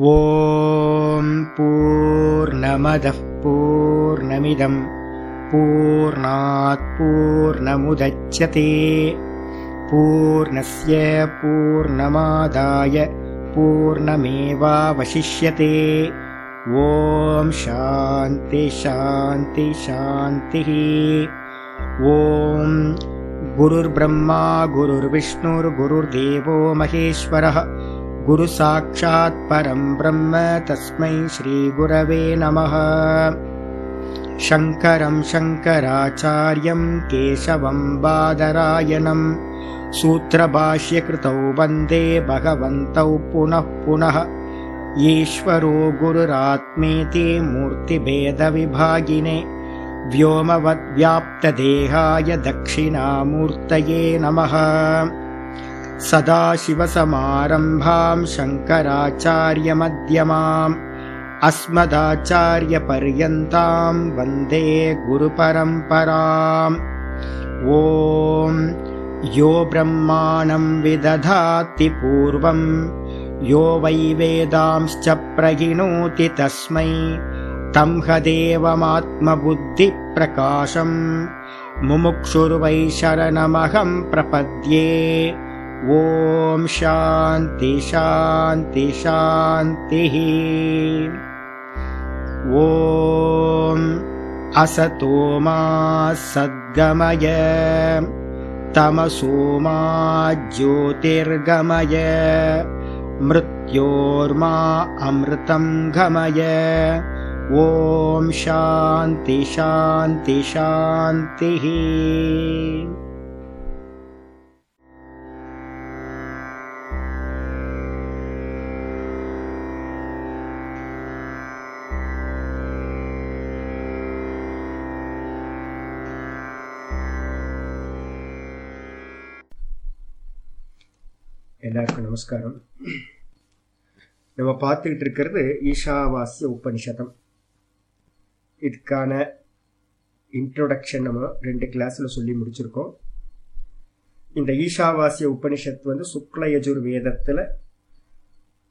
ॐ पूर्णमदः पूर्णमिदम् पूर्णात् पूर्णमुदच्यते पूर्णस्य पूर्णमादाय पूर्णमेवावशिष्यते। ॐ शान्ति शान्ति शान्तिः। ॐ गुरुर्ब्रह्मा गुरुर्विष्णुर्गुरुर्देवो महेश्वरः गुरुसाक्षात् परम् ब्रह्म तस्मै श्रीगुरवे नमः। शङ्करम् शङ्कराचार्यम् केशवम् बादरायणम् सूत्रभाष्यकृतौ वन्दे भगवन्तौ पुनः पुनः। ईश्वरो गुरुरात्मेति मूर्तिभेदविभागिने व्योमवद्व्याप्तदेहाय दक्षिणामूर्तये नमः सदाशिवसमारम्भाम् शङ्कराचार्यमध्यमाम् अस्मदाचार्यपर्यन्ताम् वन्दे गुरुपरम्पराम्। ॐ यो ब्रह्माणम् विदधाति पूर्वम् यो वै वेदांश्च प्रहिणोति तस्मै तं ह देवमात्मबुद्धिप्रकाशम् मुमुक्षुर्वै शरणमहम् प्रपद्ये ॐ शान्ति शान्ति शान्तिः। ॐ असतो मा सद्गमय तमसो मा ज्योतिर्गमय मृत्योर्मा अमृतम् गमय। ॐ शान्ति शान्ति शान्तिः எல்லாருக்கும் நமஸ்காரம். நம்ம பார்த்துக்கிட்டு இருக்கிறது ஈஷாவாசிய உபனிஷதம். இதுக்கான இன்ட்ரொடக்ஷன் நம்ம ரெண்டு கிளாஸில் சொல்லி முடிச்சிருக்கோம். இந்த ஈஷாவாசிய உபனிஷத் வந்து சுக்லயஜுர் வேதத்தில்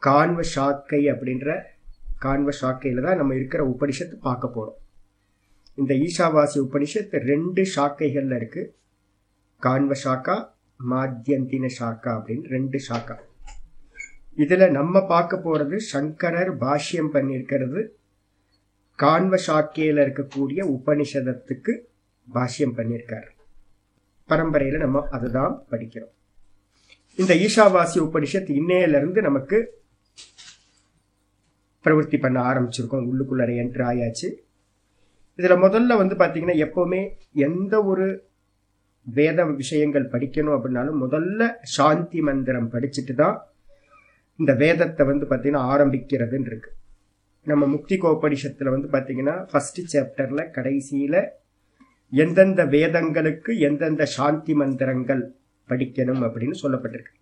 கான்வ சாக்கை அப்படின்ற கான்வ சாக்கையில் தான் நம்ம இருக்கிற உபனிஷத்து பார்க்க போகிறோம் இந்த ஈஷாவாசிய உபனிஷத் ரெண்டு சாக்கைகளில் இருக்குது கான்வ சாக்கா மாத்தியந்தின சாக்கா அப்படின்னு ரெண்டு சாக்கா. இதுல நம்ம பார்க்க போறது சங்கரர் பாஷ்யம் பண்ணியிருக்கிறது கான்வ சாக்கியில இருக்கக்கூடிய உபனிஷதத்துக்கு பாஷ்யம் பண்ணியிருக்காரு. பரம்பரையில நம்ம அதுதான் படிக்கிறோம். இந்த ஈஷாவாசி உபனிஷத் இன்னையில இருந்து நமக்கு பிரவருத்தி பண்ண ஆரம்பிச்சிருக்கோம். உள்ளுக்குள்ளரை என்ட்ரு ஆயாச்சு. இதுல முதல்ல வந்து பாத்தீங்கன்னா எப்பவுமே எந்த ஒரு வேத விஷயங்கள் படிக்கணும் அப்படின்னாலும் முதல்ல சாந்தி மந்திரம் படிச்சுட்டு தான் இந்த வேதத்தை வந்து பார்த்தீங்கன்னா ஆரம்பிக்கிறதுன்னு இருக்கு நம்ம முக்தி கோபனிஷத்தில் வந்து பார்த்தீங்கன்னா ஃபர்ஸ்ட் சாப்டர்ல கடைசியில எந்தெந்த வேதங்களுக்கு எந்தெந்த சாந்தி மந்திரங்கள் படிக்கணும் அப்படின்னு சொல்லப்பட்டிருக்கு.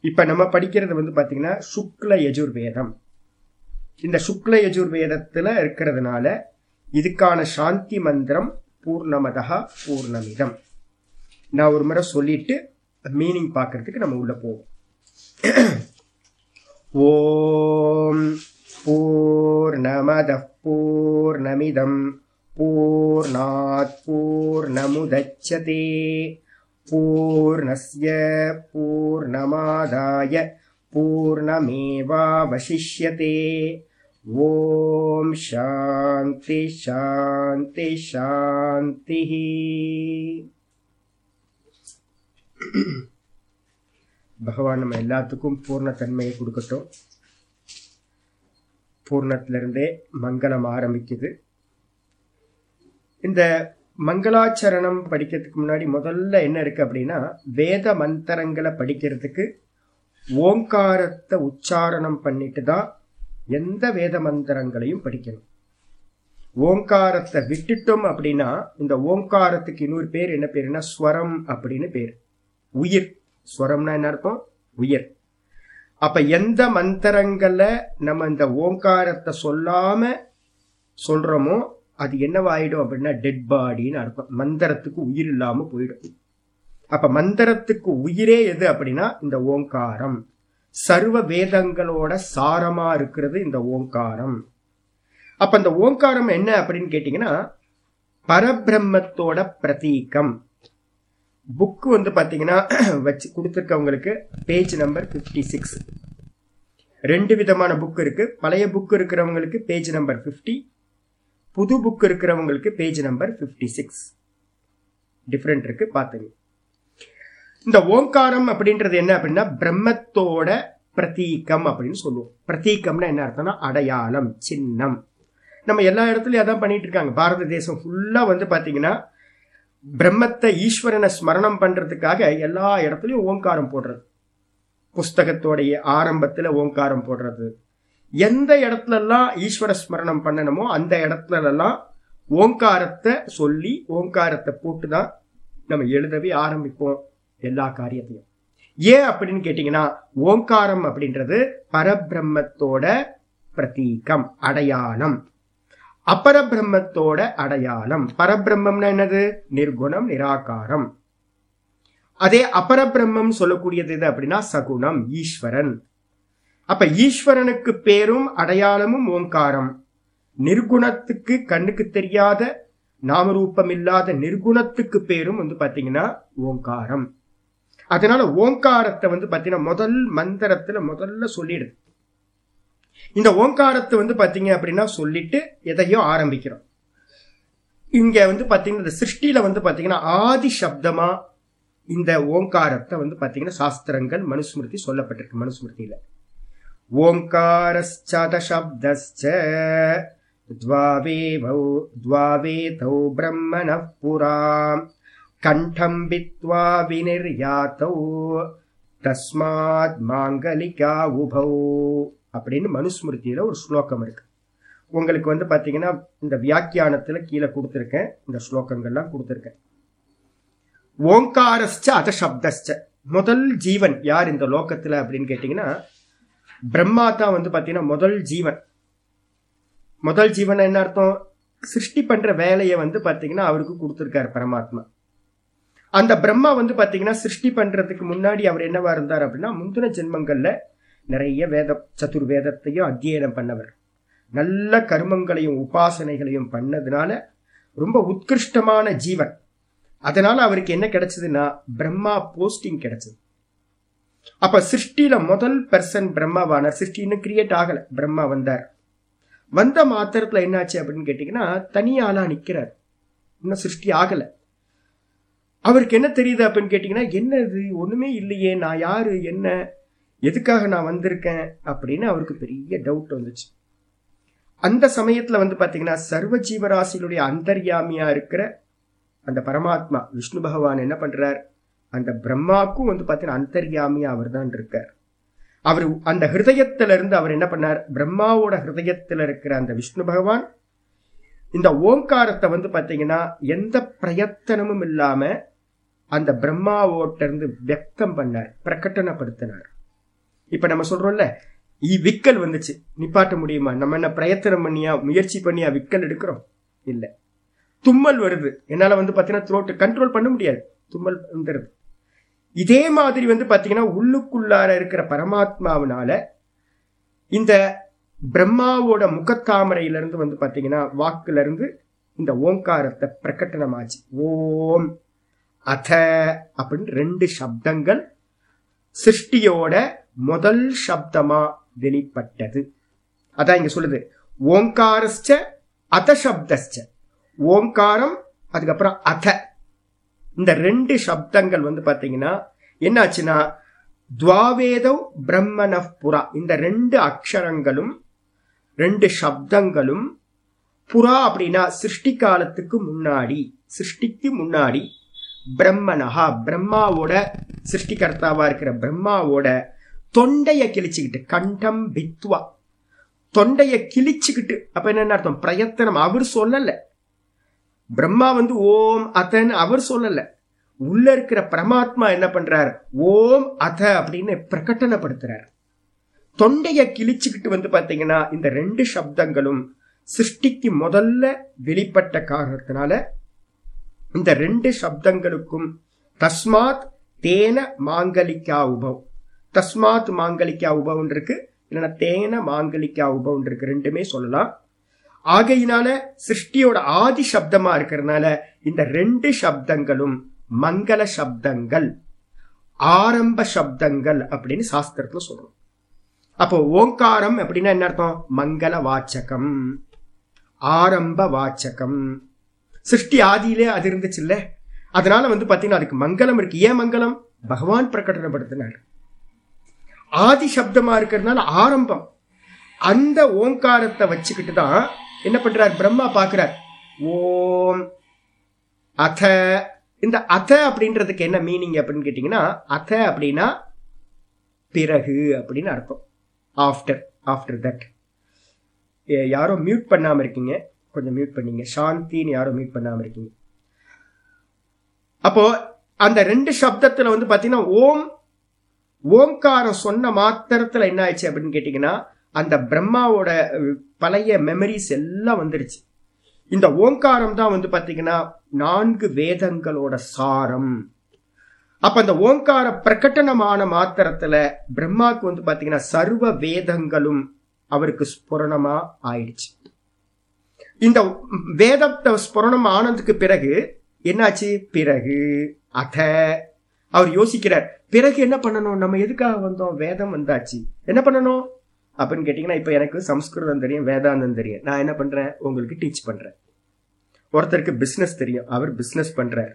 இப்ப நம்ம படிக்கிறது வந்து பார்த்தீங்கன்னா சுக்ல யஜுர் வேதம் இந்த சுக்ல யஜுர் வேதத்துல இருக்கிறதுனால இதுக்கான சாந்தி மந்திரம் பூர்ணமதா பூர்ணமிதம். நான் ஒரு முறை சொல்லிட்டு மீனிங் பார்க்கறதுக்கு நம்ம உள்ள போவோம். ஓம் பூர்ணமத பூர்ணமிதம். பூர்ணாத் பூர்ணமுதச்சதே. பூர்ணஸ்ய பூர்ணமாதாய. பூர்ணமேவாவசிஷ்யதே. ஓம் சாந்தி சாந்தி சாந்திஹ. பகவான் நம்ம எல்லாத்துக்கும் பூர்ணத்தன்மையை கொடுக்கட்டும். பூர்ணத்திலிருந்தே மங்களம் ஆரம்பிக்குது. இந்த மங்களாச்சரணம் படிக்கிறதுக்கு முன்னாடி முதல்ல என்ன இருக்கு அப்படின்னா வேத மந்திரங்களை படிக்கிறதுக்கு ஓங்காரத்தை உச்சாரணம் பண்ணிட்டு தான் எந்த வேத மந்திரங்களையும் படிக்கணும். ஓங்காரத்தை விட்டுட்டோம் அப்படின்னா இந்த ஓங்காரத்துக்கு இன்னொரு பேர் என்ன பேருன்னா ஸ்வரம் அப்படின்னு பேர். உயிர். ஸ்வரம்னா என்ன அர்த்தம்? உயிர். அப்ப எந்த மந்திரங்களை நம்ம இந்த ஓங்காரத்தை சொல்லாம சொல்றோமோ அது என்னவாயிடும் அப்படின்னா டெட் பாடின்னு அர்த்தம். மந்திரத்துக்கு உயிர் இல்லாம போயிடும். அப்ப மந்திரத்துக்கு உயிரே எது அப்படின்னா இந்த ஓங்காரம். சர்வ வேதங்களோட சாரமா இருக்கிறது இந்த ஓங்காரம். அப்ப இந்த ஓங்காரம் என்ன அப்படின்னு கேட்டீங்கன்னா பரபிரம்மத்தோட பிரதீகம். புக் வந்து பாத்தீங்கன்னா வச்சு கொடுத்துருக்கவங்களுக்கு பேஜ் நம்பர் 56 சிக்ஸ் ரெண்டு விதமான புக் இருக்கு. பழைய புக் இருக்கிறவங்களுக்கு பேஜ் நம்பர் 50 புது புக் இருக்கிறவங்களுக்கு பேஜ் நம்பர் 56 சிக்ஸ் டிஃப்ரெண்ட் இருக்கு பாத்துங்க. இந்த ஓங்காரம் அப்படின்றது என்ன அப்படின்னா பிரம்மத்தோட பிரதீகம் அப்படின்னு சொல்லுவோம். பிரதீகம்னா என்ன அர்த்தம்னா அடையாளம் சின்னம். நம்ம எல்லா இடத்துலயும் அதான் பண்ணிட்டு இருக்காங்க. பாரத தேசம் ஃபுல்லா வந்து பாத்தீங்கன்னா பிரம்மத்தை ஈஸ்வரனை ஸ்மரணம் பண்றதுக்காக எல்லா இடத்துலயும் ஓங்காரம் போடுறது. புஸ்தகத்தோடைய ஆரம்பத்துல ஓங்காரம் போடுறது. எந்த இடத்துல எல்லாம் ஈஸ்வர ஸ்மரணம் பண்ணணுமோ அந்த இடத்துல எல்லாம் ஓங்காரத்தை சொல்லி ஓங்காரத்தை போட்டுதான் நம்ம எழுதவே ஆரம்பிப்போம் எல்லா காரியத்தையும். ஏன் அப்படின்னு கேட்டீங்கன்னா ஓங்காரம் அப்படின்றது பரபிரம்மத்தோட பிரதீகம் அடையாளம். அபரபிரம்மத்தோட அடையாளம். பரபிரம்மம்னா என்னது? நிர்குணம் நிராகாரம். அதே அபரபிரம்மம் சொல்லக்கூடியது எது அப்படின்னா சகுணம் ஈஸ்வரன். அப்ப ஈஸ்வரனுக்கு பேரும் அடையாளமும் ஓங்காரம் நிர்குணத்துக்கு கண்ணுக்கு தெரியாத நாமரூபம் இல்லாத நிர்குணத்துக்கு பேரும் வந்து பாத்தீங்கன்னா ஓங்காரம் அதனால ஓங்காரத்தை வந்து பாத்தீங்கன்னா முதல் மந்திரத்துல முதல்ல சொல்லிடுது. இந்த ஓங்காரத்தை வந்து பாத்தீங்க அப்படின்னா சொல்லிட்டு எதையோ ஆரம்பிக்கிறோம் இங்க வந்து பாத்தீங்கன்னா இந்த சிருஷ்டியில வந்து பாத்தீங்கன்னா ஆதி சப்தமா இந்த ஓங்காரத்தை வந்து பாத்தீங்கன்னா சாஸ்திரங்கள் மனுஸ்மிருதி சொல்லப்பட்டிருக்கு மனுஸ்மிருதியில ஓங்காரஸ்சத சப்தஸ்ச द्वावेवौ द्वावेतौ ब्रह्मणः पुरा कण्ठम् भित्त्वा विनिर्यातौ தஸ்மாத் மாங்கலிகா உபௌ அப்படின்னு மனுஸ்மிருதியில ஒரு ஸ்லோகம் இருக்கு. உங்களுக்கு வந்து பாத்தீங்கன்னா இந்த வியாக்கியானத்துல கீழே கொடுத்துருக்கேன். இந்த ஸ்லோகங்கள்லாம் கொடுத்துருக்கேன். ஓங்காரஸ்ச அத சப்தஸ்ட முதல் ஜீவன் யார் இந்த லோகத்துல அப்படின்னு கேட்டீங்கன்னா பிரம்மா தான் வந்து பாத்தீங்கன்னா முதல் ஜீவன். முதல் ஜீவன் என்ன அர்த்தம்? சிருஷ்டி பண்ற வேலையை வந்து பாத்தீங்கன்னா அவருக்கு கொடுத்துருக்காரு பரமாத்மா. அந்த பிரம்மா வந்து பாத்தீங்கன்னா சிருஷ்டி பண்றதுக்கு முன்னாடி அவர் என்னவா இருந்தார் அப்படின்னா முந்தின ஜென்மங்கள்ல நிறைய வேத சதுர்வேதத்தையும் அத்தியனம் பண்ணவர். நல்ல கர்மங்களையும் உபாசனைகளையும் பண்ணதுனால ரொம்ப உத்கிருஷ்டமான ஜீவன். அதனால அவருக்கு என்ன கிடைச்சதுன்னா பிரம்மா போஸ்டிங் கிடைச்சது. அப்ப சிருஷ்டியில முதல் பெர்சன் பிரம்மாவான சிருஷ்டி இன்னும் கிரியேட் ஆகல. பிரம்மா வந்தார். வந்த மாத்திரத்துல என்னாச்சு அப்படின்னு கேட்டீங்கன்னா தனியாளா நிக்கிறார். இன்னும் சிருஷ்டி ஆகல. அவருக்கு என்ன தெரியுது அப்படின்னு கேட்டீங்கன்னா என்ன இது ஒண்ணுமே இல்லையே. நான் யாரு? என்ன? எதுக்காக நான் வந்திருக்கேன் அப்படின்னு அவருக்கு பெரிய டவுட் வந்துச்சு. அந்த சமயத்துல வந்து பாத்தீங்கன்னா சர்வ ஜீவராசியினுடைய அந்தர்யாமியா இருக்கிற அந்த பரமாத்மா விஷ்ணு பகவான் என்ன பண்றார்? அந்த பிரம்மாக்கும் வந்து பாத்தீங்கன்னா அந்தர்யாமியா அவர் தான் இருக்கார். அவர் அந்த ஹிருதயத்துல இருந்து அவர் என்ன பண்ணார்? பிரம்மாவோட ஹிருதயத்துல இருக்கிற அந்த விஷ்ணு பகவான் இந்த ஓங்காரத்தை வந்து பாத்தீங்கன்னா எந்த பிரயத்தனமும் இல்லாம அந்த பிரம்மாவோட்டிருந்து வியக்தம் பண்ணார் பிரகட்டனப்படுத்தினார் இப்ப நம்ம சொல்றோம்ல இ விக்கல் வந்துச்சு. நிப்பாட்ட முடியுமா? நம்ம என்ன பிரயத்தனம் பண்ணியா முயற்சி பண்ணியா விக்கல் எடுக்கிறோம்? இல்ல. தும்மல் வருது. என்னால வந்து பாத்தீங்கன்னா த்ரோட் கண்ட்ரோல் பண்ண முடியாது. தும்மல் வந்துருது. இதே மாதிரி வந்து பாத்தீங்கன்னா உள்ளுக்குள்ளார இருக்கிற பரமாத்மாவினால இந்த பிரம்மாவோட முகத்தாமரையில இருந்து வந்து பாத்தீங்கன்னா வாக்குல இருந்து இந்த ஓங்காரத்தை பிரகட்டனமாச்சு. ஓம் அத அப்படின்னு ரெண்டு சப்தங்கள் சிருஷ்டியோட முதல் சப்தமா வெளிப்பட்டது. அதான் இங்க சொல்லுது. ஓங்காரஸ்ட அத சப்தஸ்ச ஓங்காரம் அதுக்கப்புறம் அத. இந்த ரெண்டு சப்தங்கள் வந்து பாத்தீங்கன்னா என்னாச்சுன்னா துவாவேதவ் பிரம்மன புறா. இந்த ரெண்டு அக்ஷரங்களும் ரெண்டு சப்தங்களும் புறா அப்படின்னா சிருஷ்டி காலத்துக்கு முன்னாடி சிருஷ்டிக்கு முன்னாடி பிரம்மனஹா பிரம்மாவோட சிருஷ்டிகர்த்தாவா இருக்கிற பிரம்மாவோட தொண்டைய கிழிச்சுக்கிட்டு கண்டம் பித்வா தொண்டைய கிழிச்சுக்கிட்டு அப்ப என்ன அர்த்தம்? பிரயத்தனம். அவர் சொல்லல. பிரம்மா வந்து ஓம் அத்தன் அவர் சொல்லல. உள்ள இருக்கிற பரமாத்மா என்ன பண்றார்? ஓம் அத அப்படின்னு பிரகட்டனப்படுத்துறார். தொண்டைய கிழிச்சுக்கிட்டு வந்து பாத்தீங்கன்னா இந்த ரெண்டு சப்தங்களும் சிருஷ்டிக்கு முதல்ல வெளிப்பட்ட காரணத்தினால இந்த ரெண்டு சப்தங்களுக்கும் தஸ்மாத் தேன மாங்கலிக்கா உபவ். தஸ்மாத் மாங்கலிக்கா உபவன் இருக்கு. இல்லைன்னா தேன மாங்கலிக்கா உபவன் இருக்கு. ரெண்டுமே சொல்லலாம். ஆகையினால சிருஷ்டியோட ஆதி சப்தமா இருக்கிறதுனால இந்த ரெண்டு சப்தங்களும் மங்கள சப்தங்கள் ஆரம்ப சப்தங்கள் அப்படின்னு சாஸ்திரத்துல சொல்றோம். அப்போ ஓங்காரம் அப்படின்னா என்ன அர்த்தம்? மங்கள வாச்சகம் ஆரம்ப வாச்சகம். சிருஷ்டி ஆதியிலே அது இருந்துச்சுல்ல அதனால வந்து பாத்தீங்கன்னா அதுக்கு மங்களம் இருக்கு. ஏன் மங்களம்? பகவான் பிரகடனப்படுத்தினார். ஆதி சப்தமா இருக்கிறதுனால ஆரம்பம். அந்த ஓங்காரத்தை வச்சுக்கிட்டு தான் என்ன பண்றார்? பிரம்மா பாக்குறார் ஓம் அத. இந்த அத அப்படின்றதுக்கு என்ன மீனிங் அப்படின்னு கேட்டீங்கன்னா அத அப்படின்னா பிறகு அப்படின்னு அர்த்தம். ஆஃப்டர் ஆஃப்டர் தட் யாரோ மியூட் பண்ணாம இருக்கீங்க. கொஞ்சம் மியூட் பண்ணீங்க. சாந்தின்னு யாரோ மியூட் பண்ணாம இருக்கீங்க. அப்போ அந்த ரெண்டு சப்தத்துல வந்து பாத்தீங்கன்னா ஓம் ஓம்காரம் சொன்ன மாத்திரத்துல என்ன ஆயிடுச்சு அப்படின்னு கேட்டீங்கன்னா அந்த பிரம்மாவோட பழைய மெமரிஸ் எல்லாம் வந்துருச்சு. இந்த ஓங்காரம் தான் வந்து பாத்தீங்கன்னா நான்கு வேதங்களோட சாரம். அப்ப அந்த ஓங்கார பிரகட்டனமான மாத்திரத்துல பிரம்மாவுக்கு வந்து பாத்தீங்கன்னா சர்வ வேதங்களும் அவருக்கு ஸ்புரணமா ஆயிடுச்சு. இந்த வேதத்தை ஸ்புரணம் ஆனதுக்கு பிறகு என்னாச்சு? பிறகு அத அவர் யோசிக்கிறார். பிறகு என்ன பண்ணணும்? நம்ம எதுக்காக வந்தோம்? வேதம் வந்தாச்சு. என்ன பண்ணணும்? அப்படின்னு கேட்டீங்கன்னா இப்போ எனக்கு சம்ஸ்கிருதம் தெரியும் வேதாந்தம் தெரியும். நான் என்ன பண்ணுறேன் உங்களுக்கு டீச் பண்ணுறேன் ஒருத்தருக்கு பிஸ்னஸ் தெரியும் அவர் பிஸ்னஸ் பண்ணுறார்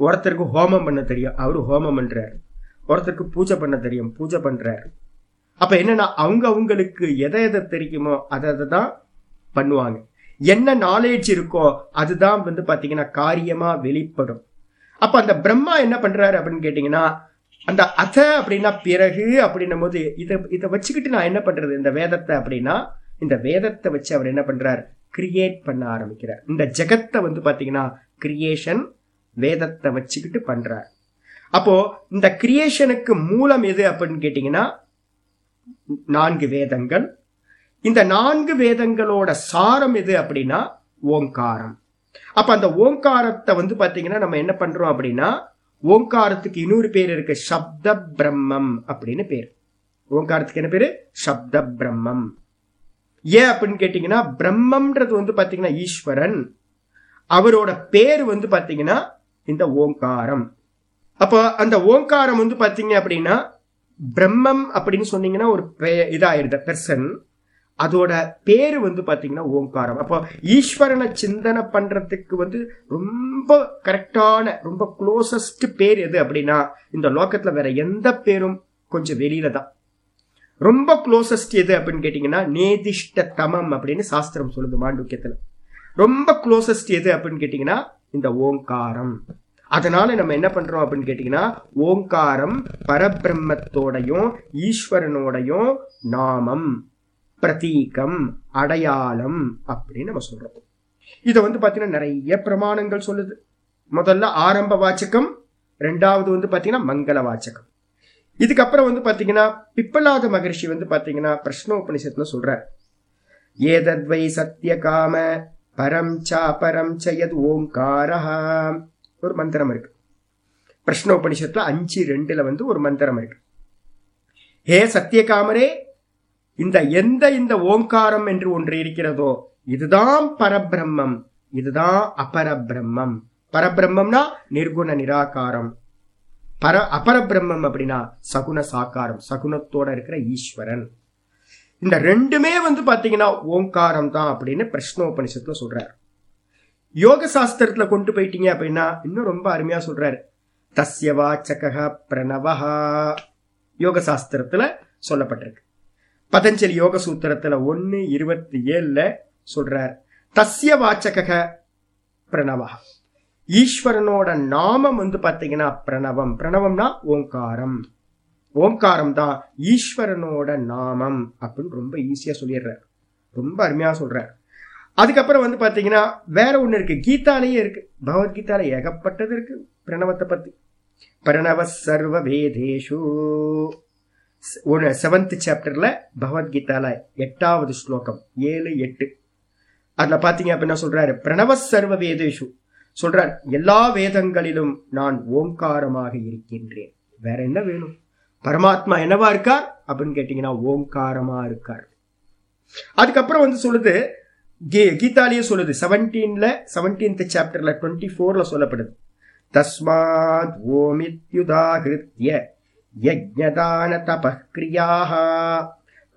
ஒருத்தருக்கு ஹோமம் பண்ண தெரியும் அவரு ஹோமம் பண்ணுறார் ஒருத்தருக்கு பூஜை பண்ண தெரியும் பூஜை பண்ணுறார் அப்போ என்னன்னா அவங்க அவங்களுக்கு எதை எதை தெரியுமோ அதை அதை தான் பண்ணுவாங்க. என்ன நாலேஜ் இருக்கோ அதுதான் வந்து பார்த்தீங்கன்னா காரியமாக வெளிப்படும். அப்போ அந்த பிரம்மா என்ன பண்ணுறாரு அப்படின்னு கேட்டிங்கன்னா அந்த அத அப்படின்னா பிறகு அப்படின்னும் போது இதை இதை வச்சுக்கிட்டு நான் என்ன பண்றது? இந்த வேதத்தை அப்படின்னா இந்த வேதத்தை வச்சு அவர் என்ன பண்றார்? கிரியேட் பண்ண ஆரம்பிக்கிறார். இந்த ஜெகத்தை வந்து பாத்தீங்கன்னா கிரியேஷன் வேதத்தை வச்சுக்கிட்டு பண்றார். அப்போ இந்த கிரியேஷனுக்கு மூலம் எது அப்படின்னு கேட்டீங்கன்னா நான்கு வேதங்கள். இந்த நான்கு வேதங்களோட சாரம் எது அப்படின்னா ஓங்காரம். அப்ப அந்த ஓங்காரத்தை வந்து பாத்தீங்கன்னா நம்ம என்ன பண்றோம் அப்படின்னா ஓங்காரத்துக்கு இன்னொரு பேர் இருக்கு சப்த பிரம்மம் அப்படின்னு பேர். ஓங்காரத்துக்கு என்ன பேரு? சப்த பிரம்மம் ஏன் அப்படின்னு கேட்டீங்கன்னா பிரம்மம்ன்றது வந்து பாத்தீங்கன்னா ஈஸ்வரன். அவரோட பேர் வந்து பாத்தீங்கன்னா இந்த ஓங்காரம். அப்போ அந்த ஓங்காரம் வந்து பாத்தீங்க அப்படின்னா பிரம்மம் அப்படின்னு சொன்னீங்கன்னா ஒரு பே- இதாயிருது பெர்சன் அதோட பேரு வந்து பாத்தீங்கன்னா ஓங்காரம். அப்போ ஈஸ்வரனை சிந்தனை பண்றதுக்கு வந்து ரொம்ப கரெக்டான ரொம்ப க்ளோசஸ்ட் பேர் எது அப்படின்னா இந்த லோகத்துல வேற எந்த பேரும் கொஞ்சம் வெளியில தான். ரொம்ப க்ளோசஸ்ட் எது அப்படின்னு கேட்டீங்கன்னா நேதிஷ்ட தமம் அப்படின்னு சாஸ்திரம் சொல்லுது மாண்டூக்கியத்துல. ரொம்ப க்ளோசஸ்ட் எது அப்படின்னு கேட்டீங்கன்னா இந்த ஓங்காரம். அதனால நம்ம என்ன பண்றோம் அப்படின்னு கேட்டீங்கன்னா ஓங்காரம் பரபிரம்மத்தோடையும் ஈஸ்வரனோடையும் நாமம். பிரதீகம் அடையாளம் அப்படின்னு நம்ம சொல்றோம். இதை வந்து பாத்தீங்கன்னா நிறைய பிரமாணங்கள் சொல்லுது. முதல்ல ஆரம்ப வாச்சகம் ரெண்டாவது வந்து பாத்தீங்கன்னா மங்கள வாச்சகம். இதுக்கப்புறம் வந்து பாத்தீங்கன்னா பிப்பலாத மகரிஷி வந்து பாத்தீங்கன்னா பிரஷ்னோபனிஷத்துல சொல்றார். ஏதத்வை சத்திய காம பரம் ச பரம் சயத் ஓங்காரஹா ஒரு மந்திரம் இருக்கு. பிரஷ்னோபனிஷத்துல அஞ்சு ரெண்டுல வந்து ஒரு மந்திரம் இருக்கு. ஹே சத்தியகாமரே இந்த எந்த இந்த ஓங்காரம் என்று ஒன்று இருக்கிறதோ இதுதான் பரபிரம்மம். இதுதான் அபரபிரம்மம். பரபிரம்மம்னா நிர்குண நிராகாரம். பர அபரபிரம்மம் அப்படின்னா சகுன சாக்காரம் சகுனத்தோட இருக்கிற ஈஸ்வரன். இந்த ரெண்டுமே வந்து பாத்தீங்கன்னா ஓங்காரம் தான் அப்படின்னு பிரஷ்னோபனிஷத்துல சொல்றாரு. யோக சாஸ்திரத்துல கொண்டு போயிட்டீங்க அப்படின்னா இன்னும் ரொம்ப அருமையா சொல்றாரு. தஸ்யவா சக்கக பிரணவஹா. யோக சாஸ்திரத்துல சொல்லப்பட்டிருக்கு. பதஞ்சலி யோக சூத்திரத்துல ஒன்னு இருபத்தி ஏழுல சொல்றார் தஸ்ய வாச்சக பிரணவா ஈஸ்வரனோட நாமம் வந்து பாத்தீங்கன்னா பிரணவம். பிரணவம்னா ஓங்காரம். ஓங்காரம் தான் ஈஸ்வரனோட நாமம் அப்படின்னு ரொம்ப ஈஸியா சொல்லிடுறார். ரொம்ப அருமையா சொல்றார். அதுக்கப்புறம் வந்து பாத்தீங்கன்னா வேற ஒண்ணு இருக்கு. கீதாலேயே இருக்கு. பகவத்கீதால ஏகப்பட்டது இருக்கு பிரணவத்தை பத்தி. பிரணவ சர்வ வேதேஷு. ஒன்று செவன்த் சாப்டர்ல பகவத்கீதால எட்டாவது ஸ்லோகம் ஏழு எட்டு. அதுல பாத்தீங்க அப்படின்னா சொல்றாரு பிரணவ சர்வ வேதேஷு சொல்றார் எல்லா வேதங்களிலும் நான் ஓங்காரமாக இருக்கின்றேன். வேற என்ன வேணும்? பரமாத்மா என்னவா இருக்கார்? அப்படின்னு கேட்டீங்கன்னா ஓங்காரமா இருக்கார். அதுக்கப்புறம் வந்து சொல்லுது கீ- கீதாலேயே சொல்லுது செவன்டீன்ல செவன்டீன்த் சாப்டர்ல டுவெண்ட்டி ஃபோர்ல சொல்லப்படுது தஸ்மாத் ஓமித்யுதாகிருத்ய यज्ञदानतपःक्रियाः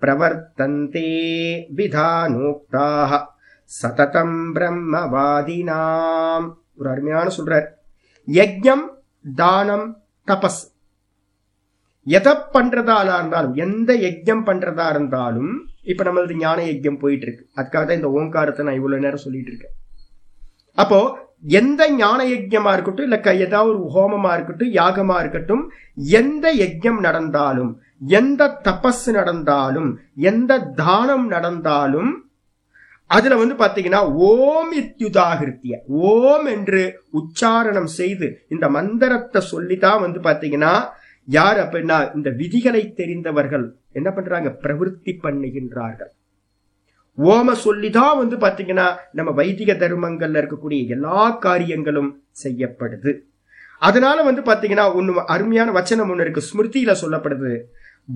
प्रवर्तन्ते பிரவர்த்தந்தே விதானோக்தாக சததம் பிரம்மவாதினாம் ஒரு அருமையான சொல்றார். யஜ்யம் தானம் தபஸ். எதை பண்றதால இருந்தாலும் எந்த யஜ்யம் பண்றதா இருந்தாலும் இப்ப நம்மளது ஞான யஜ்யம் போயிட்டு இருக்கு. அதுக்காக தான் இந்த ஓங்காரத்தை நான் இவ்வளவு நேரம் சொல்லிட்டு இருக்கேன். அப்போ எந்த ஞான யஜ்யமா இருக்கட்டும் இல்ல க- ஏதாவது ஒரு ஹோமமா இருக்கட்டும் யாகமா இருக்கட்டும் எந்த யஜ்யம் நடந்தாலும் எந்த தபஸ் நடந்தாலும் எந்த தானம் நடந்தாலும் அதுல வந்து பாத்தீங்கன்னா ஓம் இத்யுதாகிருத்திய. ஓம் என்று உச்சாரணம் செய்து இந்த மந்திரத்தை சொல்லிதான் வந்து பாத்தீங்கன்னா யார் அப்படின்னா இந்த விதிகளை தெரிந்தவர்கள் என்ன பண்றாங்க? பிரவிற்த்தி பண்ணுகின்றார்கள். ஓம சொல்லிதான் வந்து பாத்தீங்கன்னா நம்ம வைதிக தர்மங்கள்ல இருக்கக்கூடிய எல்லா காரியங்களும் செய்யப்படுது. அதனால வந்து பாத்தீங்கன்னா ஒண்ணு அருமையான வச்சனம் ஒண்ணு இருக்கு. ஸ்மிருதியில சொல்லப்படுது.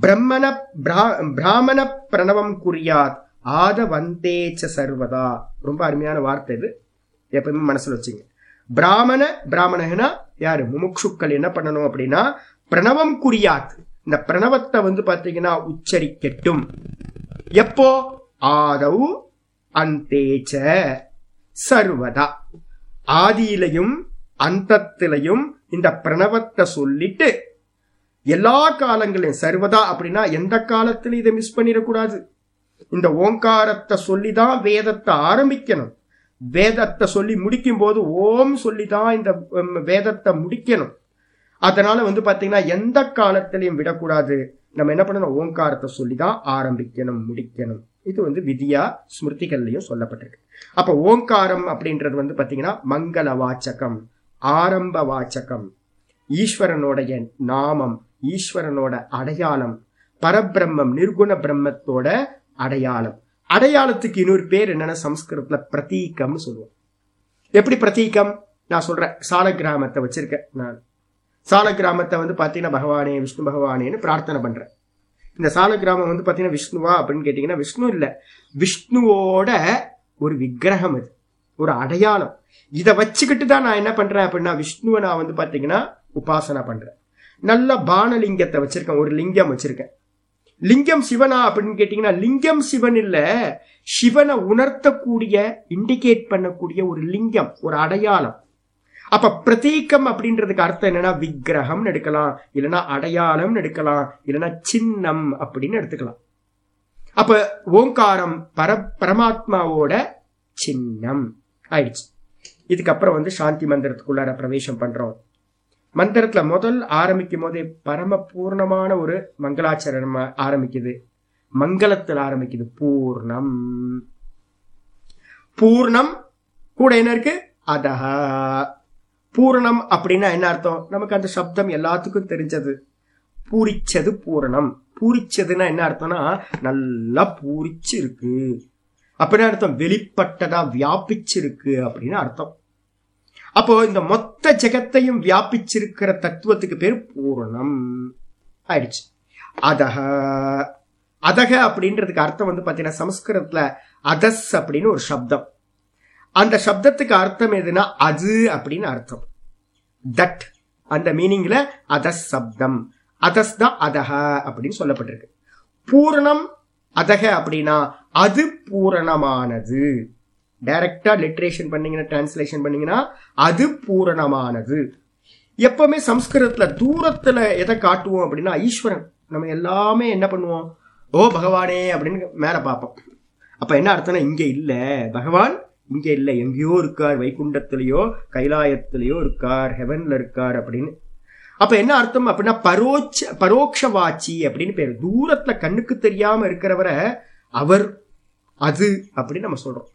பிரம்மண பிரா- பிராமண பிரணவம் குறியாத் ஆத வந்தேச்ச சர்வதா. ரொம்ப அருமையான வார்த்தை இது. எப்பவுமே மனசுல வச்சுங்க. பிராமண பிராமணகனா யாரு? முமுக்ஷுக்கள் என்ன பண்ணணும் அப்படின்னா பிரணவம் குறியாத். இந்த பிரணவத்தை வந்து பாத்தீங்கன்னா உச்சரிக்கட்டும். எப்போ? ஆதவு அந்தேச்ச சர்வதா. ஆதியிலையும் அந்தத்திலையும் இந்த பிரணவத்தை சொல்லிட்டு எல்லா காலங்களையும் சர்வதா அப்படின்னா எந்த காலத்திலும் இதை மிஸ் பண்ணிடக்கூடாது. இந்த ஓங்காரத்தை சொல்லிதான் வேதத்தை ஆரம்பிக்கணும். வேதத்தை சொல்லி முடிக்கும் போது ஓம் சொல்லிதான் இந்த வேதத்தை முடிக்கணும். அதனால வந்து பாத்தீங்கன்னா எந்த காலத்திலையும் விடக்கூடாது. நம்ம என்ன பண்ணணும்? ஓங்காரத்தை சொல்லி தான் ஆரம்பிக்கணும் முடிக்கணும். இது வந்து விதியா ஸ்மிருதிகள்லையும் சொல்லப்பட்டிருக்கு. அப்ப ஓங்காரம் அப்படின்றது வந்து பாத்தீங்கன்னா மங்கள வாச்சகம் ஆரம்ப வாச்சகம் ஈஸ்வரனுடைய நாமம் ஈஸ்வரனோட அடையாளம் பரபிரம்மம் நிர்குண பிரம்மத்தோட அடையாளம். அடையாளத்துக்கு இன்னொரு பேர் என்னன்னா சம்ஸ்கிருதத்துல பிரதீகம்னு சொல்லுவோம். எப்படி பிரதீகம்? நான் சொல்றேன் சால கிராமத்தை வச்சிருக்கேன் நான். சால கிராமத்தை வந்து பாத்தீங்கன்னா பகவானே விஷ்ணு பகவானேன்னு பிரார்த்தனை பண்றேன். இந்த சால கிராமம் வந்து பார்த்தீங்கன்னா விஷ்ணுவா அப்படின்னு கேட்டீங்கன்னா விஷ்ணு இல்லை. விஷ்ணுவோட ஒரு விக்கிரகம் அது. ஒரு அடையாளம். இதை வச்சுக்கிட்டு தான் நான் என்ன பண்றேன் அப்படின்னா விஷ்ணுவை நான் வந்து பார்த்தீங்கன்னா உபாசனா பண்றேன். நல்ல பானலிங்கத்தை வச்சிருக்கேன். ஒரு லிங்கம் வச்சிருக்கேன். லிங்கம் சிவனா அப்படின்னு கேட்டீங்கன்னா லிங்கம் சிவன் இல்ல சிவனை உணர்த்தக்கூடிய இண்டிகேட் பண்ணக்கூடிய ஒரு லிங்கம் ஒரு அடையாளம். அப்ப பிரதீகம் அப்படின்றதுக்கு அர்த்தம் என்னன்னா விக்கிரகம் எடுக்கலாம் இல்லைன்னா அடையாளம் எடுக்கலாம் இல்லைன்னா சின்னம் அப்படின்னு எடுத்துக்கலாம். அப்ப ஓங்காரம் பர பரமாத்மாவோட சின்னம். ஆயிடுச்சு. இதுக்கப்புறம் வந்து சாந்தி மந்திரத்துக்குள்ளார பிரவேசம் பண்றோம். மந்திரத்துல முதல் ஆரம்பிக்கும் போதே பரம பூர்ணமான ஒரு மங்களாச்சரணம் ஆரம்பிக்குது. மங்களத்தில் ஆரம்பிக்குது பூர்ணம். பூர்ணம் கூட என்ன இருக்கு? அதஹா. பூரணம் அப்படின்னா என்ன அர்த்தம்? நமக்கு அந்த சப்தம் எல்லாத்துக்கும் தெரிஞ்சது. பூரிச்சது பூரணம். பூரிச்சதுன்னா என்ன அர்த்தம்னா நல்லா பூரிச்சு இருக்கு அப்படின்னு அர்த்தம்? வெளிப்பட்டதா வியாபிச்சிருக்கு அப்படின்னு அர்த்தம். அப்போ இந்த மொத்த ஜெகத்தையும் வியாபிச்சிருக்கிற தத்துவத்துக்கு பேர் பூரணம். ஆயிடுச்சு. அதக அதக அப்படின்றதுக்கு அர்த்தம் வந்து பாத்தீங்கன்னா சமஸ்கிருதத்துல அதஸ் அப்படின்னு ஒரு சப்தம். அந்த சப்தத்துக்கு அர்த்தம் எதுனா அது அப்படின்னு அர்த்தம். தட் அந்த மீனிங்ல அதஸ் சப்தம். அதஸ் தான் அதக அப்படின்னு சொல்லப்பட்டிருக்கு. பூரணம் அதக அப்படின்னா அது பூரணமானது. டைரக்டா லிட்ரேஷன் பண்ணீங்கன்னா டிரான்ஸ்லேஷன் பண்ணீங்கன்னா அது பூரணமானது. எப்பவுமே சம்ஸ்கிருதத்துல தூரத்துல எதை காட்டுவோம் அப்படின்னா ஈஸ்வரன். நம்ம எல்லாமே என்ன பண்ணுவோம்? ஓ பகவானே அப்படின்னு மேல பார்ப்போம். அப்ப என்ன அர்த்தம்னா இங்க இல்ல. பகவான் இங்கே இல்லை. எங்கேயோ இருக்கார் வைகுண்டத்திலேயோ கைலாயத்திலேயோ இருக்கார் ஹெவன்ல இருக்கார் அப்படின்னு. அப்ப என்ன அர்த்தம் அப்படின்னா பரோட்ச பரோட்சவாச்சி அப்படின்னு பேர். தூரத்துல கண்ணுக்கு தெரியாம இருக்கிறவரை அவர் அது அப்படின்னு நம்ம சொல்றோம்.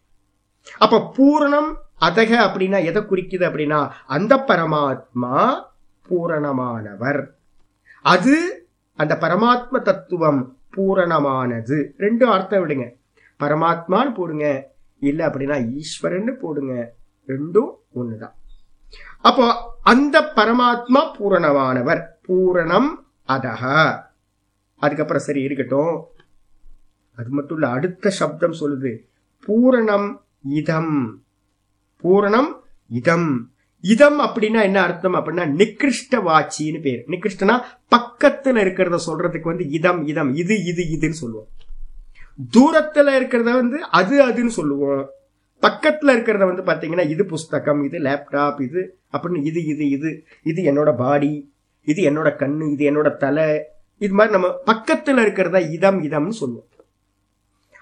அப்ப பூரணம் அதக அப்படின்னா எதை குறிக்குது அப்படின்னா அந்த பரமாத்மா பூரணமானவர். அது அந்த பரமாத்ம தத்துவம் பூரணமானது. ரெண்டும் அர்த்தம் விடுங்க. பரமாத்மான்னு போடுங்க. இல்லை அப்படின்னா ஈஸ்வரன்னு போடுங்க. ரெண்டும் ஒண்ணுதான். அப்போ அந்த பரமாத்மா பூரணமானவர். பூரணம் அதக அதுக்கப்புறம் சரி இருக்கட்டும். அது மட்டும் இல்ல அடுத்த சப்தம் சொல்லுது. பூரணம் இதம். பூரணம் இதம். இதம் அப்படின்னா என்ன அர்த்தம் அப்படின்னா நிகிருஷ்ட வாட்சின்னு பேர். நிகிருஷ்டனா பக்கத்துல இருக்கிறத சொல்றதுக்கு வந்து இதம் இதம் இது இது இதுன்னு சொல்லுவோம். தூரத்துல இருக்கிறத வந்து அது அதுன்னு சொல்லுவோம். பக்கத்துல இருக்கிறத வந்து பாத்தீங்கன்னா இது புஸ்தகம் இது லேப்டாப் இது அப்படின்னு இது இது இது இது என்னோட பாடி இது என்னோட கண்ணு இது என்னோட தலை இது மாதிரி நம்ம பக்கத்துல இருக்கிறத இதம் இதம்னு சொல்லுவோம்.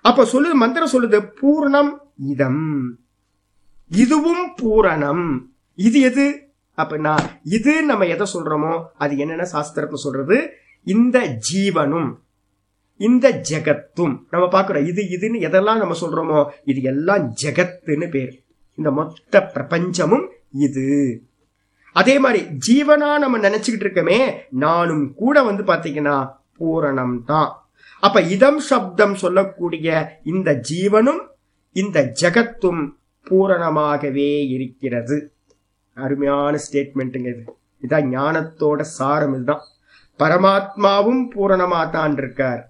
அப்ப சொல்லுது மந்திரம் சொல்லுது பூர்ணம் இதம். இதுவும் பூரணம். இது எது? அப்படின்னா இது நம்ம எதை சொல்றோமோ அது என்னென்ன சாஸ்திரத்தை சொல்றது? இந்த ஜீவனும். இந்த ஜெகத்தும் நம்ம பார்க்கிறோம் இது இதுன்னு எதெல்லாம் நம்ம சொல்றோமோ இது எல்லாம் ஜெகத்துன்னு பேர். இந்த மொத்த பிரபஞ்சமும் இது. அதே மாதிரி ஜீவனா நம்ம நினைச்சுக்கிட்டு இருக்கமே நானும் கூட வந்து பாத்தீங்கன்னா பூரணம் தான். அப்ப இதம் சப்தம் சொல்லக்கூடிய இந்த ஜீவனும் இந்த ஜெகத்தும் பூரணமாகவே இருக்கிறது. அருமையான ஸ்டேட்மெண்ட்டுங்க இது. இதான் ஞானத்தோட சாரம் இதுதான். பரமாத்மாவும் பூரணமா தான் இருக்கார்.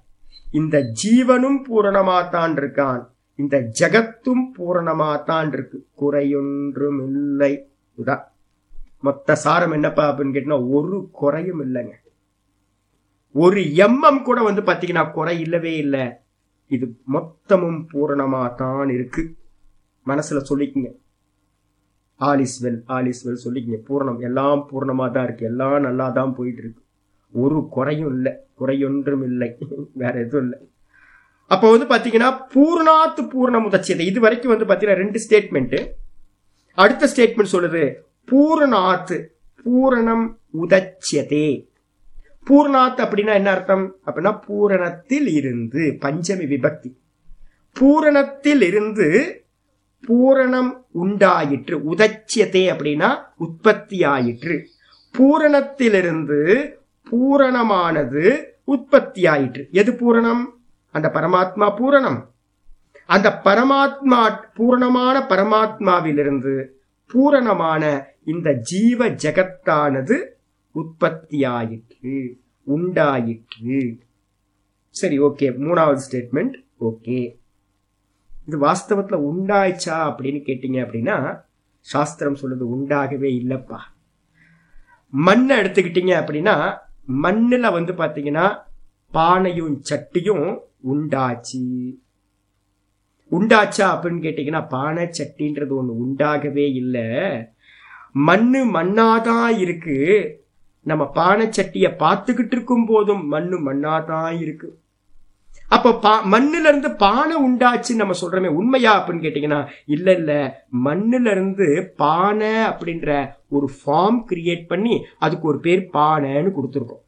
இந்த ஜீவனும் பூரணமாத்தான் இருக்கான். இந்த ஜெகத்தும் பூரணமாத்தான் இருக்கு. குறையொன்றும் இல்லை இதான் மொத்த சாரம் என்னப்பா அப்படின்னு கேட்டினா ஒரு குறையும் இல்லைங்க. ஒரு எம்எம் கூட வந்து பாத்தீங்கன்னா குறை இல்லவே இல்லை. இது மொத்தமும் பூரணமாக தான் இருக்கு. மனசுல சொல்லிக்கங்க. All is well all is well சொல்லிக்கங்க. பூரணம் எல்லாம் பூரணமா தான் இருக்கு. எல்லாம் நல்லா தான் போயிட்டு இருக்கு. ஒரு குறையும் இல்லை. குறையொன்றும் இல்லை. வேற எதுவும் இல்லை. அப்போ வந்து பாத்தீங்கன்னா பூர்ணாத்து பூர்ண முதச்சேதை இது வரைக்கும் வந்து பாத்தீங்கன்னா ரெண்டு ஸ்டேட்மெண்ட் அடுத்த ஸ்டேட்மெண்ட் சொல்லுது பூர்ணாத்து பூரணம் உதச்சியதே. பூர்ணாத் அப்படின்னா என்ன அர்த்தம்? அப்படின்னா பூரணத்தில் இருந்து பஞ்சமி விபக்தி. பூரணத்தில் இருந்து பூரணம் உண்டாயிற்று. உதச்சியதே அப்படின்னா உற்பத்தி ஆயிற்று பூரணத்திலிருந்து பூரணமானது உற்பத்தி ஆயிற்று எது பூரணம்? அந்த பரமாத்மா பூரணம். அந்த பரமாத்மா பூரணமான பரமாத்மாவிலிருந்து பூரணமான இந்த ஜீவ ஜெகத்தானது உற்பத்தியாயிற்று உண்டாயிற்று. சரி ஓகே. மூணாவது ஸ்டேட்மெண்ட் ஓகே. இது வாஸ்தவத்துல உண்டாயிச்சா அப்படின்னு கேட்டீங்க அப்படின்னா சாஸ்திரம் சொல்லுது உண்டாகவே இல்லப்பா. மண்ணை எடுத்துக்கிட்டீங்க அப்படின்னா மண்ணில் வந்து பார்த்தீங்கன்னா பானையும் சட்டியும் உண்டாச்சு. உண்டாச்சா அப்படின்னு கேட்டிங்கன்னா பானை சட்டின்றது ஒன்று உண்டாகவே இல்லை. மண்ணு மண்ணாதான் இருக்கு. நம்ம பானை சட்டியை பார்த்துக்கிட்டு இருக்கும் போதும் மண்ணு மண்ணாதான் இருக்கு. அப்ப பா மண்ணுல இருந்து பானை உண்டாச்சு நம்ம சொல்றோமே உண்மையா அப்படின்னு கேட்டீங்கன்னா இல்ல இல்ல. மண்ணுல இருந்து பானை அப்படின்ற ஒரு ஃபார்ம் கிரியேட் பண்ணி அதுக்கு ஒரு பேர் பானைன்னு கொடுத்துருக்கோம்.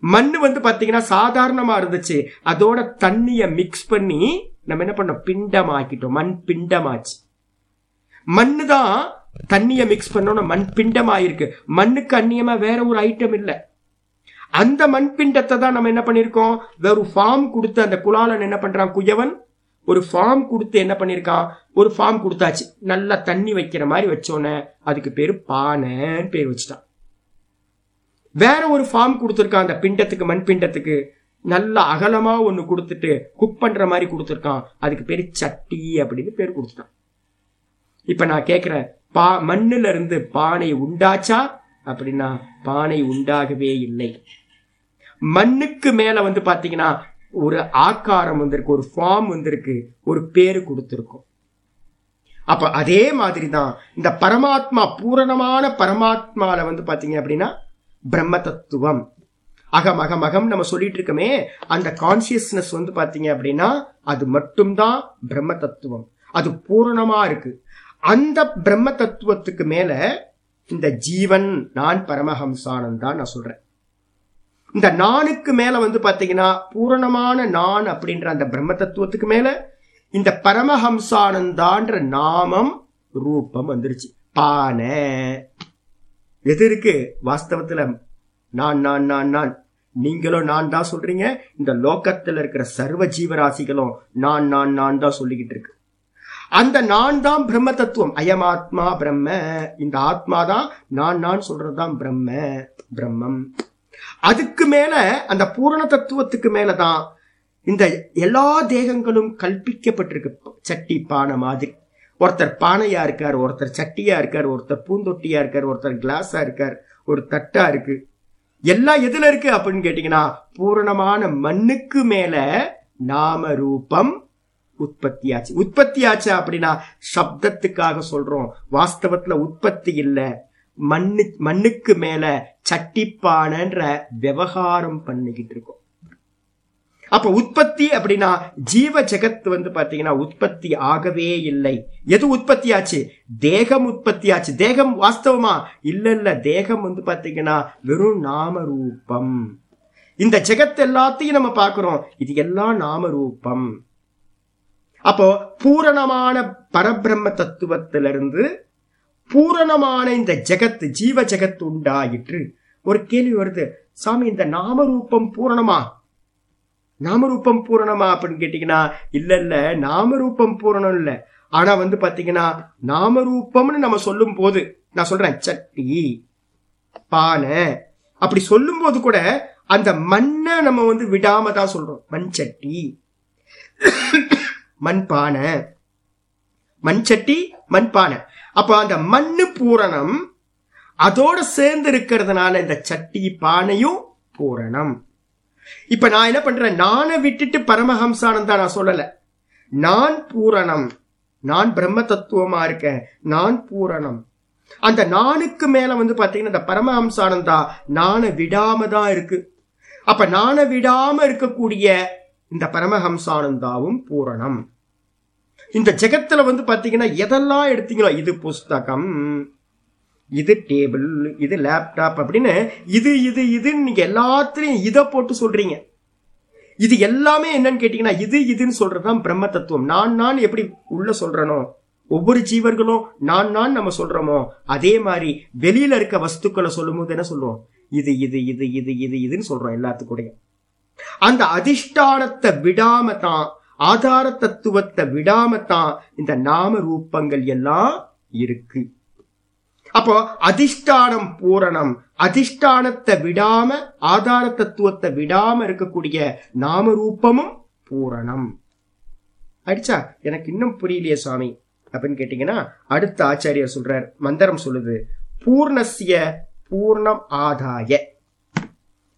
மண்ணு வந்து பாத்தீங்கன்னா சாதாரணமா இருந்துச்சு. அதோட தண்ணிய மிக்ஸ் பண்ணி நம்ம என்ன பண்ணோம்? பிண்டமாக்கிட்டோம். மண் பிண்டமாச்சு. மண்ணு தான் தண்ணியை மிக்ஸ் பண்ணோம்னா மண் பிண்டமாயிருக்கு. மண்ணுக்கு அந்நியமா வேற ஒரு ஐட்டம் இல்லை. அந்த மண்பிண்டத்தை தான் நம்ம என்ன பண்ணிருக்கோம்? வேற ஒரு ஃபார்ம் கொடுத்து அந்த குலாலன் என்ன பண்றான் குயவன்? ஒரு ஃபார்ம் கொடுத்து என்ன பண்ணிருக்கான்? ஒரு ஃபார்ம் கொடுத்தாச்சு. நல்லா தண்ணி வைக்கிற மாதிரி வச்சோன்னே அதுக்கு பேரு பானைன்னு பேர் வச்சுட்டான். வேற ஒரு ஃபார்ம் கொடுத்துருக்கான் அந்த பிண்டத்துக்கு மண் பிண்டத்துக்கு நல்ல அகலமா ஒண்ணு கொடுத்துட்டு குக் பண்ற மாதிரி கொடுத்துருக்கான். அதுக்கு பேரு சட்டி அப்படின்னு பேர் கொடுத்துட்டான். இப்ப நான் கேக்குறேன் பா மண்ணுல இருந்து பானை உண்டாச்சா? அப்படின்னா பானை உண்டாகவே இல்லை. மண்ணுக்கு மேல வந்து பாத்தீங்கன்னா ஒரு ஆக்காரம் வந்திருக்கு ஒரு ஃபார்ம் வந்திருக்கு ஒரு பேரு கொடுத்துருக்கும். அப்ப அதே மாதிரி தான் இந்த பரமாத்மா பூரணமான பரமாத்மால வந்து பாத்தீங்க அப்படின்னா பிரம்ம தத்துவம் அகம் அகம் அகம் நம்ம சொல்லிட்டு இருக்கோமே அந்த கான்சியஸ்னஸ் வந்து பாத்தீங்க அப்படின்னா அது மட்டும்தான் பிரம்ம தத்துவம் அது பூரணமா இருக்கு. அந்த பிரம்ம தத்துவத்துக்கு மேல இந்த ஜீவன் நான் பரமஹம்சானந்தான் நான் சொல்றேன். இந்த நானுக்கு மேல வந்து பாத்தீங்கன்னா பூரணமான நான் அப்படின்ற அந்த பிரம்ம தத்துவத்துக்கு மேல இந்த பரமஹம்சானந்தான்ற நாமம் ரூபம் வந்துருச்சு. பானை. எது இருக்கு? வாஸ்தவத்துல நான் நான் நான் நான். நீங்களும் நான் தான் சொல்றீங்க. இந்த லோகத்துல இருக்கிற சர்வ ஜீவராசிகளும் நான் நான் நான் தான் சொல்லிக்கிட்டு இருக்கு. அந்த நான் தான் பிரம்ம தத்துவம் ஆத்மா பிரம்ம. இந்த ஆத்மா தான் நான் நான் சொல்றதுதான் பிரம்ம. பிரம்மம். அதுக்கு மேல அந்த பூரண தத்துவத்துக்கு மேலதான் இந்த எல்லா தேகங்களும் கல்பிக்கப்பட்டிருக்கு. சட்டி பானை மாதிரி. ஒருத்தர் பானையா இருக்கார் ஒருத்தர் சட்டியா இருக்கார் ஒருத்தர் பூந்தொட்டியா இருக்கார் ஒருத்தர் கிளாஸா இருக்கார் ஒரு தட்டா இருக்கு. எல்லாம் எதுல இருக்கு அப்படின்னு கேட்டீங்கன்னா பூரணமான மண்ணுக்கு மேல நாம ரூபம் உற்பத்தியாச்சு உற்பத்தியாச்சு அப்படின்னா சப்தத்துக்காக சொல்றோம். வாஸ்தவத்துல உற்பத்தி இல்லை. மண்ணு மண்ணுக்கு மேல சட்டிப்பானன்ற விவகாரம் பண்ணிக்கிட்டு இருக்கோம். அப்ப உற்பத்தி அப்படின்னா ஜீவ ஜெகத் வந்து பாத்தீங்கன்னா உற்பத்தி ஆகவே இல்லை. எது உற்பத்தி ஆச்சு? தேகம் உற்பத்தி ஆச்சு. தேகம் வாஸ்தவமா? இல்ல இல்ல. தேகம் வந்து பாத்தீங்கன்னா வெறும் நாம ரூபம் இந்த ஜெகத் எல்லாத்தையும் நம்ம பார்க்கிறோம். இது எல்லாம் நாம ரூபம் அப்போ பூரணமான பரபிரம்ம தத்துவத்திலிருந்து பூரணமான இந்த ஜெகத் ஜீவ ஜெகத் உண்டாயிற்று. ஒரு கேள்வி வருது சாமி இந்த நாமரூபம் பூரணமா? நாமரூபம் பூரணமா? அப்படின்னு கேட்டீங்கன்னா இல்ல இல்ல நாமரூபம் பூரணம் இல்ல. ஆனா வந்து பாத்தீங்கன்னா நாமரூபம்னு நம்ம சொல்லும் போது நான் சொல்றேன் சட்டி பானை அப்படி சொல்லும் போது கூட அந்த மண்ணை நம்ம வந்து விடாம தான் சொல்றோம். மண் சட்டி மண் பானை மண் சட்டி மண் பானை. அப்ப அந்த மண்ணு பூரணம் அதோட சேர்ந்து இருக்கிறதுனால இந்த சட்டி பானையும் பூரணம். இப்ப நான் என்ன பண்றேன்? நானை விட்டுட்டு பரமஹம்சானந்தா நான் சொல்லல. நான் பூரணம். நான் பிரம்ம தத்துவமா இருக்கேன். நான் பூரணம். அந்த நானுக்கு மேல வந்து பாத்தீங்கன்னா இந்த பரமஹம்சானந்தா நானை விடாம தான் இருக்கு. அப்ப நானை விடாம இருக்கக்கூடிய இந்த பரமஹம்சானந்தாவும் பூரணம். இந்த ஜெகத்துல வந்து பாத்தீங்கன்னா எதெல்லாம் எடுத்தீங்களோ இது புஸ்தகம் இது டேபிள் இது லேப்டாப் அப்படின்னு இது இது இதுன்னு நீங்க எல்லாத்துலயும் இதை போட்டு சொல்றீங்க. இது எல்லாமே என்னன்னு கேட்டீங்கன்னா இது இதுன்னு சொல்றதுதான் பிரம்ம தத்துவம். நான் நான் எப்படி உள்ள சொல்றனோ ஒவ்வொரு ஜீவர்களும் நான் நான் நம்ம சொல்றோமோ அதே மாதிரி வெளியில இருக்க வஸ்துக்களை சொல்லும் போது என்ன சொல்லுவோம் இது இது இது இது இது இதுன்னு சொல்றோம் எல்லாத்துக்கூடயும். அந்த அதிஷ்டானத்தை விடாம தான் ஆதார தத்துவத்தை விடாம தான் இந்த நாம ரூபங்கள் எல்லாம் இருக்கு. அப்போ அதிஷ்டானம் பூரணம் அதிஷ்டானத்தை விடாம ஆதார தத்துவத்தை விடாம இருக்கக்கூடிய நாம ரூபமும் பூரணம். அடிச்சா? எனக்கு இன்னும் புரியலையே சுவாமி அப்படின்னு கேட்டீங்கன்னா அடுத்த ஆச்சாரியர் சொல்றார் மந்திரம் சொல்லுது பூர்ணசிய பூர்ணம் ஆதாய.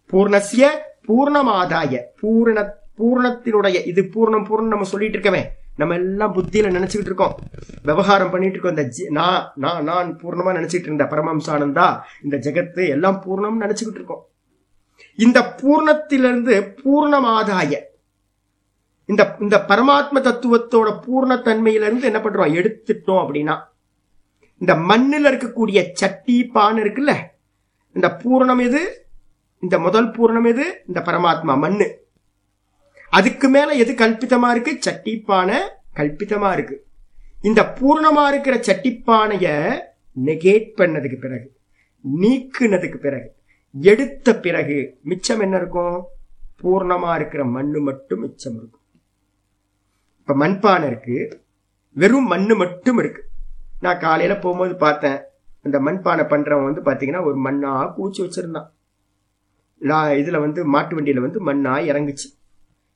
பூர்ணசிய பூர்ணமாதாய பூரண பூர்ணத்தினுடைய இது பூர்ணம் பூர்ணம் நம்ம சொல்லிட்டு இருக்கவே. நம்ம எல்லாம் புத்தியில நினைச்சுக்கிட்டு இருக்கோம். விவகாரம் பண்ணிட்டு இருக்கோம். இந்த நான் நான் நான் பூர்ணமா நினைச்சிட்டு இருந்த பரமம்சானந்தா இந்த ஜெகத்து எல்லாம் பூர்ணம் நினைச்சுக்கிட்டு இருக்கோம். இந்த பூர்ணத்திலிருந்து பூர்ணமாதாய. இந்த இந்த பரமாத்ம தத்துவத்தோட பூர்ணத்தன்மையிலிருந்து என்ன பண்றோம்? எடுத்துட்டோம் அப்படின்னா இந்த மண்ணில் இருக்கக்கூடிய சட்டி பான் இருக்குல்ல இந்த பூரணம் எது? இந்த முதல் பூரணம் எது? இந்த பரமாத்மா மண்ணு. அதுக்கு மேல எது கல்பிதமா இருக்கு? சட்டிப்பானை கல்பிதமா இருக்கு. இந்த பூர்ணமா இருக்கிற சட்டிப்பானைய நெகேட் பண்ணதுக்கு பிறகு நீக்குனதுக்கு பிறகு எடுத்த பிறகு மிச்சம் என்ன இருக்கும்? பூர்ணமா இருக்கிற மண்ணு மட்டும் மிச்சம் இருக்கும். இப்ப மண்பானை இருக்கு. வெறும் மண்ணு மட்டும் இருக்கு. நான் காலையில போகும்போது பார்த்தேன். அந்த மண்பானை பண்றவன் வந்து பாத்தீங்கன்னா ஒரு மண்ணா பூச்சி வச்சிருந்தான். நான் இதுல வந்து மாட்டு வண்டியில வந்து மண்ணா இறங்குச்சு.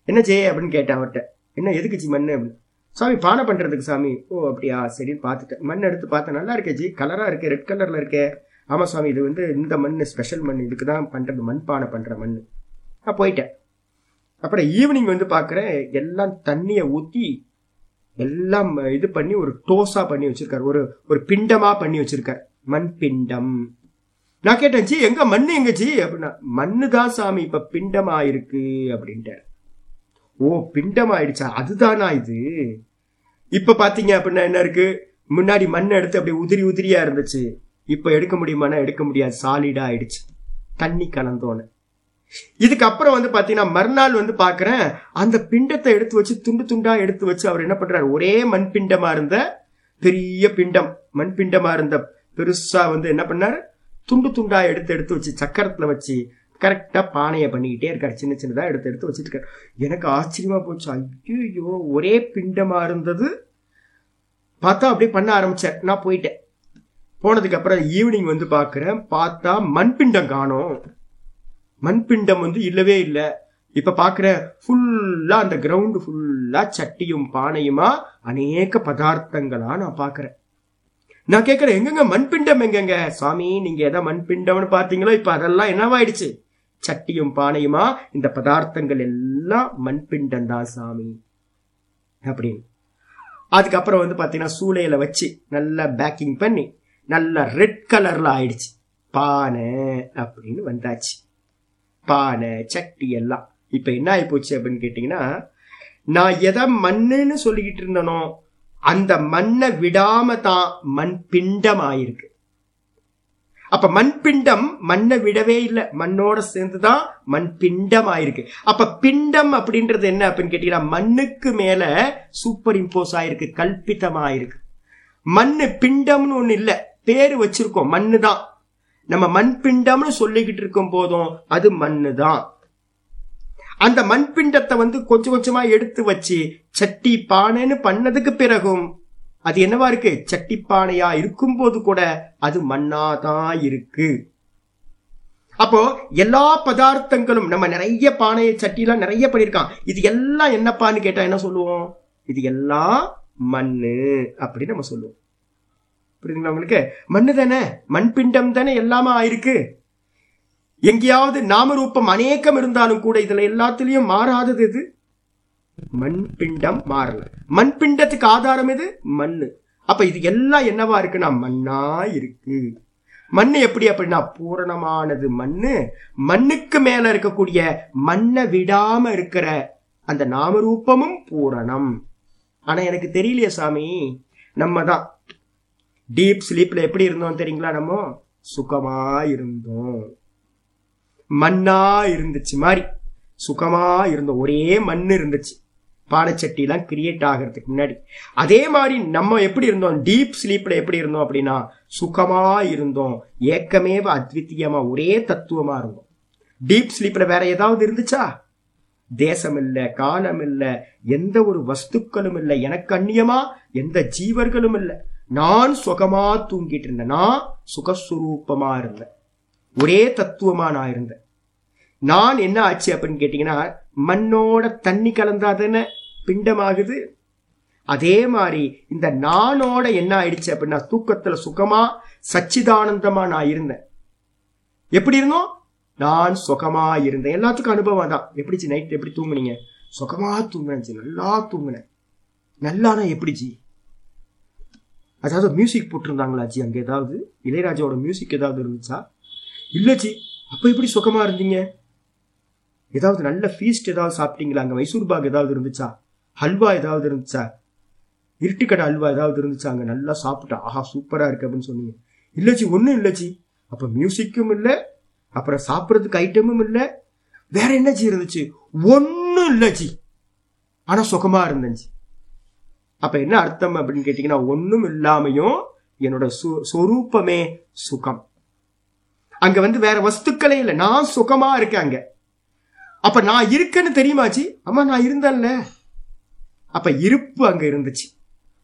என்ன செய்ய அப்படின்னு கேட்டேன் அவர்கிட்ட. என்ன எதுக்கு ஜி மண்ணு? அப்படின்னு. சாமி பானை பண்ணுறதுக்கு சாமி. ஓ அப்படியா? சரின்னு பார்த்துட்டேன். மண் எடுத்து பார்த்தேன் நல்லா இருக்கே ஜி. கலராக இருக்கே ரெட் கலரில் இருக்கே. ஆமாம் சாமி இது வந்து இந்த மண் ஸ்பெஷல் மண் இதுக்கு தான் பண்ணுறது மண் பானை பண்ணுற மண் நான் போயிட்டேன். அப்புறம் ஈவினிங் வந்து பார்க்குறேன். எல்லாம் தண்ணியை ஊற்றி எல்லாம் இது பண்ணி ஒரு டோஸாக பண்ணி வச்சுருக்காரு. ஒரு ஒரு பிண்டமாக பண்ணி வச்சிருக்காரு. மண் பிண்டம் நான் கேட்டேன் ஜி எங்கே மண் எங்கே ஜி? அப்படின்னா மண்ணு தான் சாமி இப்போ பிண்டமாக இருக்கு அப்படின்ட்டு ஓ பிண்டம் ஆயிடுச்சா அதுதானா இது? இப்ப பாத்தீங்க அப்படின்னா என்ன இருக்கு? முன்னாடி மண் எடுத்து அப்படி உதிரி உதிரியா இருந்துச்சு. இப்ப எடுக்க முடியுமானா எடுக்க முடியாது. சாலிடா ஆயிடுச்சு. தண்ணி கலந்தோன்னு இதுக்கப்புறம் வந்து பாத்தீங்கன்னா மறுநாள் வந்து பாக்குறேன் அந்த பிண்டத்தை எடுத்து வச்சு துண்டு துண்டா எடுத்து வச்சு அவர் என்ன பண்றாரு? ஒரே மண் பிண்டமா இருந்த பெரிய பிண்டம் மண் பிண்டமா இருந்த பெருசா வந்து என்ன பண்ணாரு? துண்டு துண்டா எடுத்து எடுத்து வச்சு சக்கரத்துல வச்சு கரெக்டாக பானையை பண்ணிக்கிட்டே இருக்கார். சின்ன சின்னதாக எடுத்து எடுத்து வச்சுட்டு எனக்கு ஆச்சரியமா போச்சு. ஐயோ ஒரே பிண்டமாக இருந்தது. பார்த்தா அப்படியே பண்ண ஆரம்பித்தார் நான் போயிட்டேன். போனதுக்கப்புறம் ஈவினிங் வந்து பார்க்குறேன். பார்த்தா மண்பிண்டம் காணோம். மண்பிண்டம் வந்து இல்லவே இல்லை. இப்போ பார்க்குற ஃபுல்லாக அந்த கிரவுண்டு ஃபுல்லாக சட்டியும் பானையுமா அநேக பதார்த்தங்களாக நான் பார்க்குறேன். நான் கேட்குறேன் எங்கங்க மண்பிண்டம் எங்கங்க? சாமி நீங்க எதாவது மண்பிண்டம்னு பார்த்தீங்களோ இப்ப அதெல்லாம் என்னவாயிடுச்சு? சட்டியும் பானையுமா? இந்த பதார்த்தங்கள் எல்லாம் மண்பிண்டம் தான் சாமி. அப்படின்னு. அதுக்கப்புறம் வந்து பார்த்தீங்கன்னா சூளையில வச்சு நல்லா பேக்கிங் பண்ணி நல்லா ரெட் கலர்ல ஆயிடுச்சு. பானை அப்படின்னு வந்தாச்சு. பானை சட்டி எல்லாம். இப்ப என்ன ஆகி போச்சு அப்படின்னு கேட்டீங்கன்னா நான் எதை மண்ணுன்னு சொல்லிக்கிட்டு இருந்தனோ அந்த மண்ணை விடாம தான் மண் பிண்டம் ஆயிருக்கு. அப்ப மண்பிண்டம் மண்ணை விடவே இல்லை. மண்ணோட சேர்ந்துதான் மண் பிண்டம் ஆயிருக்கு அப்ப பிண்டம் அப்படின்றது என்ன அப்படின்னு கேட்டீங்கன்னா மண்ணுக்கு மேல சூப்பர் இம்போஸ் ஆயிருக்கு கல்பிதம் ஆயிருக்கு மண்ணு பிண்டம்னு ஒண்ணு இல்ல. பேரு வச்சிருக்கோம் மண்ணு தான் நம்ம மண் பிண்டம்னு சொல்லிக்கிட்டு இருக்கும் போதும் அது மண்ணு தான் அந்த மண்பிண்டத்தை வந்து கொஞ்சம் கொஞ்சமா எடுத்து வச்சு சட்டி பானைன்னு பண்ணதுக்கு பிறகும் அது என்னவா இருக்கு? சட்டி இருக்கும் இருக்கும்போது கூட அது மண்ணாதான் இருக்கு. அப்போ எல்லா பதார்த்தங்களும் நம்ம நிறைய பானையை சட்டிலாம் நிறைய பண்ணியிருக்கான். இது எல்லாம் என்னப்பான்னு கேட்டா என்ன சொல்லுவோம்? இது எல்லாம் மண்ணு அப்படின்னு நம்ம சொல்லுவோம். புரியுதுங்களா உங்களுக்கு? மண்ணு தானே? மண்பிண்டம் தானே எல்லாமே ஆயிருக்கு? எங்கேயாவது நாமரூபம் அநேகம் இருந்தாலும் கூட இதுல எல்லாத்துலயும் மாறாதது இது மண்பிண்டம் மாறல. மண்பிண்டத்துக்கு ஆதாரம் எது? மண்ணு. அப்ப இது எல்லாம் என்னவா இருக்குன்னா மண்ணா இருக்கு. மண்ணு எப்படி அப்படின்னா பூரணமானது மண்ணு. மண்ணுக்கு மேல இருக்கக்கூடிய மண்ணை விடாம இருக்கிற அந்த நாமரூபமும் பூரணம். ஆனா எனக்கு தெரியலையே சாமி. நம்ம தான் டீப் ஸ்லீப்ல எப்படி இருந்தோம் தெரியுங்களா நம்ம? சுகமா இருந்தோம். மண்ணா இருந்துச்சு மாதிரி சுகமா இருந்த ஒரே மண் இருந்துச்சு. பாடச்சட்டிலாம் கிரியேட் ஆகிறதுக்கு முன்னாடி. அதே மாதிரி நம்ம எப்படி இருந்தோம்? டீப் ஸ்லீப்ல எப்படி இருந்தோம் அப்படின்னா சுகமா இருந்தோம். ஏக்கமேவ அத்வித்தியமா ஒரே தத்துவமா இருந்தோம். டீப் ஸ்லீப்ல வேற ஏதாவது இருந்துச்சா? தேசம் இல்ல காலம் இல்ல எந்த ஒரு வஸ்துக்களும் இல்ல எனக்கு அந்நியமா எந்த ஜீவர்களும் இல்ல. நான் சுகமா தூங்கிட்டு இருந்தேன். நான் சுகஸ்வரூபமா இருந்தேன். ஒரே தத்துவமா நான் இருந்தேன். நான் என்ன ஆச்சு அப்படின்னு கேட்டீங்கன்னா மண்ணோட தண்ணி கலந்தாதானே பிண்டமாகுது. அதே மாதிரி இந்த நானோட என்ன ஆயிடுச்சு அப்படின்னா தூக்கத்துல சுகமா சச்சிதானந்தமா நான் இருந்தேன். எப்படி இருந்தோம்? நான் சுகமா இருந்தேன். எல்லாத்துக்கும் அனுபவம் தான் எப்படிச்சு நைட் எப்படி தூங்குனீங்க? சுகமா தூங்குனேன் ஜி. நல்லா தூங்குனேன். நல்லானா எப்படி அதாவது மியூசிக் போட்டிருந்தாங்களா ஜி அங்க ஏதாவது? இளையராஜாவோட மியூசிக் ஏதாவது இருந்துச்சா? இல்லை ஜி. அப்ப எப்படி சுகமா இருந்தீங்க? ஏதாவது நல்ல ஃபீஸ்ட் ஏதாவது சாப்பிட்டீங்களா? அங்க மைசூர் பாக் ஏதாவது இருந்துச்சா? ஹல்வா ஏதாவது இருந்துச்சா? இருட்டுக்கடை அல்வா ஏதாவது இருந்துச்சா? அங்கே நல்லா சாப்பிட்டா ஆஹா சூப்பராக இருக்கு அப்படின்னு சொன்னீங்க. இல்லைச்சி ஒன்றும் இல்லைச்சி அப்போ மியூசிக்கும் இல்லை. அப்புறம் சாப்பிட்றதுக்கு ஐட்டமும் இல்லை. வேற என்னச்சி இருந்துச்சு? ஒன்றும் இல்லைச்சி ஆனால் சுகமாக இருந்துச்சு அப்போ என்ன அர்த்தம் அப்படின்னு கேட்டிங்கன்னா ஒன்றும் இல்லாமையும் என்னோட சு- சொரூப்பமே சுகம். அங்க வந்து வேற வஸ்துக்களே இல்லை. நான் சுகமா இருக்கேன் அங்க. அப்ப நான் இருக்கேன்னு தெரியுமாச்சி அம்மா நான் இருந்தேன்ல. அப்ப இருப்பு அங்க இருந்துச்சு.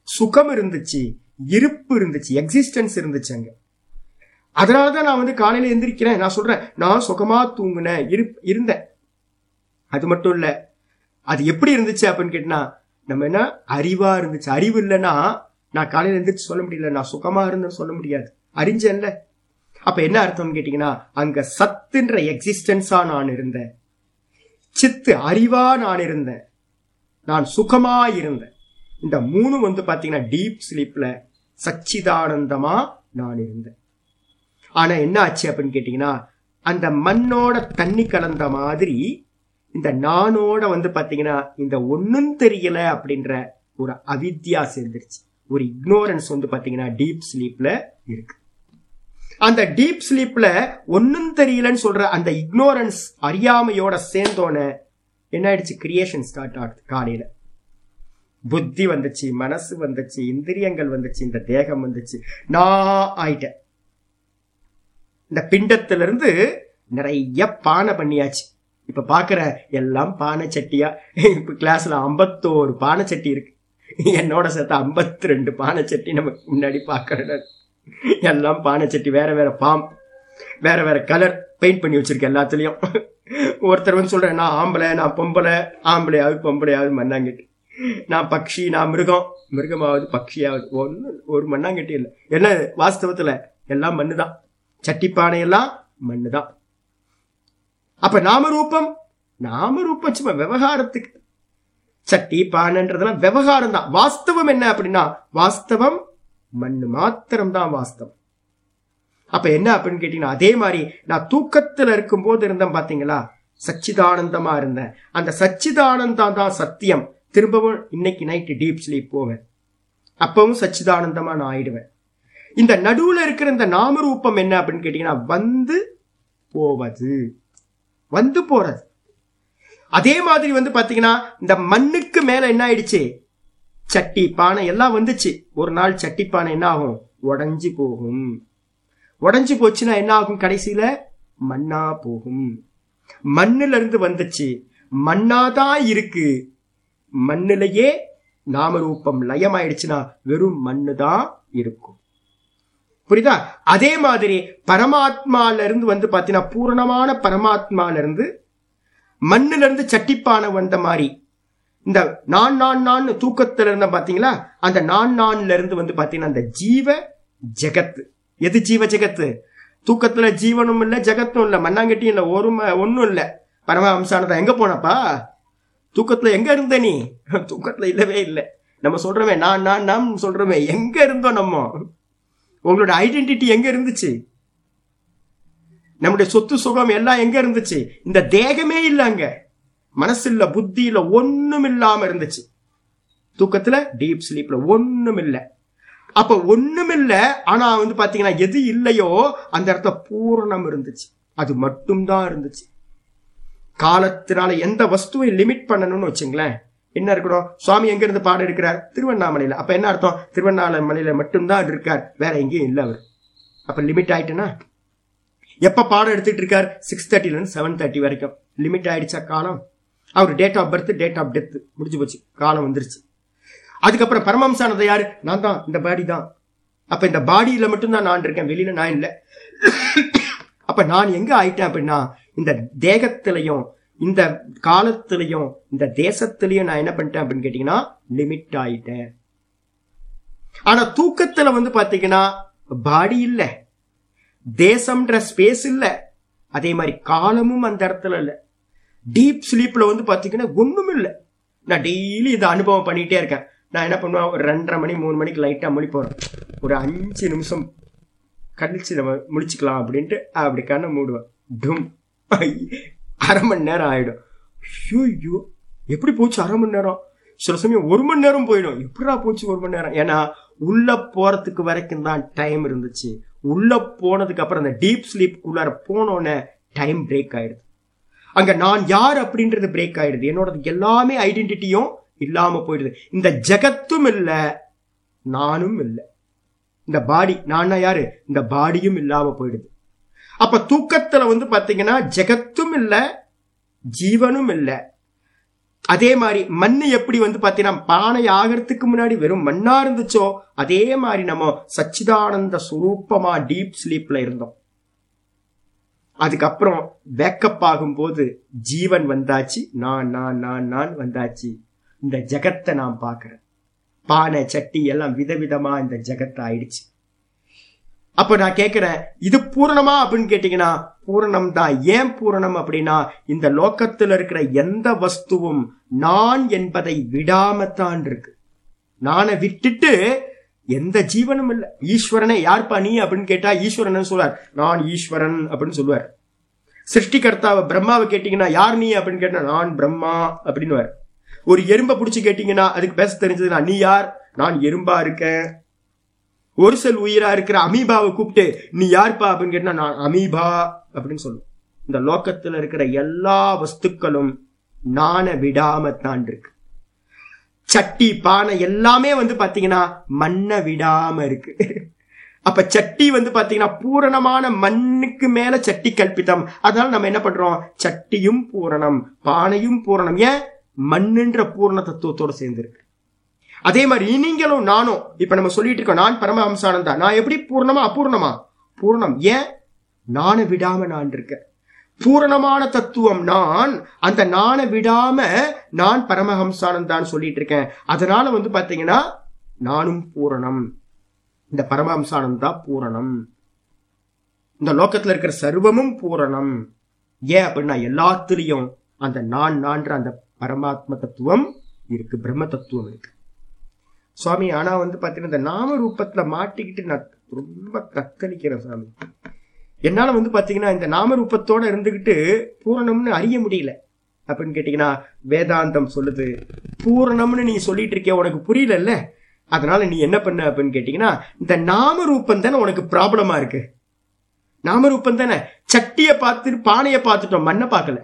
சுகம் இருந்துச்சு இருப்பு இருந்துச்சு எக்ஸிஸ்டன்ஸ் இருந்துச்சு அங்க. அதனாலதான் நான் வந்து காலையில எந்திரிக்கிறேன். நான் சொல்றேன் நான் சுகமா தூங்கினேன் இருப்- இருந்தேன். அது மட்டும் இல்ல அது எப்படி இருந்துச்சு அப்படின்னு கேட்டினா நம்ம என்ன அறிவா இருந்துச்சு. அறிவு இல்லைன்னா நான் காலையில எந்திரிச்சு சொல்ல முடியல. நான் சுகமா இருந்தேன்னு சொல்ல முடியாது. அறிஞ்சேன்ல. அப்ப என்ன அர்த்தம்னு கேட்டீங்கன்னா அங்க சத்துன்ற எக்ஸிஸ்டன்ஸா நான் இருந்தேன். சித்து அறிவா நான் இருந்தேன். நான் சுகமா இருந்தேன் இந்த மூணு வந்து பாத்தீங்கன்னா டீப் ஸ்லீப்ல சச்சிதானந்தமா நான் இருந்தேன். ஆனா என்ன ஆச்சு அப்படின்னு கேட்டீங்கன்னா அந்த மண்ணோட தண்ணி கலந்த மாதிரி இந்த நானோட வந்து பாத்தீங்கன்னா இந்த ஒன்னும் தெரியல அப்படின்ற ஒரு அவித்யா சேர்ந்துருச்சு. ஒரு இக்னோரன்ஸ் வந்து பாத்தீங்கன்னா டீப் ஸ்லீப்ல இருக்கு. அந்த டீப் ஸ்லீப்ல ஒன்னும் தெரியலன்னு சொல்ற அந்த இக்னோரன்ஸ் அறியாமையோட சேர்ந்தோன என்ன ஆயிடுச்சு கிரியேஷன் ஸ்டார்ட் ஆகுது காலையில. புத்தி வந்துச்சு மனசு வந்துச்சு இந்திரியங்கள் வந்துச்சு இந்த தேகம் வந்துச்சு. நான் ஆயிட்டேன். இந்த பிண்டத்திலிருந்து நிறைய பானை பண்ணியாச்சு. இப்ப பாக்குற எல்லாம் பானை சட்டியா? இப்ப கிளாஸ்ல ஐம்பத்தோரு பானை சட்டி இருக்கு. என்னோட சேர்த்து ஐம்பத்தி ரெண்டு பானை சட்டி நமக்கு முன்னாடி பாக்குற எல்லாம் பானை சட்டி வேற வேற பாம் வேற வேற கலர் பெயிண்ட் பண்ணி வச்சிருக்கேன் எல்லாத்துலயும். ஒருத்தர் வந்து சொல்றேன் நான் ஆம்பளை நான் பொம்பளை ஆம்பளையாவது பொம்பளையாவது மண்ணாங்கட்டி. நான் பக்ஷி நான் மிருகம் மிருகமாவது பக்ஷியாவது. ஒன்று ஒரு மண்ணாங்கட்டி இல்லை. என்ன வாஸ்தவத்தில் எல்லாம் மண்ணு தான் சட்டிப்பானையெல்லாம் எல்லாம் மண்ணுதான். அப்ப நாமரூபம் நாமரூபம் சும்மா விவகாரத்துக்கு. சட்டி பானைன்றதெல்லாம் விவகாரம் தான் வாஸ்தவம் என்ன அப்படின்னா வாஸ்தவம் மண்ணு மாத்திரம் தான் வாஸ்தவம். அப்ப என்ன அப்படின்னு கேட்டீங்கன்னா அதே மாதிரி நான் தூக்கத்துல இருக்கும் போது இருந்தேன் பாத்தீங்களா? சச்சிதானந்தமா இருந்தேன். அந்த சச்சிதானந்தம் தான் சத்தியம். திரும்பவும் இன்னைக்கு நைட்டு டீப் ஸ்லீப் போவேன். அப்பவும் சச்சிதானந்தமா நான் ஆயிடுவேன். இந்த நடுவுல இருக்கிற இந்த நாமரூபம் என்ன அப்படின்னு கேட்டீங்கன்னா வந்து போவது. வந்து போறது. அதே மாதிரி வந்து பாத்தீங்கன்னா இந்த மண்ணுக்கு மேல என்ன ஆயிடுச்சு? சட்டி பானை எல்லாம் வந்துச்சு. ஒரு நாள் சட்டி பானை என்ன ஆகும்? உடஞ்சி போகும். உடஞ்சி போச்சுன்னா என்ன ஆகும் கடைசியில? மண்ணா போகும். மண்ணுல இருந்து வந்துச்சு. மண்ணாதான் இருக்கு. மண்ணிலேயே நாமரூபம் லயமாயிடுச்சுன்னா வெறும் மண்ணு தான் இருக்கும். புரியுதா? அதே மாதிரி பரமாத்மால இருந்து வந்து பாத்தீங்கன்னா பூரணமான பரமாத்மால இருந்து மண்ணுல இருந்து சட்டிப்பான வந்த மாதிரி இந்த நான் நான் நான் தூக்கத்துல இருந்த பாத்தீங்களா? அந்த நான் நான்ல இருந்து வந்து பாத்தீங்கன்னா அந்த ஜீவ ஜெகத்து. எது ஜீவ ஜெகத்து? தூக்கத்துல ஜீவனும் இல்ல ஜெகத்தும் இல்ல மண்ணாங்கட்டியும் இல்ல ஒரு ஒன்றும் இல்லை. இல்ல பரமஹம்சானதா எங்க போனப்பா? தூக்கத்துல எங்க இருந்த நீ? தூக்கத்துல இல்லவே இல்லை. நம்ம சொல்றோமே நான் நான் நாம் சொல்றோமே எங்க இருந்தோம் நம்ம? உங்களோட ஐடென்டிட்டி எங்க இருந்துச்சு? நம்முடைய சொத்து சுகம் எல்லாம் எங்க இருந்துச்சு? இந்த தேகமே இல்ல அங்க. மனசு இல்ல புத்தி இல்ல ஒண்ணும் இல்லாம இருந்துச்சு. தூக்கத்துல டீப் ஸ்லீப்ல ஒண்ணும் இல்லை. அப்ப ஒண்ணும் இல்ல ஆனா வந்து பாத்தீங்கன்னா எது இல்லையோ அந்த இடத்துல பூரணம் இருந்துச்சு. அது மட்டும்தான் இருந்துச்சு. காலத்தினால எந்த வஸ்துவை லிமிட் பண்ணணும்னு வச்சுங்களேன். என்ன இருக்கணும்? சுவாமி எங்க இருந்து பாடம் எடுக்கிறார்? திருவண்ணாமலையில. அப்ப என்ன அர்த்தம்? திருவண்ணாமலையில மட்டும்தான் இருக்கார். வேற எங்கேயும் இல்லை அவர். அப்ப லிமிட் ஆயிட்டுனா? எப்ப பாடம் எடுத்துட்டு இருக்கார்? சிக்ஸ் தேர்ட்டில இருந்து செவன் தேர்ட்டி வரைக்கும். லிமிட் ஆயிடுச்சா காலம்? அவர் date of birth date of death முடிஞ்சு போச்சு. காலம் வந்துருச்சு. அதுக்கப்புறம் பரமம்சானது யாரு? நான் தான். இந்த பாடி தான். அப்ப இந்த பாடியில மட்டும்தான் நான் இருக்கேன். வெளியில நான் இல்லை. அப்ப நான் எங்க ஆயிட்டேன் அப்படின்னா இந்த தேகத்திலையும் இந்த காலத்திலையும் இந்த தேசத்திலையும் நான் என்ன பண்ணிட்டேன் அப்படின்னு கேட்டீங்கன்னா லிமிட் ஆயிட்டேன். ஆனா தூக்கத்துல வந்து பாத்தீங்கன்னா பாடி இல்ல. தேசம்ன்ற ஸ்பேஸ் இல்ல. அதே மாதிரி காலமும் அந்த இடத்துல இல்ல. டீப் ஸ்லீப்ல வந்து பாத்தீங்கன்னா ஒண்ணும் இல்லை நான் டெய்லி இதை அனுபவம் பண்ணிட்டே இருக்கேன். நான் என்ன பண்ணுவேன்? ஒரு ரெண்டரை மணி மூணு மணிக்கு லைட்டாக முழி போறேன் ஒரு அஞ்சு நிமிஷம் கழிச்சு நம்ம முடிச்சுக்கலாம் அப்படின்ட்டு அப்படி கண்ணை மூடுவேன். டும். அரை மணி நேரம் ஆகிடும் ஐயோ எப்படி போச்சு அரை மணி நேரம்? சில சமயம் ஒரு மணி நேரம் போயிடும். எப்படிடா போச்சு ஒரு மணி நேரம்? ஏன்னா உள்ள போறதுக்கு வரைக்கும் தான் டைம் இருந்துச்சு. உள்ள போனதுக்கு அப்புறம் அந்த டீப் ஸ்லீப் உள்ளார போனோடனே டைம் பிரேக் ஆயிடுது. அங்க நான் யார் அப்படின்றது பிரேக் ஆயிடுது. என்னோட எல்லாமே ஐடென்டிட்டியும் இல்லாம போயிடுது. இந்த ஜெகத்தும் இல்ல நானும் இல்லை. இந்த பாடி நான் யாரு? இந்த பாடியும் இல்லாம போயிடுது. அப்ப தூக்கத்துல வந்து பாத்தீங்கன்னா ஜெகத்தும் இல்ல ஜீவனும் இல்ல. அதே மாதிரி மண் எப்படி வந்து பாத்தீங்கன்னா பானை ஆகிறதுக்கு முன்னாடி வெறும் மண்ணா இருந்துச்சோ அதே மாதிரி நம்ம சச்சிதானந்த சுரூப்பமா டீப் ஸ்லீப்ல இருந்தோம். அதுக்கப்புறம் வேக்கப் ஆகும்போது ஜீவன் வந்தாச்சு நான் நான் நான் நான் வந்தாச்சு. இந்த ஜெகத்தை நான் பார்க்கிறேன். பானை சட்டி எல்லாம் விதவிதமா இந்த ஜெகத்தை ஆயிடுச்சு. அப்ப நான் கேட்கிறேன் இது பூரணமா அப்படின்னு கேட்டீங்கன்னா பூரணம் தான். ஏன் பூரணம் அப்படின்னா இந்த லோக்கத்துல இருக்கிற எந்த வஸ்துவும் நான் என்பதை விடாமத்தான் இருக்கு. நானை விட்டுட்டு எந்த ஜீவனும் இல்லை. ஈஸ்வரனே யார்ப்பா நீ அப்படின்னு கேட்டா ஈஸ்வரன் சொல்லுவார் நான் ஈஸ்வரன் அப்படின்னு சொல்லுவார் சிருஷ்டிகர்த்தாவை பிரம்மாவை கேட்டீங்கன்னா யார் நீ அப்படின்னு கேட்டா நான் பிரம்மா அப்படின்னு ஒரு எறும்பை பிடிச்சி கேட்டீங்கன்னா அதுக்கு பேச தெரிஞ்சதுன்னா நீ யார்? நான் எறும்பா இருக்கேன். ஒரு செல் உயிரா இருக்கிற அமீபாவை கூப்பிட்டு நீ யார்ப்பா? அப்படின்னு கேட்டா நான் அமீபா அப்படின்னு சொல்லுவோம். இந்த லோக்கத்துல இருக்கிற எல்லா வஸ்துக்களும் நான விடாம தான் இருக்கு. சட்டி பானை எல்லாமே வந்து பாத்தீங்கன்னா மண்ணை விடாம இருக்கு. அப்ப சட்டி வந்து பாத்தீங்கன்னா பூரணமான மண்ணுக்கு மேல சட்டி கல்பித்தம் அதனால நம்ம என்ன பண்றோம்? சட்டியும் பூரணம் பானையும் பூரணம். ஏன்? மண்ணுன்ற பூரண தத்துவத்தோட சேர்ந்திருக்கு அதே மாதிரி நீங்களும் நானும் இப்ப நம்ம சொல்லிட்டு இருக்கோம் நான் பரமஹம்சானந்தா நான் எப்படி பூர்ணமா அபூர்ணமா? பூர்ணம். ஏன்? நானை விடாம நான் இருக்கேன். பூரணமான தத்துவம் நான் அந்த நானை விடாம நான் பரமஹம்சானந்தான்னு சொல்லிட்டு இருக்கேன். அதனால வந்து பாத்தீங்கன்னா நானும் பூரணம். இந்த பரமஹம்சானந்தா பூரணம். இந்த லோக்கத்துல இருக்கிற சர்வமும் பூரணம். ஏன் அப்படின்னா எல்லாத்துலயும் அந்த நான் நான்ற அந்த பரமாத்ம தத்துவம் இருக்கு பிரம்ம தத்துவம் இருக்கு. சுவாமி ஆனா வந்து பாத்தீங்கன்னா இந்த நாம ரூபத்துல மாட்டிக்கிட்டு நான் ரொம்ப தத்தளிக்கிறேன் சாமி என்னால வந்து பாத்தீங்கன்னா இந்த நாம ரூபத்தோட இருந்துகிட்டு பூரணம்னு அறிய முடியல. அப்படின்னு கேட்டீங்கன்னா வேதாந்தம் சொல்லுது. பூரணம்னு நீ சொல்லிட்டு இருக்கிய உனக்கு புரியலல்ல? அதனால நீ என்ன பண்ண அப்படின்னு கேட்டீங்கன்னா இந்த நாம ரூபம் தானே உனக்கு ப்ராப்ளமா இருக்கு. நாம ரூபம் தானே சட்டியை பார்த்து பானையை பார்த்துட்டோம் மண்ணை பார்க்கல.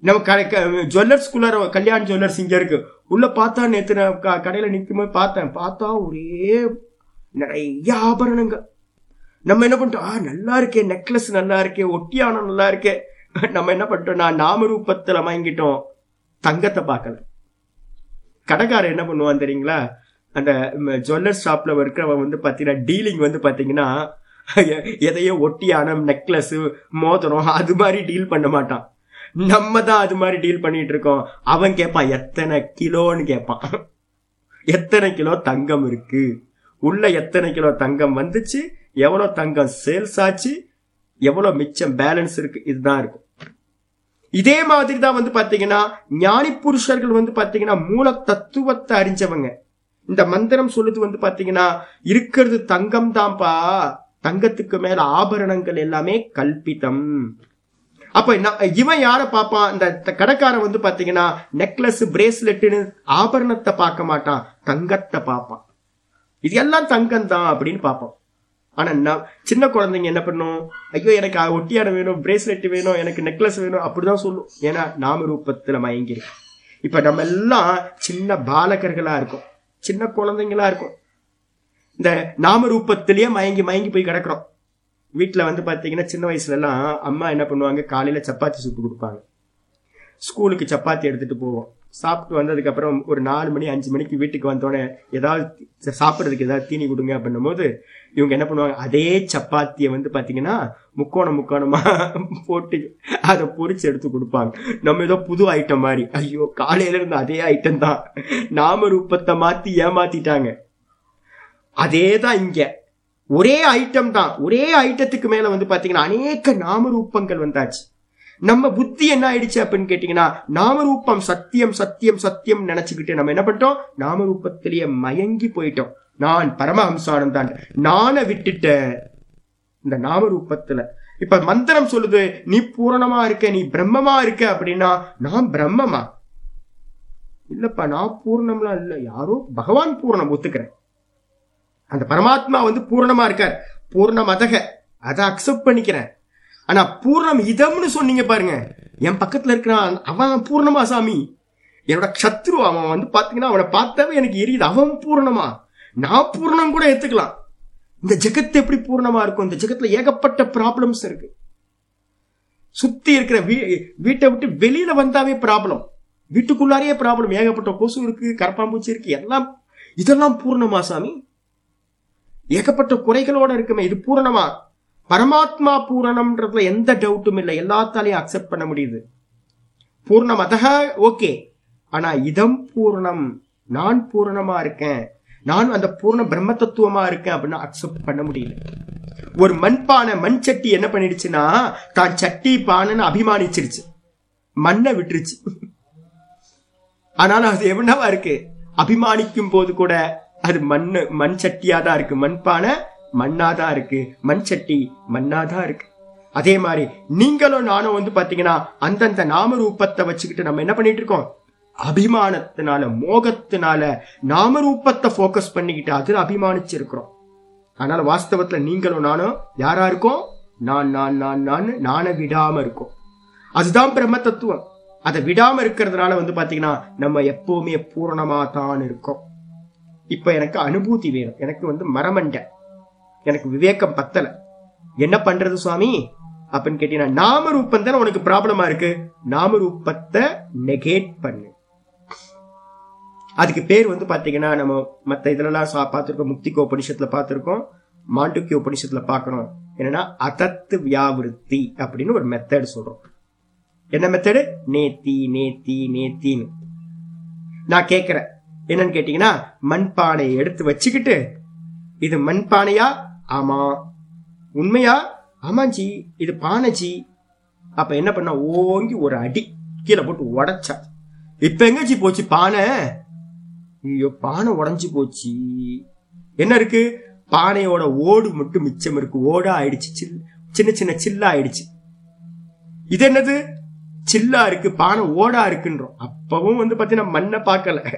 நம்ம ஜுவல்லர்ஸ்குள்ளார கல்யாண் ஜுவல்லர்ஸ் இங்க இருக்கு. உள்ள பார்த்தா நேற்று நான் க- கடையில நிற்கும் போது பார்த்தேன். பார்த்தா ஒரே நிறைய ஆபரணங்க. நம்ம என்ன பண்ணிட்டோம்? ஆ நல்லா இருக்கே. நெக்லஸ் நல்லா இருக்கே. ஒட்டியானம் நல்லா இருக்கே. நம்ம என்ன பண்ணிட்டோம் நான் நாம ரூபத்துல தங்கத்தை பார்க்கல. கடைக்காரன் என்ன பண்ணுவான் தெரியுங்களா? அந்த ஜுவல்லர் ஷாப்ல இருக்கிறவன் வந்து பாத்தீங்கன்னா டீலிங் வந்து பாத்தீங்கன்னா எதையோ ஒட்டியானம் நெக்லஸ் மோதிரம் அது மாதிரி டீல் பண்ண மாட்டான். நம்ம தான் அது மாதிரி டீல் பண்ணிட்டு இருக்கோம் அவன் கேட்பான் எத்தனை கிலோன்னு கேட்பான் எத்தனை கிலோ தங்கம் இருக்கு? உள்ள எத்தனை கிலோ தங்கம் வந்துச்சு? எவ்வளோ தங்கம் சேல்ஸ் ஆச்சு? எவ்வளோ மிச்சம் பேலன்ஸ் இருக்கு? இதுதான் இருக்கும். இதே மாதிரி தான் வந்து பாத்தீங்கன்னா ஞானி புருஷர்கள் வந்து பாத்தீங்கன்னா மூல தத்துவத்தை அறிஞ்சவங்க. இந்த மந்திரம் சொல்லுது வந்து பாத்தீங்கன்னா இருக்கிறது தங்கம் தான்ப்பா தங்கத்துக்கு மேல ஆபரணங்கள் எல்லாமே கல்பிதம். அப்ப இவன் யார பாப்பான் இந்த கடைக்காரன் வந்து பாத்தீங்கன்னா நெக்லஸ் பிரேஸ்லெட்னு ஆபரணத்தை பார்க்க மாட்டான். தங்கத்தை பார்ப்பான். இது எல்லாம் தங்கம் தான் அப்படின்னு பார்ப்போம். ஆனா நான் சின்ன குழந்தைங்க என்ன பண்ணும்? ஐயோ எனக்கு ஒட்டியாடம் வேணும் பிரேஸ்லெட் வேணும் எனக்கு நெக்லஸ் வேணும் அப்படிதான் சொல்லும். ஏன்னா நாம ரூபத்துல மயங்கிருக்கு இப்ப நம்ம எல்லாம் சின்ன பாலகர்களா இருக்கும். சின்ன குழந்தைங்களா இருக்கும். இந்த நாம ரூபத்திலேயே மயங்கி மயங்கி போய் கிடக்குறோம். வீட்டில் வந்து பார்த்தீங்கன்னா சின்ன வயசுலலாம் அம்மா என்ன பண்ணுவாங்க? காலையில் சப்பாத்தி சுட்டு கொடுப்பாங்க. ஸ்கூலுக்கு சப்பாத்தி எடுத்துகிட்டு போவோம். சாப்பிட்டு வந்ததுக்கப்புறம் ஒரு நாலு மணி அஞ்சு மணிக்கு வீட்டுக்கு வந்தோடனே ஏதாவது சாப்பிட்றதுக்கு ஏதாவது தீனி கொடுங்க அப்படின்னும் போது இவங்க என்ன பண்ணுவாங்க? அதே சப்பாத்தியை வந்து பார்த்தீங்கன்னா முக்கோணம் முக்கோணமாக போட்டு அதை பொறிச்சு எடுத்து கொடுப்பாங்க. நம்ம ஏதோ புது ஐட்டம் மாதிரி. ஐயோ காலையில இருந்து அதே ஐட்டம் தான். நாம ரூபத்தை மாற்றி ஏமாத்திட்டாங்க. அதே தான் இங்கே. ஒரே ஐட்டம் தான். ஒரே ஐட்டத்துக்கு மேல வந்து பாத்தீங்கன்னா அநேக நாமரூபங்கள் வந்தாச்சு. நம்ம புத்தி என்ன ஆயிடுச்சு அப்படின்னு கேட்டீங்கன்னா நாமரூபம் சத்தியம் சத்தியம் சத்தியம் நினைச்சுக்கிட்டு நம்ம என்ன பண்ணிட்டோம்? நாமரூபத்திலேயே மயங்கி போயிட்டோம். நான் பரமஹம்சானம் தான். நானை விட்டுட்டேன் இந்த நாமரூபத்துல. இப்ப மந்திரம் சொல்லுது நீ பூரணமா இருக்க நீ பிரம்மமா இருக்க அப்படின்னா நான் பிரம்மமா? இல்லப்பா நான் பூர்ணம்லாம் இல்ல. யாரோ பகவான் பூர்ணம் ஒத்துக்கிறேன். அந்த பரமாத்மா வந்து பூரணமா இருக்கார். பூர்ணமதக. அதை அக்செப்ட் பண்ணிக்கிறேன். ஆனா பூர்ணம் இதம்னு சொன்னீங்க பாருங்க. என் பக்கத்துல இருக்கிறான். அவன் பூர்ணமா சாமி. என்னோட சத்ரு அவன் வந்து பாத்தீங்கன்னா அவனை பார்த்தாவே எனக்கு எரியுது. அவன் பூர்ணமா. நான் பூர்ணம் கூட ஏத்துக்கலாம். இந்த ஜெகத்து எப்படி பூர்ணமா இருக்கும்? இந்த ஜெகத்துல ஏகப்பட்ட ப்ராப்ளம்ஸ் இருக்கு. சுத்தி இருக்கிற வீ- வீட்டை விட்டு வெளியில வந்தாவே ப்ராப்ளம் வீட்டுக்குள்ளாரையே ப்ராப்ளம் ஏகப்பட்ட கொசு இருக்கு கரப்பாம்பூச்சி இருக்கு. எல்லாம் இதெல்லாம் பூர்ணமா சாமி. ஏகப்பட்ட குறைகளோட இருக்குமே. இது பூரணமா? பரமாத்மா பூரணம்ன்றதுல எந்த டவுட்டும் இல்லை. எல்லாத்தாலையும் அக்செப்ட் பண்ண முடியுது. பூர்ணம் அதக ஓகே ஆனா இதம் பூர்ணம். நான் பூரணமா இருக்கேன். நான் அந்த பூர்ண பிரம்ம தத்துவமா இருக்கேன் அப்படின்னு அக்செப்ட் பண்ண முடியல. ஒரு மண்பானை மண் சட்டி என்ன பண்ணிடுச்சுன்னா தான் சட்டி பானைன்னு அபிமானிச்சிருச்சு. மண்ணை விட்டுருச்சு. ஆனாலும் அது எவ்வளவா இருக்கு? அபிமானிக்கும் போது கூட அது மண் மண் சட்டியா தான் இருக்கு. மண்பானை மண்ணா தான் இருக்கு. மண் சட்டி மண்ணா தான் இருக்கு. அதே மாதிரி நீங்களும் நானும் வந்து பாத்தீங்கன்னா அந்தந்த நாம ரூபத்தை வச்சுக்கிட்டு நம்ம என்ன பண்ணிட்டு இருக்கோம்? அபிமானத்தினால மோகத்தினால நாம ரூபத்தை போக்கஸ் பண்ணிக்கிட்டு அதுல அபிமானிச்சிருக்கிறோம். அதனால வாஸ்தவத்துல நீங்களும் நானும் யாரா இருக்கோம்? நான் நான் நான் நான் நானை விடாம இருக்கோம். அதுதான் பிரம்ம தத்துவம். அதை விடாம இருக்கிறதுனால வந்து பாத்தீங்கன்னா நம்ம எப்பவுமே பூரணமா தான் இருக்கோம். இப்ப எனக்கு அனுபூதி வேணும். எனக்கு வந்து மரமண்டை. எனக்கு விவேகம் பத்தல. என்ன பண்றது சுவாமி? அப்படின்னு கேட்டீங்கன்னா நாம ரூபம் தானே உனக்கு ப்ராப்ளமா இருக்கு? நாம ரூபத்தை நெகேட் பண்ணு. அதுக்கு பேர் வந்து பாத்தீங்கன்னா நம்ம மத்த இதுலலாம் சா- பார்த்திருக்கோம் முக்திக்கு உபனிஷத்துல பார்த்திருக்கோம் மாண்டுக்கிய உபனிஷத்துல பார்க்கணும். என்னன்னா அதத்து வியாவிருத்தி அப்படின்னு ஒரு மெத்தட் சொல்றோம். என்ன மெத்தடு நேத்தி நேத்தி நேத்தின்னு. நான் கேட்கிறேன் என்னன்னு கேட்டீங்கன்னா மண்பானையை எடுத்து வச்சுக்கிட்டு இது மண்பானையா? ஆமா. உண்மையா? ஆமாஞ்சி இது பானைச்சி அப்ப என்ன பண்ண ஓங்கி ஒரு அடி கீழே போட்டு உடைச்சா. இப்ப எங்கச்சி போச்சு பானை? ஐயோ பானை உடஞ்சி போச்சு. என்ன இருக்கு? பானையோட ஓடு மட்டும் மிச்சம் இருக்கு. ஓடா ஆயிடுச்சு சில்- சின்ன சின்ன சில்லா ஆயிடுச்சு. இது என்னது? சில்லா இருக்கு பானை ஓடா இருக்குன்றோம். அப்பவும் வந்து பாத்தீங்கன்னா மண்ணை பார்க்கல.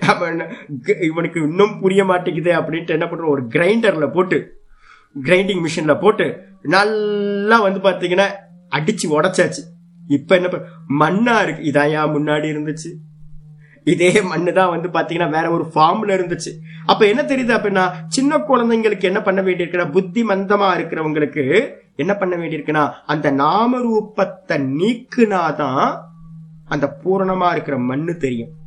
அவன் என்ன, க- இவனுக்கு இன்னும் புரிய மாட்டேங்குது அப்படின்ட்டு என்ன பண்றோம் ஒரு கிரைண்டர்ல போட்டு கிரைண்டிங் மிஷின்ல போட்டு நல்லா வந்து பாத்தீங்கன்னா அடிச்சு உடச்சாச்சு. இப்ப என்ன பண்- மண்ணா இருக்கு. இதான் ஏன் முன்னாடி இருந்துச்சு? இதே மண்ணு தான் வந்து பாத்தீங்கன்னா வேற ஒரு ஃபார்ம்ல இருந்துச்சு. அப்ப என்ன தெரியுது அப்படின்னா சின்ன குழந்தைங்களுக்கு என்ன பண்ண வேண்டியிருக்குன்னா புத்தி மந்தமா இருக்கிறவங்களுக்கு என்ன பண்ண வேண்டியிருக்குன்னா அந்த நாமரூபத்தை நீக்குனாதான் அந்த பூரணமா இருக்கிற மண்ணு தெரியும்.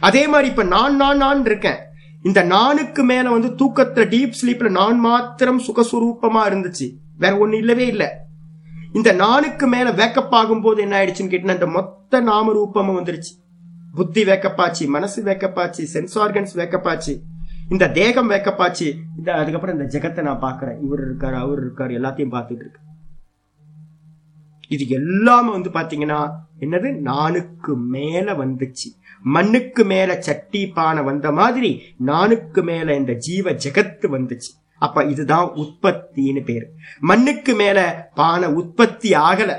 அதே மாதிரி இப்ப நான் நான் நான் இருக்கேன். இந்த நானுக்கு மேல வந்து தூக்கத்துல டீப் ஸ்லீப்ல நான் மாத்திரம் சுகஸ்வரூபமா இருந்துச்சு. வேற ஒண்ணு இல்லவே இல்லை. இந்த நானுக்கு மேல வேக்கப் ஆகும்போது என்ன ஆயிடுச்சுன்னு கேட்டீங்கன்னா இந்த மொத்த நாம ரூபமும் வந்துருச்சு. புத்தி வேக்கப்பாச்சு மனசு வேக்கப்பாச்சு சென்ஸ் ஆர்கன்ஸ் வேக்கப்பாச்சு இந்த தேகம் வேக்கப்பாச்சு இந்த அதுக்கப்புறம் இந்த ஜெகத்தை நான் பாக்குறேன் இவர் இருக்காரு அவர் இருக்காரு எல்லாத்தையும் பார்த்துட்டு இருக்கு இது எல்லாமே வந்து பாத்தீங்கன்னா என்னது? நானுக்கு மேல வந்துச்சு. மண்ணுக்கு மேல சட்டி பானை வந்த மாதிரி நானுக்கு மேல இந்த ஜீவ ஜெகத்து வந்துச்சு. அப்ப இதுதான் உற்பத்தின்னு பேரு. மண்ணுக்கு மேல பானை உற்பத்தி ஆகல.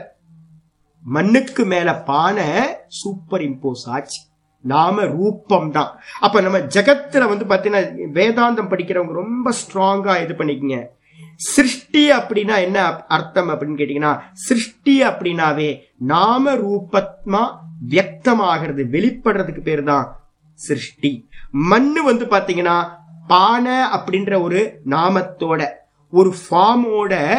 மண்ணுக்கு மேல பானை சூப்பர் இம்போஸ் ஆச்சு. நாம ரூபம் தான் அப்ப நம்ம ஜெகத்துல வந்து பாத்தீங்கன்னா வேதாந்தம் படிக்கிறவங்க ரொம்ப ஸ்ட்ராங்கா இது பண்ணிக்கங்க. சிருஷ்டி அப்படின்னா என்ன அப்- அர்த்தம் அப்படின்னு கேட்டீங்கன்னா சிருஷ்டி அப்படின்னாவே நாம ரூபத்மா வியக்தமாகிறது வெளிப்படுறதுக்கு பேர் தான் சிருஷ்டி. மண்ணு வந்து பாத்தீங்கன்னா பானை அப்படின்ற ஒரு நாமத்தோட ஒரு ஃபார்மோட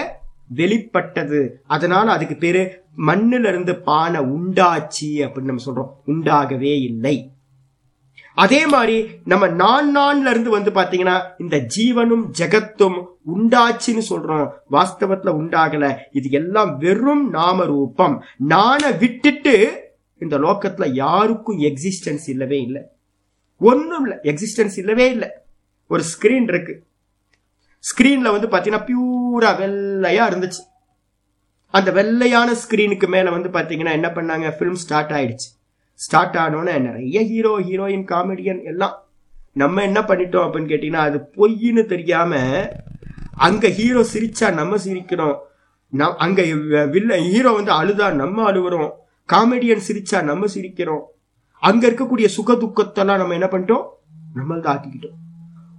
வெளிப்பட்டது. அதனால அதுக்கு பேரு மண்ணுல இருந்து பானை உண்டாச்சு அப்படின்னு நம்ம சொல்றோம். உண்டாகவே இல்லை. அதே மாதிரி நம்ம நான் நான்ல இருந்து வந்து பாத்தீங்கன்னா இந்த ஜீவனும் ஜெகத்தும் உண்டாச்சுன்னு சொல்றோம். வாஸ்தவத்துல உண்டாகல. இது எல்லாம் வெறும் நாம ரூபம். நானை விட்டுட்டு இந்த லோக்கத்துல யாருக்கும் எக்ஸிஸ்டன்ஸ் இல்லவே இல்லை. ஒன்றும் இல்லை. எக்ஸிஸ்டன்ஸ் இல்லவே இல்லை. ஒரு ஸ்கிரீன் இருக்கு. ஸ்கிரீன்ல வந்து பாத்தீங்கன்னா பியூரா வெள்ளையா இருந்துச்சு. அந்த வெள்ளையான ஸ்கிரீனுக்கு மேல வந்து பாத்தீங்கன்னா என்ன பண்ணாங்க? ஃபிலிம் ஸ்டார்ட் ஆயிடுச்சு. ஸ்டார்ட் ஆனோன்னு நிறைய ஹீரோ ஹீரோயின் காமெடியன் எல்லாம் நம்ம என்ன பண்ணிட்டோம் அப்படின்னு கேட்டீங்கன்னா அது பொய்ன்னு தெரியாம அங்க ஹீரோ சிரிச்சா நம்ம சிரிக்கிறோம். நம்- அங்க வில்ல ஹீரோ வந்து அழுதா நம்ம அழுகுறோம். காமெடியன் சிரிச்சா நம்ம சிரிக்கிறோம். அங்க இருக்கக்கூடிய சுக துக்கத்தெல்லாம் நம்ம என்ன பண்ணிட்டோம்? நம்மள்தான் ஆக்கிக்கிட்டோம்.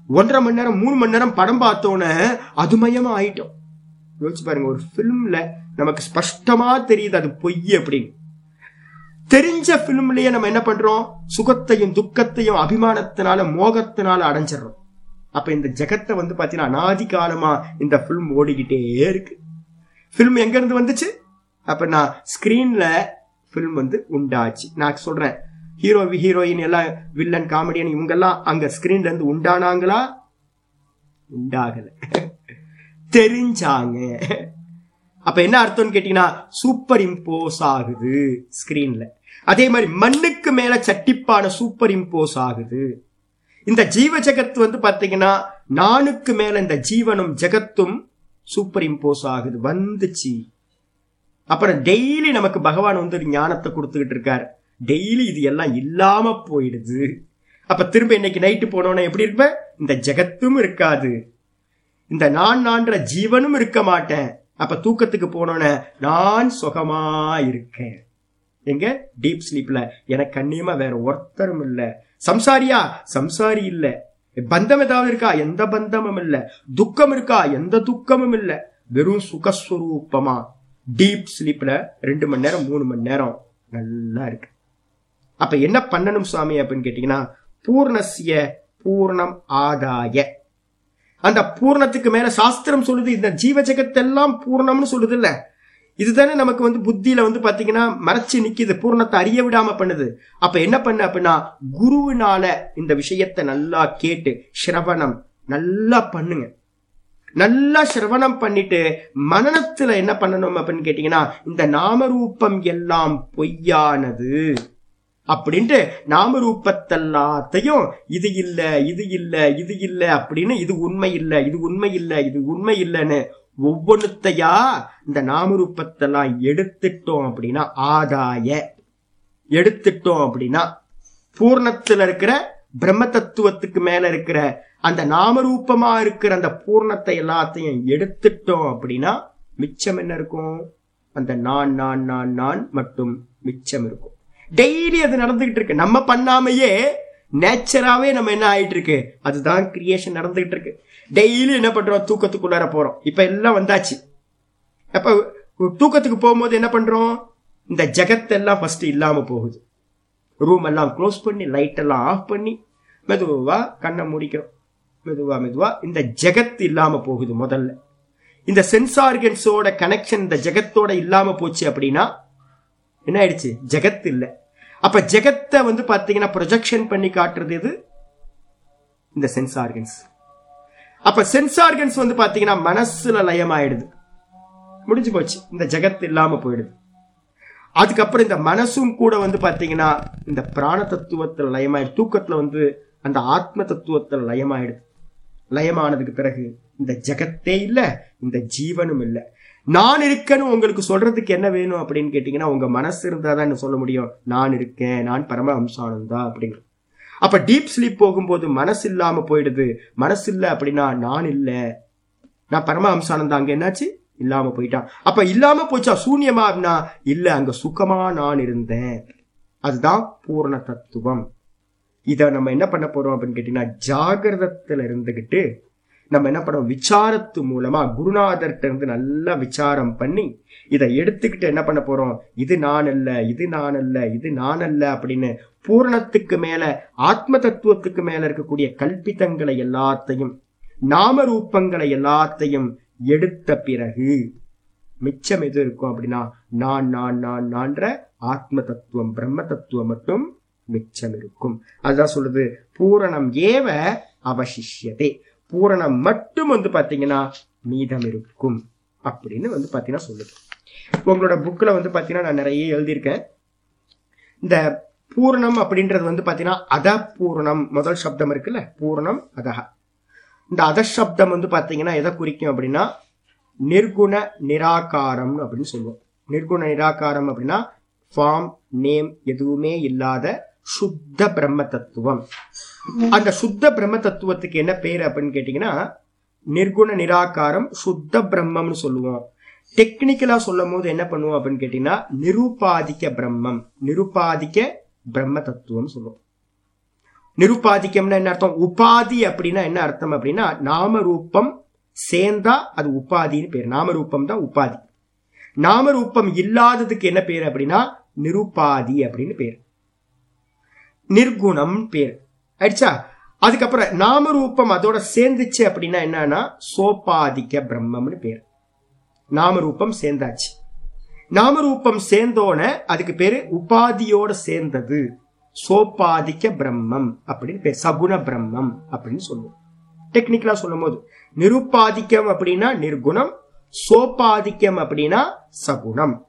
ஒன்றரை மணி நேரம் மூணு மணி நேரம் படம் பார்த்தோன்னே அதுமயமா ஆயிட்டோம். யோசிச்சு பாருங்க ஒரு ஃபிலிம்ல நமக்கு ஸ்பஷ்டமா தெரியுது அது பொய் அப்படின்னு. தெரிஞ்ச பிலிம்லயே நம்ம என்ன பண்றோம்? சுகத்தையும் துக்கத்தையும் அபிமானத்தினால மோகத்தினால அடைஞ்சிடறோம். அப்ப இந்த ஜெகத்தை வந்து பாத்தீங்கன்னா அனாதி காலமா இந்த பிலிம் ஓடிக்கிட்டே இருக்கு. பிலிம் எங்க இருந்து வந்துச்சு? அப்ப நான் ஸ்கிரீன்ல பிலிம் வந்து உண்டாச்சு. நான் சொல்றேன் ஹீரோ ஹீரோயின் எல்லாம் வில்லன் காமெடியன் இவங்க எல்லாம் அங்க ஸ்கிரீன்ல இருந்து உண்டானாங்களா? உண்டாகல. தெரிஞ்சாங்க. அப்ப என்ன அர்த்தம்னு கேட்டீங்கன்னா சூப்பர் இம்போஸ் ஆகுது ஸ்கிரீன்ல அதே மாதிரி மண்ணுக்கு மேல சட்டிப்பான சூப்பர் இம்போஸ் ஆகுது. இந்த ஜீவ ஜெகத் வந்து பாத்தீங்கன்னா நானுக்கு மேல இந்த ஜீவனும் ஜெகத்தும் சூப்பர் இம்போஸ் ஆகுது. வந்துச்சு. அப்புறம் டெய்லி நமக்கு பகவான் வந்து ஒரு ஞானத்தை கொடுத்துக்கிட்டு இருக்காரு. டெய்லி இது எல்லாம் இல்லாம போயிடுது. அப்ப திரும்ப இன்னைக்கு நைட்டு போனோன்னா எப்படி இருப்பேன் இந்த ஜெகத்தும் இருக்காது. இந்த நான் நான்ற ஜீவனும் இருக்க மாட்டேன். அப்ப தூக்கத்துக்கு போனோன்னே நான் சுகமா இருக்கேன். எங்க? டீப் ஸ்லீப்ல எனக்கு கண்ணியமா வேற ஒருத்தரும் இல்ல. சம்சாரியா? சம்சாரி இல்ல. பந்தம் ஏதாவது இருக்கா? எந்த பந்தமும் இல்ல. துக்கம் இருக்கா? எந்த துக்கமும் இல்ல. வெறும் சுகஸ்வரூபமா. டீப் ஸ்லீப்ல ரெண்டு மணி நேரம் மூணு மணி நேரம். நல்லா இருக்கு. அப்ப என்ன பண்ணணும் சுவாமி அப்படின்னு கேட்டீங்கன்னா பூர்ணசிய பூர்ணம் ஆதாய. அந்த பூர்ணத்துக்கு மேல சாஸ்திரம் சொல்லுது இந்த ஜீவ ஜெகத்தெல்லாம் பூர்ணம்னு சொல்லுது இல்ல இதுதானே நமக்கு வந்து புத்தியில வந்து பாத்தீங்கன்னா மறைச்சு நிக்குது பூர்ணத்தை அறிய விடாம பண்ணுது. அப்ப என்ன பண்ண அப்படின்னா குருவினால இந்த விஷயத்தை நல்லா கேட்டு சிரவணம் நல்லா பண்ணுங்க. நல்லா சிரவணம் பண்ணிட்டு மனநத்துல என்ன பண்ணணும் அப்படின்னு கேட்டீங்கன்னா இந்த நாமரூபம் எல்லாம் பொய்யானது அப்படின்ட்டு நாமரூபத்தெல்லாத்தையும் இது இல்ல இது இல்ல இது இல்ல அப்படின்னு இது உண்மை இல்ல இது உண்மை இல்ல இது உண்மை இல்லைன்னு ஒவ்வொன்றுத்தையா இந்த நாமரூபத்தெல்லாம் எடுத்துட்டோம் அப்படின்னா ஆதாய. எடுத்துட்டோம் அப்படின்னா பூர்ணத்துல இருக்கிற பிரம்ம தத்துவத்துக்கு மேல இருக்கிற அந்த நாமரூபமா இருக்கிற அந்த பூர்ணத்தை எல்லாத்தையும் எடுத்துட்டோம் அப்படின்னா மிச்சம் என்ன இருக்கும்? அந்த நான் நான் நான் நான் மட்டும் மிச்சம் இருக்கும். டெய்லி அது நடந்துகிட்டு இருக்கு. நம்ம பண்ணாமையே நேச்சராகவே நம்ம என்ன ஆயிட்டு இருக்கு அதுதான் கிரியேஷன் நடந்துகிட்டு இருக்கு டெய்லி என்ன பண்றோம்? தூக்கத்துக்குள்ளார போறோம். இப்ப எல்லாம் வந்தாச்சு. அப்ப தூக்கத்துக்கு போகும்போது என்ன பண்றோம்? இந்த ஜெகத்தெல்லாம் ஃபர்ஸ்ட் இல்லாம போகுது. ரூம் எல்லாம் க்ளோஸ் பண்ணி லைட் எல்லாம் ஆஃப் பண்ணி மெதுவா கண்ணை முடிக்கிறோம். மெதுவா மெதுவா இந்த ஜெகத் இல்லாம போகுது முதல்ல. இந்த சென்ஸ் ஆர்கன்ஸோட கனெக்ஷன் இந்த ஜெகத்தோட இல்லாம போச்சு அப்படின்னா என்ன ஆயிடுச்சு? ஜெகத் இல்லை. அப்ப ஜெகத்தை வந்து பாத்தீங்கன்னா ப்ரொஜெக்ஷன் பண்ணி காட்டுறது எது? இந்த சென்ஸ் ஆர்கன்ஸ் அப்ப சென்ஸ் ஆர்கன்ஸ் வந்து பாத்தீங்கன்னா மனசுல லயமாயிடுது. முடிஞ்சு போச்சு. இந்த ஜெகத் இல்லாம போயிடுது. அதுக்கப்புறம் இந்த மனசும் கூட வந்து பாத்தீங்கன்னா இந்த பிராண தத்துவத்தில் லயமாயிடு தூக்கத்துல வந்து அந்த ஆத்ம தத்துவத்தில் லயமாயிடுது. லயமானதுக்கு பிறகு இந்த ஜெகத்தே இல்லை இந்த ஜீவனும் இல்லை. நான் இருக்கேன்னு உங்களுக்கு சொல்றதுக்கு என்ன வேணும் அப்படின்னு கேட்டீங்கன்னா உங்க மனசு இருந்தா தான் என்ன சொல்ல முடியும்? நான் இருக்கேன் நான் பரம அம்சானந்தா அப்படிங்கிற. அப்ப டீப் ஸ்லீப் போகும்போது மனசு இல்லாம போயிடுது. மனசு இல்லை அப்படின்னா நான் இல்லை. நான் பரம அம்சானந்தா அங்க என்னாச்சு? இல்லாம போயிட்டான். அப்ப இல்லாம போச்சா? சூன்யமா அப்படின்னா இல்ல அங்க சுகமா நான் இருந்தேன். அதுதான் பூர்ண தத்துவம். இதை நம்ம என்ன பண்ண போறோம் அப்படின்னு கேட்டீங்கன்னா ஜாகிரதத்துல இருந்துகிட்டு நம்ம என்ன பண்ணுவோம்? விசாரத்து மூலமா குருநாதர்கிட்ட இருந்து நல்லா விசாரம் பண்ணி இதை எடுத்துக்கிட்டு என்ன பண்ண போறோம்? இது நான் அல்ல இது நான் அல்ல இது நான் அல்ல அப்படின்னு பூரணத்துக்கு மேல ஆத்ம தத்துவத்துக்கு மேல இருக்கக்கூடிய கல்பிதங்களை எல்லாத்தையும் நாம ரூபங்களை எல்லாத்தையும் எடுத்த பிறகு மிச்சம் எது இருக்கும் அப்படின்னா நான் நான் நான் நான்ற ஆத்ம தத்துவம் பிரம்ம தத்துவம் மட்டும் மிச்சம் இருக்கும். அதுதான் சொல்லுது பூரணம் ஏவ அவசிஷ்யதே. பூரணம் மட்டும் வந்து பாத்தீங்கன்னா மீதம் இருக்கும் அப்படின்னு வந்து பாத்தீங்கன்னா சொல்லுது. உங்களோட புக்கில் வந்து பாத்தீங்கன்னா நான் நிறைய எழுதியிருக்கேன். இந்த பூரணம் அப்படின்றது வந்து பாத்தீங்கன்னா அத பூரணம் முதல் சப்தம் இருக்குல்ல பூரணம் அதஹ இந்த அத சப்தம் வந்து பாத்தீங்கன்னா எதை குறிக்கும் அப்படின்னா நிர்குண நிராகாரம் அப்படின்னு சொல்லுவோம். நிர்குண நிராகாரம் அப்படின்னா ஃபார்ம் நேம் எதுவுமே இல்லாத சுத்த பிரம்ம தத்துவம். அந்த சுத்த பிரம்ம தத்துவத்துக்கு என்ன பேர் அப்படின்னு கேட்டீங்கன்னா நிர்குண நிராகாரம் சுத்த பிரம்மம்னு சொல்லுவோம். டெக்னிக்கலா சொல்லும் போது என்ன பண்ணுவோம் அப்படின்னு கேட்டீங்கன்னா நிருபாதிக்க பிரம்மம். நிருபாதிக்க பிரம்ம தத்துவம் சொல்லுவோம். நிருபாதிக்கம்னா என்ன அர்த்தம்? உபாதி அப்படின்னா என்ன அர்த்தம் அப்படின்னா நாம ரூபம் சேர்ந்தா அது உபாதின்னு பேர். நாம ரூபம் தான் உபாதி. நாம ரூபம் இல்லாததுக்கு என்ன பேர் அப்படின்னா நிருபாதி அப்படின்னு பேர். நிர்குணம் பேர். ஆயிடுச்சா? அதுக்கப்புறம் நாமரூபம் அதோட சேர்ந்துச்சு அப்படின்னா என்னன்னா சோபாதிக்க பிரம்மம்னு பேர். நாமரூபம் சேர்ந்தாச்சு. நாமரூபம் சேர்ந்தோன அதுக்கு பேரு உபாதியோட சேர்ந்தது. சோபாதிக்க பிரம்மம் அப்படின்னு பேர். சகுண பிரம்மம் அப்படின்னு சொல்லுவோம். டெக்னிக்கலா சொல்லும் போது நிருப்பாதிக்கம் அப்படின்னா நிர்குணம் சோபாதிக்கம் அப்படின்னா சகுணம்.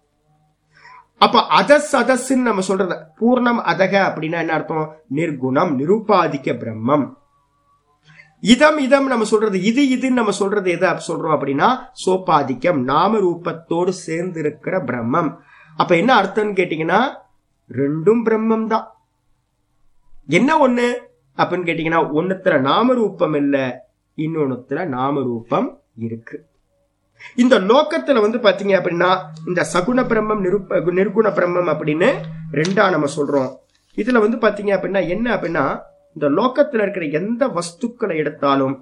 அப்ப அதஸ் அதஸ்ன்னு நம்ம சொல்றது பூர்ணம் அதக அப்படின்னா என்ன அர்த்தம்? நிர்குணம் நிருபாதிக்க பிரம்மம். இதம் இதம் நம்ம சொல்றது இது இதுன்னு நம்ம சொல்றது எதை சொல்றோம் அப்படின்னா சோபாதிக்கம் நாம ரூபத்தோடு சேர்ந்து இருக்கிற பிரம்மம். அப்ப என்ன அர்த்தம்னு கேட்டீங்கன்னா ரெண்டும் பிரம்மம் தான் என்ன ஒண்ணு? அப்படின்னு கேட்டீங்கன்னா ஒன்னுத்துல நாம ரூபம் இல்ல இன்னொன்னுத்துல நாம ரூபம் இருக்கு. இந்த லோக்கத்துல வந்து பாத்தீங்க அப்படின்னா இந்த சகுண பிரம்மம் நிருப்ப நிர்குண பிரம்மம் அப்படின்னு ரெண்டா நம்ம சொல்றோம். இதுல வந்து பாத்தீங்க அப்படின்னா என்ன அப்படின்னா இந்த லோக்கத்துல இருக்கிற எந்த வஸ்துக்களை எடுத்தாலும்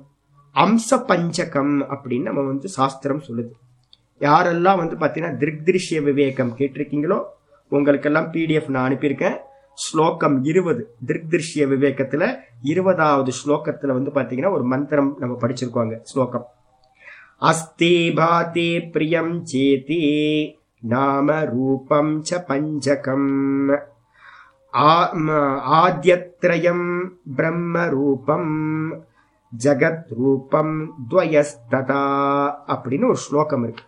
அம்ச பஞ்சகம் அப்படின்னு நம்ம வந்து சாஸ்திரம் சொல்லுது. யாரெல்லாம் வந்து பாத்தீங்கன்னா திருஷ்ய விவேகம் கேட்டிருக்கீங்களோ உங்களுக்கெல்லாம் பிடிஎஃப் நான் அனுப்பியிருக்கேன். ஸ்லோகம் இருபது திருஷ்ய விவேகத்துல இருபதாவது ஸ்லோகத்துல வந்து பாத்தீங்கன்னா ஒரு மந்திரம் நம்ம படிச்சிருக்கோங்க ஸ்லோகம். अस्ति भाति प्रियं चेति नाम रूपं च पञ्चकम् आ- म- आद्यत्रयं ब्रह्मरूपम् ஜகத் ரூபம் துவயஸ்ததா அப்படின்னு ஒரு ஸ்லோகம் இருக்கு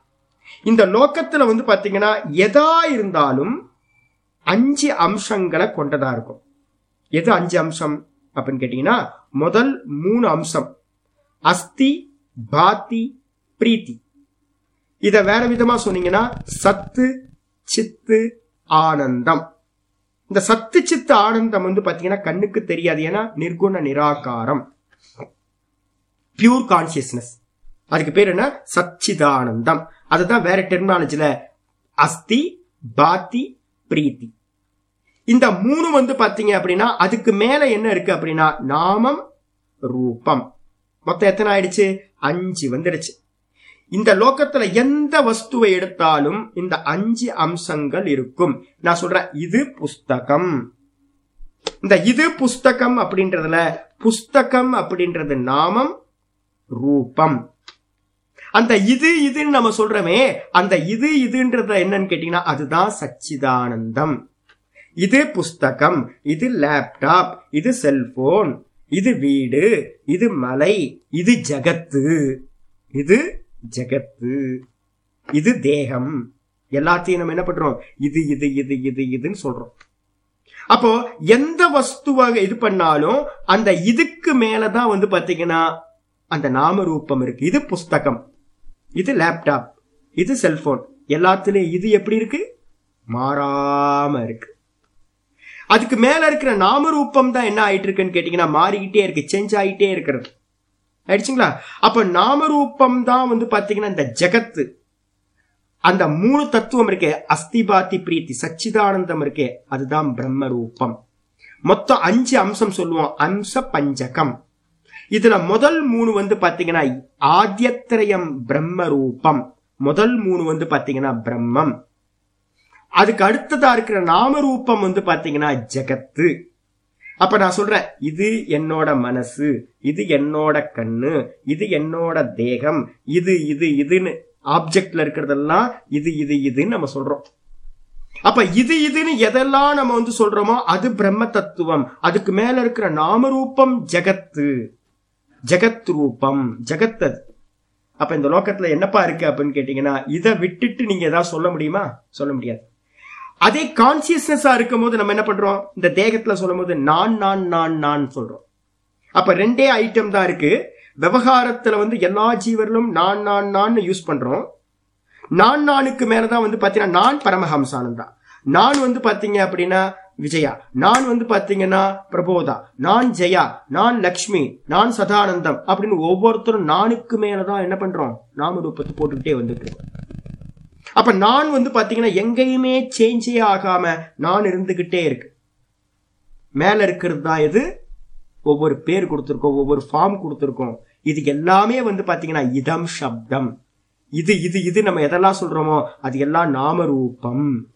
இந்த லோகத்துல வந்து பாத்தீங்கன்னா எதா இருந்தாலும் அஞ்சு அம்சங்களை கொண்டதா இருக்கும் எது அஞ்சு அம்சம் அப்படின்னு கேட்டீங்கன்னா முதல் மூணு அம்சம் அஸ்தி பாத்தி பிரீத்தி. இத வேற விதமா சொன்னீங்கன்னா சத்து சித்து ஆனந்தம். இந்த சத்து சித்து ஆனந்தம் வந்து பாத்தீங்கன்னா கண்ணுக்கு தெரியாது. ஏன்னா நிர்குண நிராகாரம். பியூர் கான்சியஸ்னஸ் அதுக்கு பேர் என்ன? சச்சிதானந்தம். அதுதான் வேற டெர்மினாலஜில அஸ்தி பாத்தி பிரீத்தி. இந்த மூணு வந்து பாத்தீங்க அப்படின்னா அதுக்கு மேல என்ன இருக்கு அப்படின்னா நாமம் ரூபம். மொத்தம் எத்தனை ஆயிடுச்சு? அஞ்சு வந்துடுச்சு. இந்த லோகத்துல எந்த வஸ்துவை எடுத்தாலும் இந்த அஞ்சு அம்சங்கள் இருக்கும். நான் சொல்றேன் இது புஸ்தகம். இந்த இது புஸ்தகம் அப்படின்றதுல புஸ்தகம் அப்படின்றது நாமம் ரூபம். அந்த இது இதுன்னு நம்ம சொல்றோமே அந்த இது இதுன்றத என்னன்னு கேட்டீங்கன்னா அதுதான் சச்சிதானந்தம். இது புஸ்தகம் இது லேப்டாப் இது செல்போன் இது வீடு இது மலை இது ஜகத்து. இது ஜெகத்து. இது தேகம். எல்லாத்தையும் நம்ம என்ன பண்றோம்? இது இது இது இது இதுன்னு சொல்றோம். அப்போ எந்த வஸ்துவாக இது பண்ணாலும் அந்த இதுக்கு மேலதான் வந்து பாத்தீங்கன்னா அந்த நாம ரூபம் இருக்கு. இது புஸ்தகம். இது லேப்டாப் இது செல்போன் எல்லாத்துலயும் இது எப்படி இருக்கு? மாறாம இருக்கு. அதுக்கு மேல இருக்கிற நாம ரூபம் தான் என்ன ஆயிட்டு இருக்குன்னு கேட்டீங்கன்னா மாறிக்கிட்டே இருக்கு. சேஞ்ச் ஆகிட்டே இருக்கிறது. ஆயிடுச்சுங்களா? அப்ப நாமரூபம் தான் வந்து பாத்தீங்கன்னா இந்த ஜெகத்து. அந்த மூணு தத்துவம் இருக்கே அஸ்திபாத்தி பிரீத்தி சச்சிதானந்தம் இருக்கே அதுதான் பிரம்ம ரூபம் மொத்தம் அஞ்சு அம்சம் சொல்லுவோம். அம்ச பஞ்சகம். இதுல முதல் மூணு வந்து பாத்தீங்கன்னா ஆத்தியத்திரயம் பிரம்ம ரூபம் முதல் மூணு வந்து பாத்தீங்கன்னா பிரம்மம். அதுக்கு அடுத்ததா இருக்கிற நாமரூபம் வந்து பாத்தீங்கன்னா ஜெகத்து. அப்ப நான் சொல்றேன் இது என்னோட மனசு. இது என்னோட கண்ணு இது என்னோட தேகம் இது இது இதுன்னு ஆப்ஜெக்ட்ல இருக்கிறதெல்லாம் இது இது இதுன்னு நம்ம சொல்றோம். அப்ப இது இதுன்னு எதெல்லாம் நம்ம வந்து சொல்றோமோ அது பிரம்ம தத்துவம். அதுக்கு மேல இருக்கிற நாமரூபம் ஜெகத்து. ஜெகத் ரூபம் ஜெகத் அது. அப்ப இந்த லோக்கத்துல என்னப்பா இருக்கு அப்படின்னு கேட்டீங்கன்னா இதை விட்டுட்டு நீங்க ஏதாவது சொல்ல முடியுமா? சொல்ல முடியாது. அதே கான்சியஸ்னஸா இருக்கும் போது நம்ம என்ன பண்றோம்? இந்த தேகத்துல சொல்லும் போது நான் நான் நான் நான் சொல்றோம். அப்ப ரெண்டே ஐட்டம் தான் இருக்கு. விவகாரத்துல வந்து எல்லா ஜீவர்களும் நான் நான் நான் யூஸ் பண்றோம். நான் நானுக்கு மேலதான் வந்து பாத்தீங்கன்னா நான் பரமஹம்சானந்தா. நான் வந்து பாத்தீங்க அப்படின்னா விஜயா. நான் வந்து பாத்தீங்கன்னா பிரபோதா. நான் ஜெயா. நான் லக்ஷ்மி. நான் சதானந்தம் அப்படின்னு ஒவ்வொருத்தரும் நானுக்கு மேலதான் என்ன பண்றோம்? நாம ரூபத்தை போட்டுக்கிட்டே வந்துட்டு இருக்கோம். அப்ப நான் வந்து பாத்தீங்கன்னா எங்கேயுமே சேஞ்சே ஆகாம நான் இருந்துகிட்டே இருக்கு. மேல இருக்கிறது தான் எது? ஒவ்வொரு பேர் கொடுத்துருக்கோம் ஒவ்வொரு ஃபார்ம் கொடுத்துருக்கோம். இது எல்லாமே வந்து பாத்தீங்கன்னா இதம் சப்தம். இது இது இது நம்ம எதெல்லாம் சொல்றோமோ அது எல்லாம் நாமரூபம்.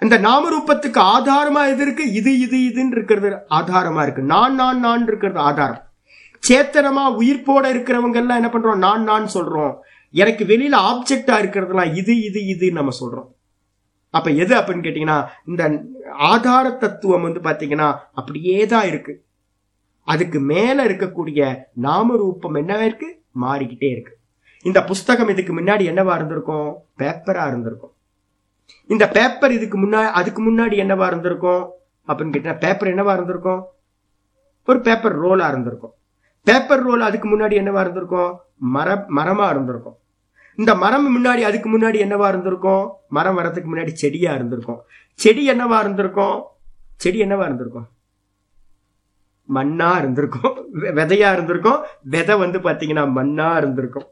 இந்த நாமரூபத்துக்கு ஆதாரமா எது இருக்கு? இது இது இதுன்னு இருக்கிறது ஆதாரமா இருக்கு. நான் நான் நான் இருக்கிறது ஆதாரம். சேத்தனமா உயிர்ப்போட இருக்கிறவங்க எல்லாம் என்ன பண்றோம்? நான் நான் சொல்றோம். எனக்கு வெளியில ஆப்ஜெக்டா இருக்கிறதுலாம் இது இது இது நம்ம சொல்றோம். அப்ப எது அப்படின்னு கேட்டீங்கன்னா இந்த ஆதார தத்துவம் வந்து பாத்தீங்கன்னா அப்படியே தான் இருக்கு. அதுக்கு மேல இருக்கக்கூடிய நாம ரூபம் என்னவா இருக்கு? மாறிக்கிட்டே இருக்கு. இந்த புஸ்தகம் இதுக்கு முன்னாடி என்னவா இருந்திருக்கும்? பேப்பரா இருந்திருக்கும். இந்த பேப்பர் இதுக்கு முன்னாடி அதுக்கு முன்னாடி என்னவா இருந்திருக்கும்? அப்படின்னு கேட்டா பேப்பர் என்னவா இருந்திருக்கும்? ஒரு பேப்பர் ரோலா இருந்திருக்கும். பேப்பர் ரோல் அதுக்கு முன்னாடி என்னவா இருந்திருக்கும்? மர மரமா இருந்திருக்கும். இந்த மரம் முன்னாடி அதுக்கு முன்னாடி என்னவா இருந்திருக்கும்? மரம் வரதுக்கு முன்னாடி செடியா இருந்திருக்கும். செடி என்னவா இருந்திருக்கும்? செடி என்னவா இருந்திருக்கும்? மண்ணா இருந்திருக்கும். வெ- விதையா இருந்திருக்கும். விதை வந்து பாத்தீங்கன்னா மண்ணா இருந்திருக்கும்.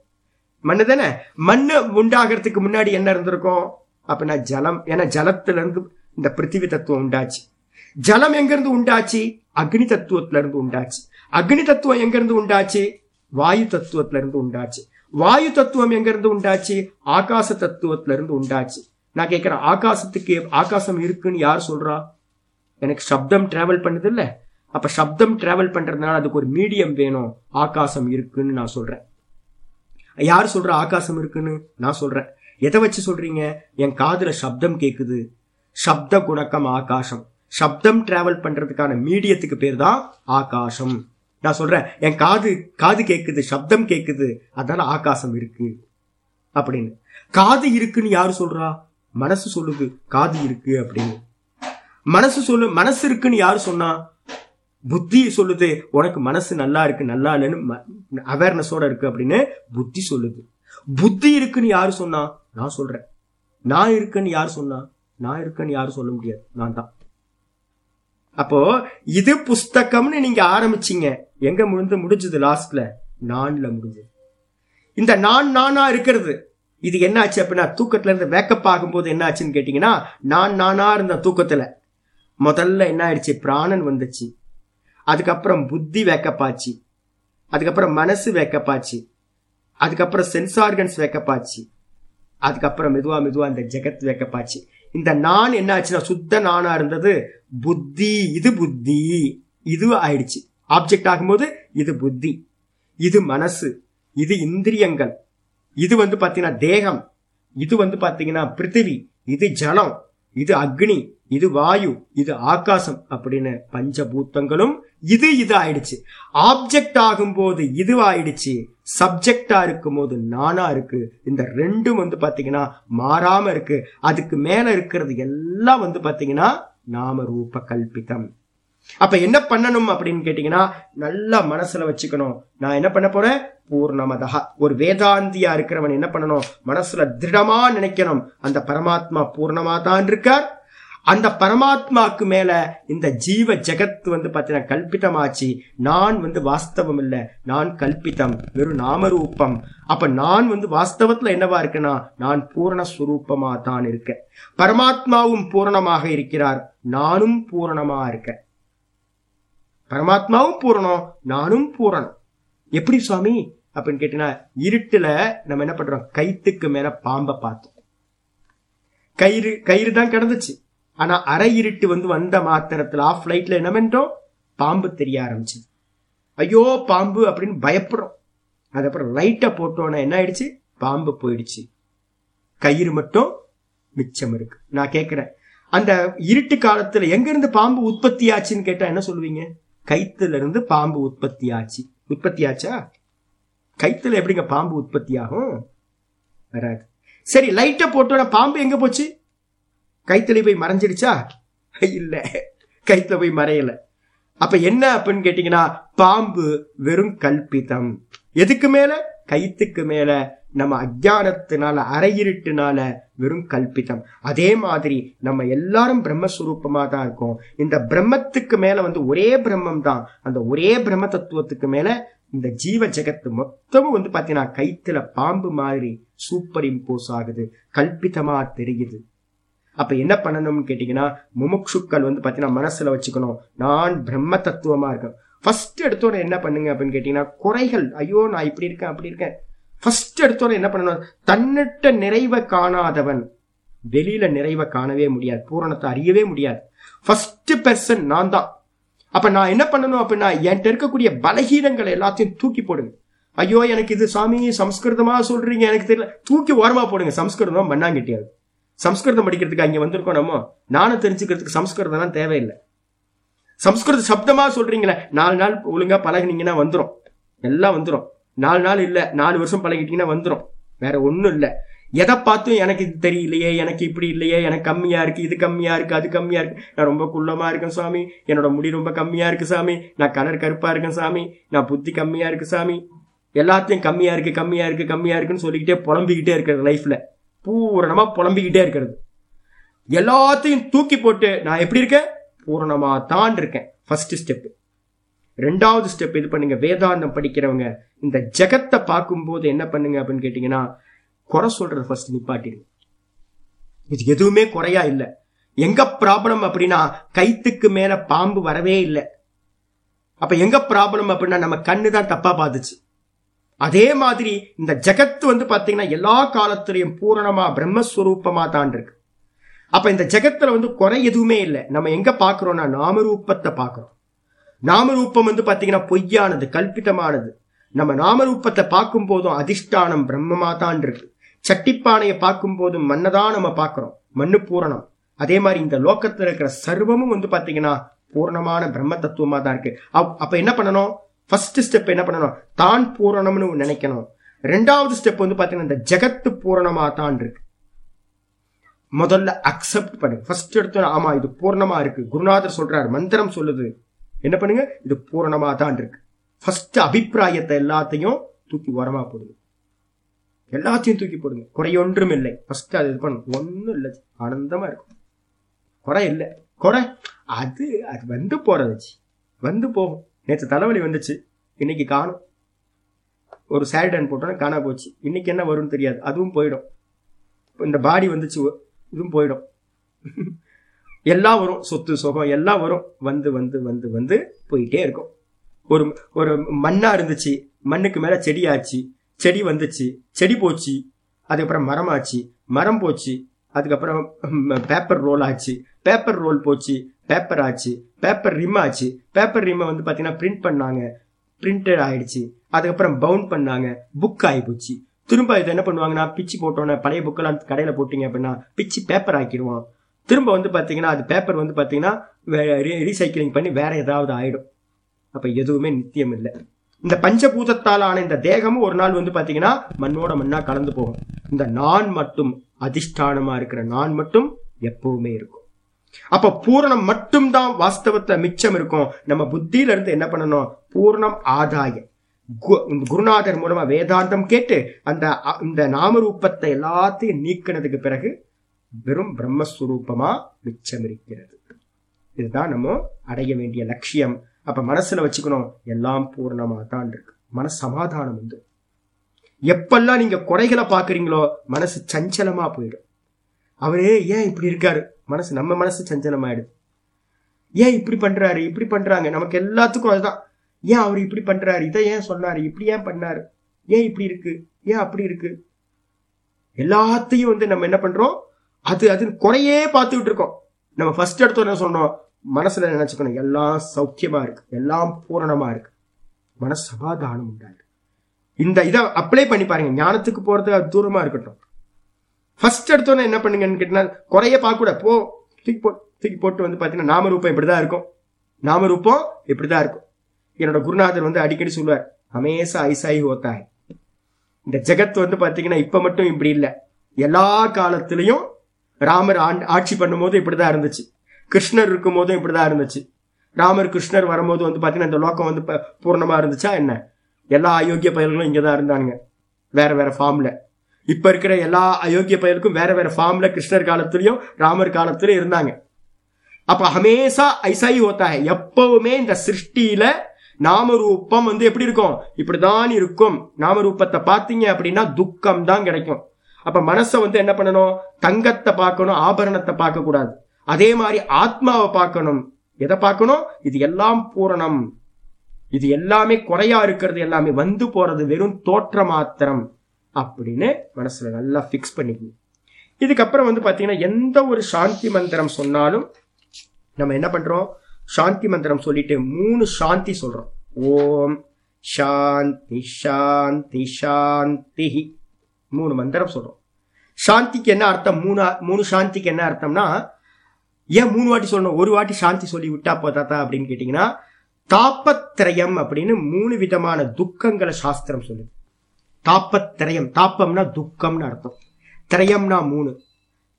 மண்ணு தானே? மண்ணு உண்டாகிறதுக்கு முன்னாடி என்ன இருந்திருக்கும்? அப்படின்னா ஜலம். ஏன்னா ஜலத்துல இருந்து இந்த பிருத்திவி தத்துவம் உண்டாச்சு. ஜலம் எங்க இருந்து உண்டாச்சு? அக்னி தத்துவத்துல இருந்து உண்டாச்சு. அக்னி தத்துவம் எங்க இருந்து உண்டாச்சு? வாயு தத்துவத்துல இருந்து உண்டாச்சு. வாயு தத்துவம் எங்க இருந்து உண்டாச்சு? ஆகாச தத்துவத்துல இருந்து உண்டாச்சு. நான் கேட்கிறேன் ஆகாசத்துக்கு ஆகாசம் இருக்குன்னு யார் சொல்றா? எனக்கு சப்தம் டிராவல் பண்ணுது இல்லை? அப்ப சப்தம் டிராவல் பண்றதுனால அதுக்கு ஒரு மீடியம் வேணும். ஆகாசம் இருக்குன்னு நான் சொல்றேன். யார் சொல்ற ஆகாசம் இருக்குன்னு? நான் சொல்றேன். எதை வச்சு சொல்றீங்க? என் காதுல சப்தம் கேக்குது. சப்த குணக்கம் ஆகாசம். சப்தம் டிராவல் பண்றதுக்கான மீடியத்துக்கு பேர் தான் ஆகாசம். நான் சொல்றேன். என் காது காது கேக்குது சப்தம் கேக்குது. அதனால ஆகாசம் இருக்கு. அப்படின்னு. காது இருக்குன்னு யாரு சொல்றா? மனசு சொல்லுது. காது இருக்கு அப்படின்னு. மனசு சொல்லு மனசு இருக்குன்னு யாரு சொன்னா? புத்தி சொல்லுது உனக்கு மனசு நல்லா இருக்கு நல்லா இல்லைன்னு அவேர்னஸோட இருக்கு அப்படின்னு புத்தி சொல்லுது. புத்தி இருக்குன்னு யாரு சொன்னா? நான் சொல்றேன். நான் இருக்குன்னு யார் சொன்னா? நான் இருக்கேன்னு யாரும் சொல்ல முடியாது. நான் தான். அப்போ இது புஸ்தகம்னு நீங்க ஆரம்பிச்சீங்க. எங்க முடிந்து முடிஞ்சது லாஸ்ட்ல நான்ல முடிஞ்சது. இந்த நான் நானா இருக்கிறது இது என்ன ஆச்சு அப்படின்னா தூக்கத்துல இருந்து வேக்கப் ஆகும்போது என்ன ஆச்சுன்னு கேட்டீங்கன்னா நான் நானா இருந்த தூக்கத்துல. முதல்ல என்ன ஆயிடுச்சு? பிராணன் வந்துச்சு. அதுக்கப்புறம் புத்தி வேக்கப்பாச்சு. அதுக்கப்புறம் மனசு வேக்கப்பாச்சு. அதுக்கப்புறம் சென்ஸ் ஆர்கன்ஸ் வேக்கப்பாச்சு. அதுக்கப்புறம் மெதுவா மெதுவா இந்த ஜெகத் வேக்கப்பாச்சு. இந்த நான் என்ன ஆச்சுன்னா சுத்த நானா இருந்தது புத்தி இது புத்தி இது ஆயிடுச்சு. ஆப்ஜெக்ட் ஆகும்போது இது புத்தி இது மனசு இது இந்திரியங்கள் இது வந்து பாத்தீங்கன்னா தேகம் இது வந்து பாத்தீங்கன்னா பிருத்திவி இது ஜலம் இது அக்னி இது வாயு இது ஆகாசம் அப்படின்னு பஞ்சபூத்தங்களும் இது இது ஆயிடுச்சு ஆப்ஜெக்ட் ஆகும்போது இது ஆயிடுச்சு சப்ஜெக்டா இருக்கும் போது நானா இருக்கு. இந்த ரெண்டும் வந்து பாத்தீங்கன்னா மாறாம இருக்கு. அதுக்கு மேல இருக்கிறது எல்லாம் வந்து பாத்தீங்கன்னா நாம ரூப கல்பிதம். அப்ப என்ன பண்ணணும் அப்படின்னு கேட்டீங்கன்னா நல்லா மனசுல வச்சுக்கணும். நான் என்ன பண்ண போறேன்? பூர்ணமதா ஒரு வேதாந்தியா இருக்கிறவன் என்ன பண்ணணும்? மனசுல திருடமா நினைக்கணும். அந்த பரமாத்மா பூர்ணமா தான் இருக்கார். அந்த பரமாத்மாக்கு மேல இந்த ஜீவ ஜெகத் வந்து பாத்தீங்கன்னா கல்பிதமாச்சு. நான் வந்து வாஸ்தவம் இல்ல. நான் கல்பிதம். வெறும் நாமரூபம். அப்ப நான் வந்து வாஸ்தவத்துல என்னவா இருக்கேன்னா நான் பூரண சுரூபமா தான் இருக்கேன். பரமாத்மாவும் பூரணமாக இருக்கிறார். நானும் பூரணமா இருக்கேன். பரமாத்மாவும் பூரணம் நானும் பூரணம். எப்படி சுவாமி? அப்படின்னு கேட்டீங்கன்னா இருட்டுல நம்ம என்ன பண்றோம்? கைத்துக்கு மேல பாம்பை பார்த்தோம். கயிறு கயிறு தான் கிடந்துச்சு. ஆனா அரை இருட்டு வந்து வந்த மாத்திரத்துல ஆஃப் லைட்ல என்ன பண்றோம் பாம்பு தெரிய ஆரம்பிச்சு ஐயோ பாம்பு அப்படின்னு பயப்படுறோம். அதுக்கப்புறம் லைட்டை போட்டோன்னா என்ன ஆயிடுச்சு? பாம்பு போயிடுச்சு. கயிறு மட்டும் மிச்சம் இருக்கு. நான் கேட்கிறேன் அந்த இருட்டு காலத்துல எங்க இருந்து பாம்பு உற்பத்தி ஆச்சுன்னு கேட்டா என்ன சொல்லுவீங்க? கைத்துல இருந்து பாம்பு உற்பத்தி ஆச்சு உற்பத்தி ஆச்சா கைத்துல எப்படிங்க பாம்பு உற்பத்தி ஆகும் வராது. சரி லைட்டை போட்டோட பாம்பு எங்க போச்சு? கைத்துல போய் மறைஞ்சிடுச்சா? இல்ல. கைத்துல போய் மறையல. அப்ப என்ன அப்படின்னு கேட்டீங்கன்னா பாம்பு வெறும் கல்பிதம். எதுக்கு மேல? கைத்துக்கு மேல. நம்ம அஜானத்தினால அரையிருட்டுனால வெறும் கல்பிதம். அதே மாதிரி நம்ம எல்லாரும் பிரம்மஸ்வரூபமா தான் இருக்கோம். இந்த பிரம்மத்துக்கு மேல வந்து ஒரே பிரம்மம் தான் அந்த ஒரே பிரம்ம தத்துவத்துக்கு மேல இந்த ஜீவ ஜெகத்து மொத்தமும் வந்து பாத்தீங்கன்னா கைத்துல பாம்பு மாதிரி சூப்பர் இம்போஸ் ஆகுது கல்பிதமா தெரியுது. அப்ப என்ன பண்ணணும்னு கேட்டீங்கன்னா முமுக்ஷுக்கள் வந்து பாத்தீங்கன்னா மனசுல வச்சுக்கணும். நான் பிரம்ம தத்துவமா இருக்கேன். ஃபர்ஸ்ட் எடுத்தோட என்ன பண்ணுங்க அப்படின்னு கேட்டீங்கன்னா குறைகள். ஐயோ நான் இப்படி இருக்கேன் அப்படி இருக்கேன். ஃபர்ஸ்ட் எடுத்தோடனே என்ன பண்ணணும்? தன்னிட்ட நிறைவை காணாதவன். வெளியில நிறைவை காணவே முடியாது. பூரணத்தை அறியவே முடியாது. ஃபர்ஸ்ட் பெர்சன் நான் தான். அப்ப நான் என்ன பண்ணணும் அப்படின்னா என்கிட்ட இருக்கக்கூடிய பலகீனங்களை எல்லாத்தையும் தூக்கி போடுங்க. ஐயோ எனக்கு இது சாமி சம்ஸ்கிருதமா சொல்றீங்க எனக்கு தெரியல. தூக்கி ஓரமா போடுங்க. சம்ஸ்கிருதம் பண்ணாங்கிட்டியாது சம்ஸ்கிருதம் படிக்கிறதுக்கு அங்க வந்திருக்கோம் நம்ம. நானும் தெரிஞ்சுக்கிறதுக்கு சம்ஸ்கிருதம்லாம் தேவையில்லை. சம்ஸ்கிருத சப்தமா சொல்றீங்களே நாலு நாள் ஒழுங்கா பழகினீங்கன்னா வந்துடும் எல்லாம் வந்துடும் நாலு நாள் இல்லை நாலு வருஷம் பழகிட்டீங்கன்னா வந்துடும் வேற ஒன்றும் இல்லை. எதை பார்த்தும் எனக்கு இது தெரியலையே எனக்கு இப்படி இல்லையே எனக்கு கம்மியா இருக்கு இது கம்மியா இருக்கு அது கம்மியா இருக்கு. நான் ரொம்ப குள்ளமா இருக்கேன் சாமி. என்னோட முடி ரொம்ப கம்மியா இருக்கு சாமி. நான் கலர் கருப்பா இருக்கேன் சாமி. நான் புத்தி கம்மியா இருக்கு சாமி. எல்லாத்தையும் கம்மியா இருக்கு கம்மியா இருக்கு கம்மியா இருக்குன்னு சொல்லிக்கிட்டே புலம்பிக்கிட்டே இருக்கிறது லைஃப்ல பூரணமா புலம்பிக்கிட்டே இருக்கிறது. எல்லாத்தையும் தூக்கி போட்டு நான் எப்படி இருக்கேன்? பூரணமா தான் இருக்கேன். ஃபர்ஸ்ட் ஸ்டெப் ரெண்டாவது ஸ்டெப் இது பண்ணுங்க. வேதாந்தம் படிக்கிறவங்க இந்த ஜெகத்தை பார்க்கும்போது என்ன பண்ணுங்க அப்படின்னு கேட்டீங்கன்னா குறை சொல்றது ஃபர்ஸ்ட் நிப்பாட்டிடுங்க. இது எதுவுமே குறையா இல்லை. எங்க ப்ராப்ளம் அப்படின்னா கைத்துக்கு மேல பாம்பு வரவே இல்லை. அப்ப எங்க ப்ராப்ளம் அப்படின்னா நம்ம கண்ணு தான் தப்பா பார்த்துச்சு அதே மாதிரி இந்த ஜெகத்து வந்து பாத்தீங்கன்னா எல்லா காலத்திலையும் பூரணமா பிரம்மஸ்வரூபமா தான் இருக்கு. அப்ப இந்த ஜெகத்துல வந்து குறை எதுவுமே இல்லை. நம்ம எங்க பாக்குறோம்னா நாமரூபத்தை பாக்குறோம். நாமரூபம் வந்து பாத்தீங்கன்னா பொய்யானது கல்பிதமானது. நம்ம நாமரூபத்தை பார்க்கும் போதும் அதிஷ்டானம் பிரம்மமா தான் இருக்கு. சட்டிப்பானையை பார்க்கும் போதும் மண்ணதான் நம்ம பார்க்கிறோம். மண்ணு பூரணம். அதே மாதிரி இந்த லோக்கத்துல இருக்கிற சர்வமும் வந்து பாத்தீங்கன்னா பூர்ணமான பிரம்ம தத்துவமா தான் இருக்கு அப்ப என்ன பண்ணணும்? ஃபர்ஸ்ட் ஸ்டெப் என்ன பண்ணணும்? தான் பூரணம்னு நினைக்கணும். ரெண்டாவது ஸ்டெப் வந்து பாத்தீங்கன்னா இந்த ஜெகத்து பூரணமா தான் இருக்கு. முதல்ல அக்செப்ட் பண்ணு. ஃபர்ஸ்ட் எடுத்து ஆமா இது பூர்ணமா இருக்கு. குருநாதர் சொல்றாரு மந்திரம் சொல்லுது. என்ன பண்ணுங்க? இது பூரணமா தான் இருக்கு. ஃபர்ஸ்ட் அபிப்பிராயத்தை எல்லாத்தையும் தூக்கி உரமா போடுங்க. எல்லாத்தையும் தூக்கி போடுங்க. குறையொன்றும் இல்லை. ஃபர்ஸ்ட் அது இது பண்ணுங்க. ஒன்றும் இல்லை. ஆனந்தமா இருக்கும். குறை இல்லை. குறை? அது அது வந்து போறதுச்சு வந்து போகும். நேற்று தலைவலி வந்துச்சு. இன்னைக்கு காணும். ஒரு சேரிடன் போட்டோன்னா காணா போச்சு. இன்னைக்கு என்ன வரும்னு தெரியாது. அதுவும் போயிடும். இந்த பாடி வந்துச்சு. இதுவும் போயிடும். எல்லாம் வரும் சொத்து சுகம் எல்லாம் வரும். வந்து வந்து வந்து வந்து போயிட்டே இருக்கும். ஒரு ஒரு மண்ணா இருந்துச்சு மண்ணுக்கு மேல செடி ஆச்சு செடி வந்துச்சு செடி போச்சு அதுக்கப்புறம் மரம் ஆச்சு மரம் போச்சு அதுக்கப்புறம் பேப்பர் ரோல் ஆச்சு பேப்பர் ரோல் போச்சு பேப்பர் ஆச்சு பேப்பர் ரிம் ஆச்சு. பேப்பர் ரிம்மை வந்து பார்த்தீங்கன்னா பிரிண்ட் பண்ணாங்க பிரிண்டட் ஆயிடுச்சு அதுக்கப்புறம் பவுண்ட் பண்ணாங்க புக் ஆகி போச்சு. திரும்ப இதை என்ன பண்ணுவாங்கன்னா பிச்சு போட்டோன்னே பழைய புக்கெல்லாம் கடையில் போட்டிங்க அப்படின்னா பிச்சு பேப்பர் ஆக்கிடுவோம் திரும்ப வந்து பார்த்தீங்கன்னா அது பேப்பர் வந்து பாத்தீங்கன்னா ரீசைக்கிளிங் பண்ணி வேற ஏதாவது ஆயிடும். அப்போ எதுவுமே நித்தியம் இல்லை. இந்த பஞ்சபூதத்தால் ஆன இந்த தேகமும் ஒரு நாள் வந்து பார்த்தீங்கன்னா மண்ணோட மண்ணா கலந்து போகும். இந்த நான் மட்டும் அதிஷ்டானமா இருக்கிற நான் மட்டும் எப்பவுமே இருக்கும். அப்ப பூரணம் மட்டும்தான் வாஸ்தவத்தை மிச்சம் இருக்கும். நம்ம புத்தியில இருந்து என்ன பண்ணணும்? பூர்ணம் ஆதாயம். கு- குருநாதர் மூலமா வேதாந்தம் கேட்டு அந்த இந்த நாமரூபத்தை எல்லாத்தையும் நீக்கினதுக்கு பிறகு வெறும் பிரம்மஸ்வரூபமா மிச்சம் இருக்கிறது இதுதான் நம்ம அடைய வேண்டிய லட்சியம். அப்ப மனசுல வச்சுக்கணும் எல்லாம் பூர்ணமா தான் இருக்கு. மன சமாதானம் வந்து எப்பெல்லாம் நீங்க குறைகளை பாக்குறீங்களோ மனசு சஞ்சலமா போயிடும். அவரே ஏன் இப்படி இருக்காரு? மனசு நம்ம மனசு சஞ்சலமாயிடுது. ஏன் இப்படி பண்றாரு? இப்படி பண்றாங்க. நமக்கு எல்லாத்துக்கும் அதுதான். ஏன் அவர் இப்படி பண்றாரு? இதை ஏன் சொன்னாரு? இப்படி ஏன் பண்ணாரு? ஏன் இப்படி இருக்கு? ஏன் அப்படி இருக்கு? எல்லாத்தையும் வந்து நம்ம என்ன பண்றோம்? அது அது குறையே பார்த்துக்கிட்டு இருக்கோம் நம்ம ஃபர்ஸ்ட் எடுத்து என்ன சொன்னோம் மனசுல நினைச்சுக்கணும். எல்லாம் சௌக்கியமா இருக்கு. எல்லாம் பூரணமா இருக்கு. மன சமாதானம் உண்டாயிருக்கு. இந்த இதை அப்ளை பண்ணி பாருங்க. ஞானத்துக்கு போறது அது தூரமா இருக்கட்டும். ஃபர்ஸ்ட் எடுத்தோன்னே என்ன பண்ணுங்கன்னு கேட்டீங்கன்னா குறைய பார்க்க போ தூக்கி போட்டு தூக்கி போட்டு வந்து பாத்தீங்கன்னா நாமரூபம் இப்படிதான் இருக்கும். நாமரூபம் இப்படிதான் இருக்கும். என்னோட குருநாதர் வந்து அடிக்கடி சொல்லுவார் ஹமேசா ஐசாயி ஓத்தாய். இந்த ஜெகத் வந்து பாத்தீங்கன்னா இப்ப மட்டும் இப்படி இல்லை. எல்லா காலத்திலையும் ராமர் ஆண்- ஆட்சி பண்ணும்போது இப்படிதான் இருந்துச்சு. கிருஷ்ணர் இருக்கும் போதும் இப்படிதான் இருந்துச்சு. ராமர் கிருஷ்ணர் வரும்போது வந்து பார்த்தீங்கன்னா இந்த லோகம் வந்து பூர்ணமா இருந்துச்சா என்ன? எல்லா அயோக்கிய பயல்களும் இங்கதான் இருந்தானுங்க. வேற வேற ஃபார்ம்ல இப்ப இருக்கிற எல்லா அயோக்கிய பயலுக்கும் வேற வேற ஃபார்ம்ல கிருஷ்ணர் காலத்திலயும் ராமர் காலத்திலயும் இருந்தாங்க. அப்ப ஹமேசா ஐசாயி ஹோத்தா எப்பவுமே இந்த சிருஷ்டியில நாமரூபம் வந்து எப்படி இருக்கும்? இப்படிதான் இருக்கும். நாமரூபத்தை பார்த்தீங்க அப்படின்னா துக்கம் தான் கிடைக்கும். அப்ப மனசை வந்து என்ன பண்ணணும்? தங்கத்தை பார்க்கணும் ஆபரணத்தை பார்க்க கூடாது அதே மாதிரி ஆத்மாவை பார்க்கணும். எதை பார்க்கணும்? இது எல்லாம் பூரணம். இது எல்லாமே குறையா இருக்கிறது எல்லாமே வந்து போறது வெறும் தோற்ற மாத்திரம். அப்படின்னு மனசுல நல்லா ஃபிக்ஸ் பண்ணிக்கணும். இதுக்கப்புறம் வந்து பாத்தீங்கன்னா எந்த ஒரு சாந்தி மந்திரம் சொன்னாலும் நம்ம என்ன பண்றோம்? சாந்தி மந்திரம் சொல்லிட்டு மூணு சாந்தி சொல்றோம். ஓம் சாந்தி சாந்தி சாந்தி மூணு மந்திரம் சொல்றோம். சாந்திக்கு என்ன அர்த்தம்? மூணு மூணு சாந்திக்கு என்ன அர்த்தம்னா ஏன் மூணு வாட்டி சொல்லணும்? ஒரு வாட்டி சாந்தி சொல்லி விட்டா போதாதா அப்படின்னு கேட்டீங்கன்னா தாப்பத்திரயம் அப்படின்னு மூணு விதமான துக்கங்களை சாஸ்திரம் சொல்லுது. தாப்பத்திரயம் தாப்பம்னா துக்கம்னு அர்த்தம். திரயம்னா மூணு.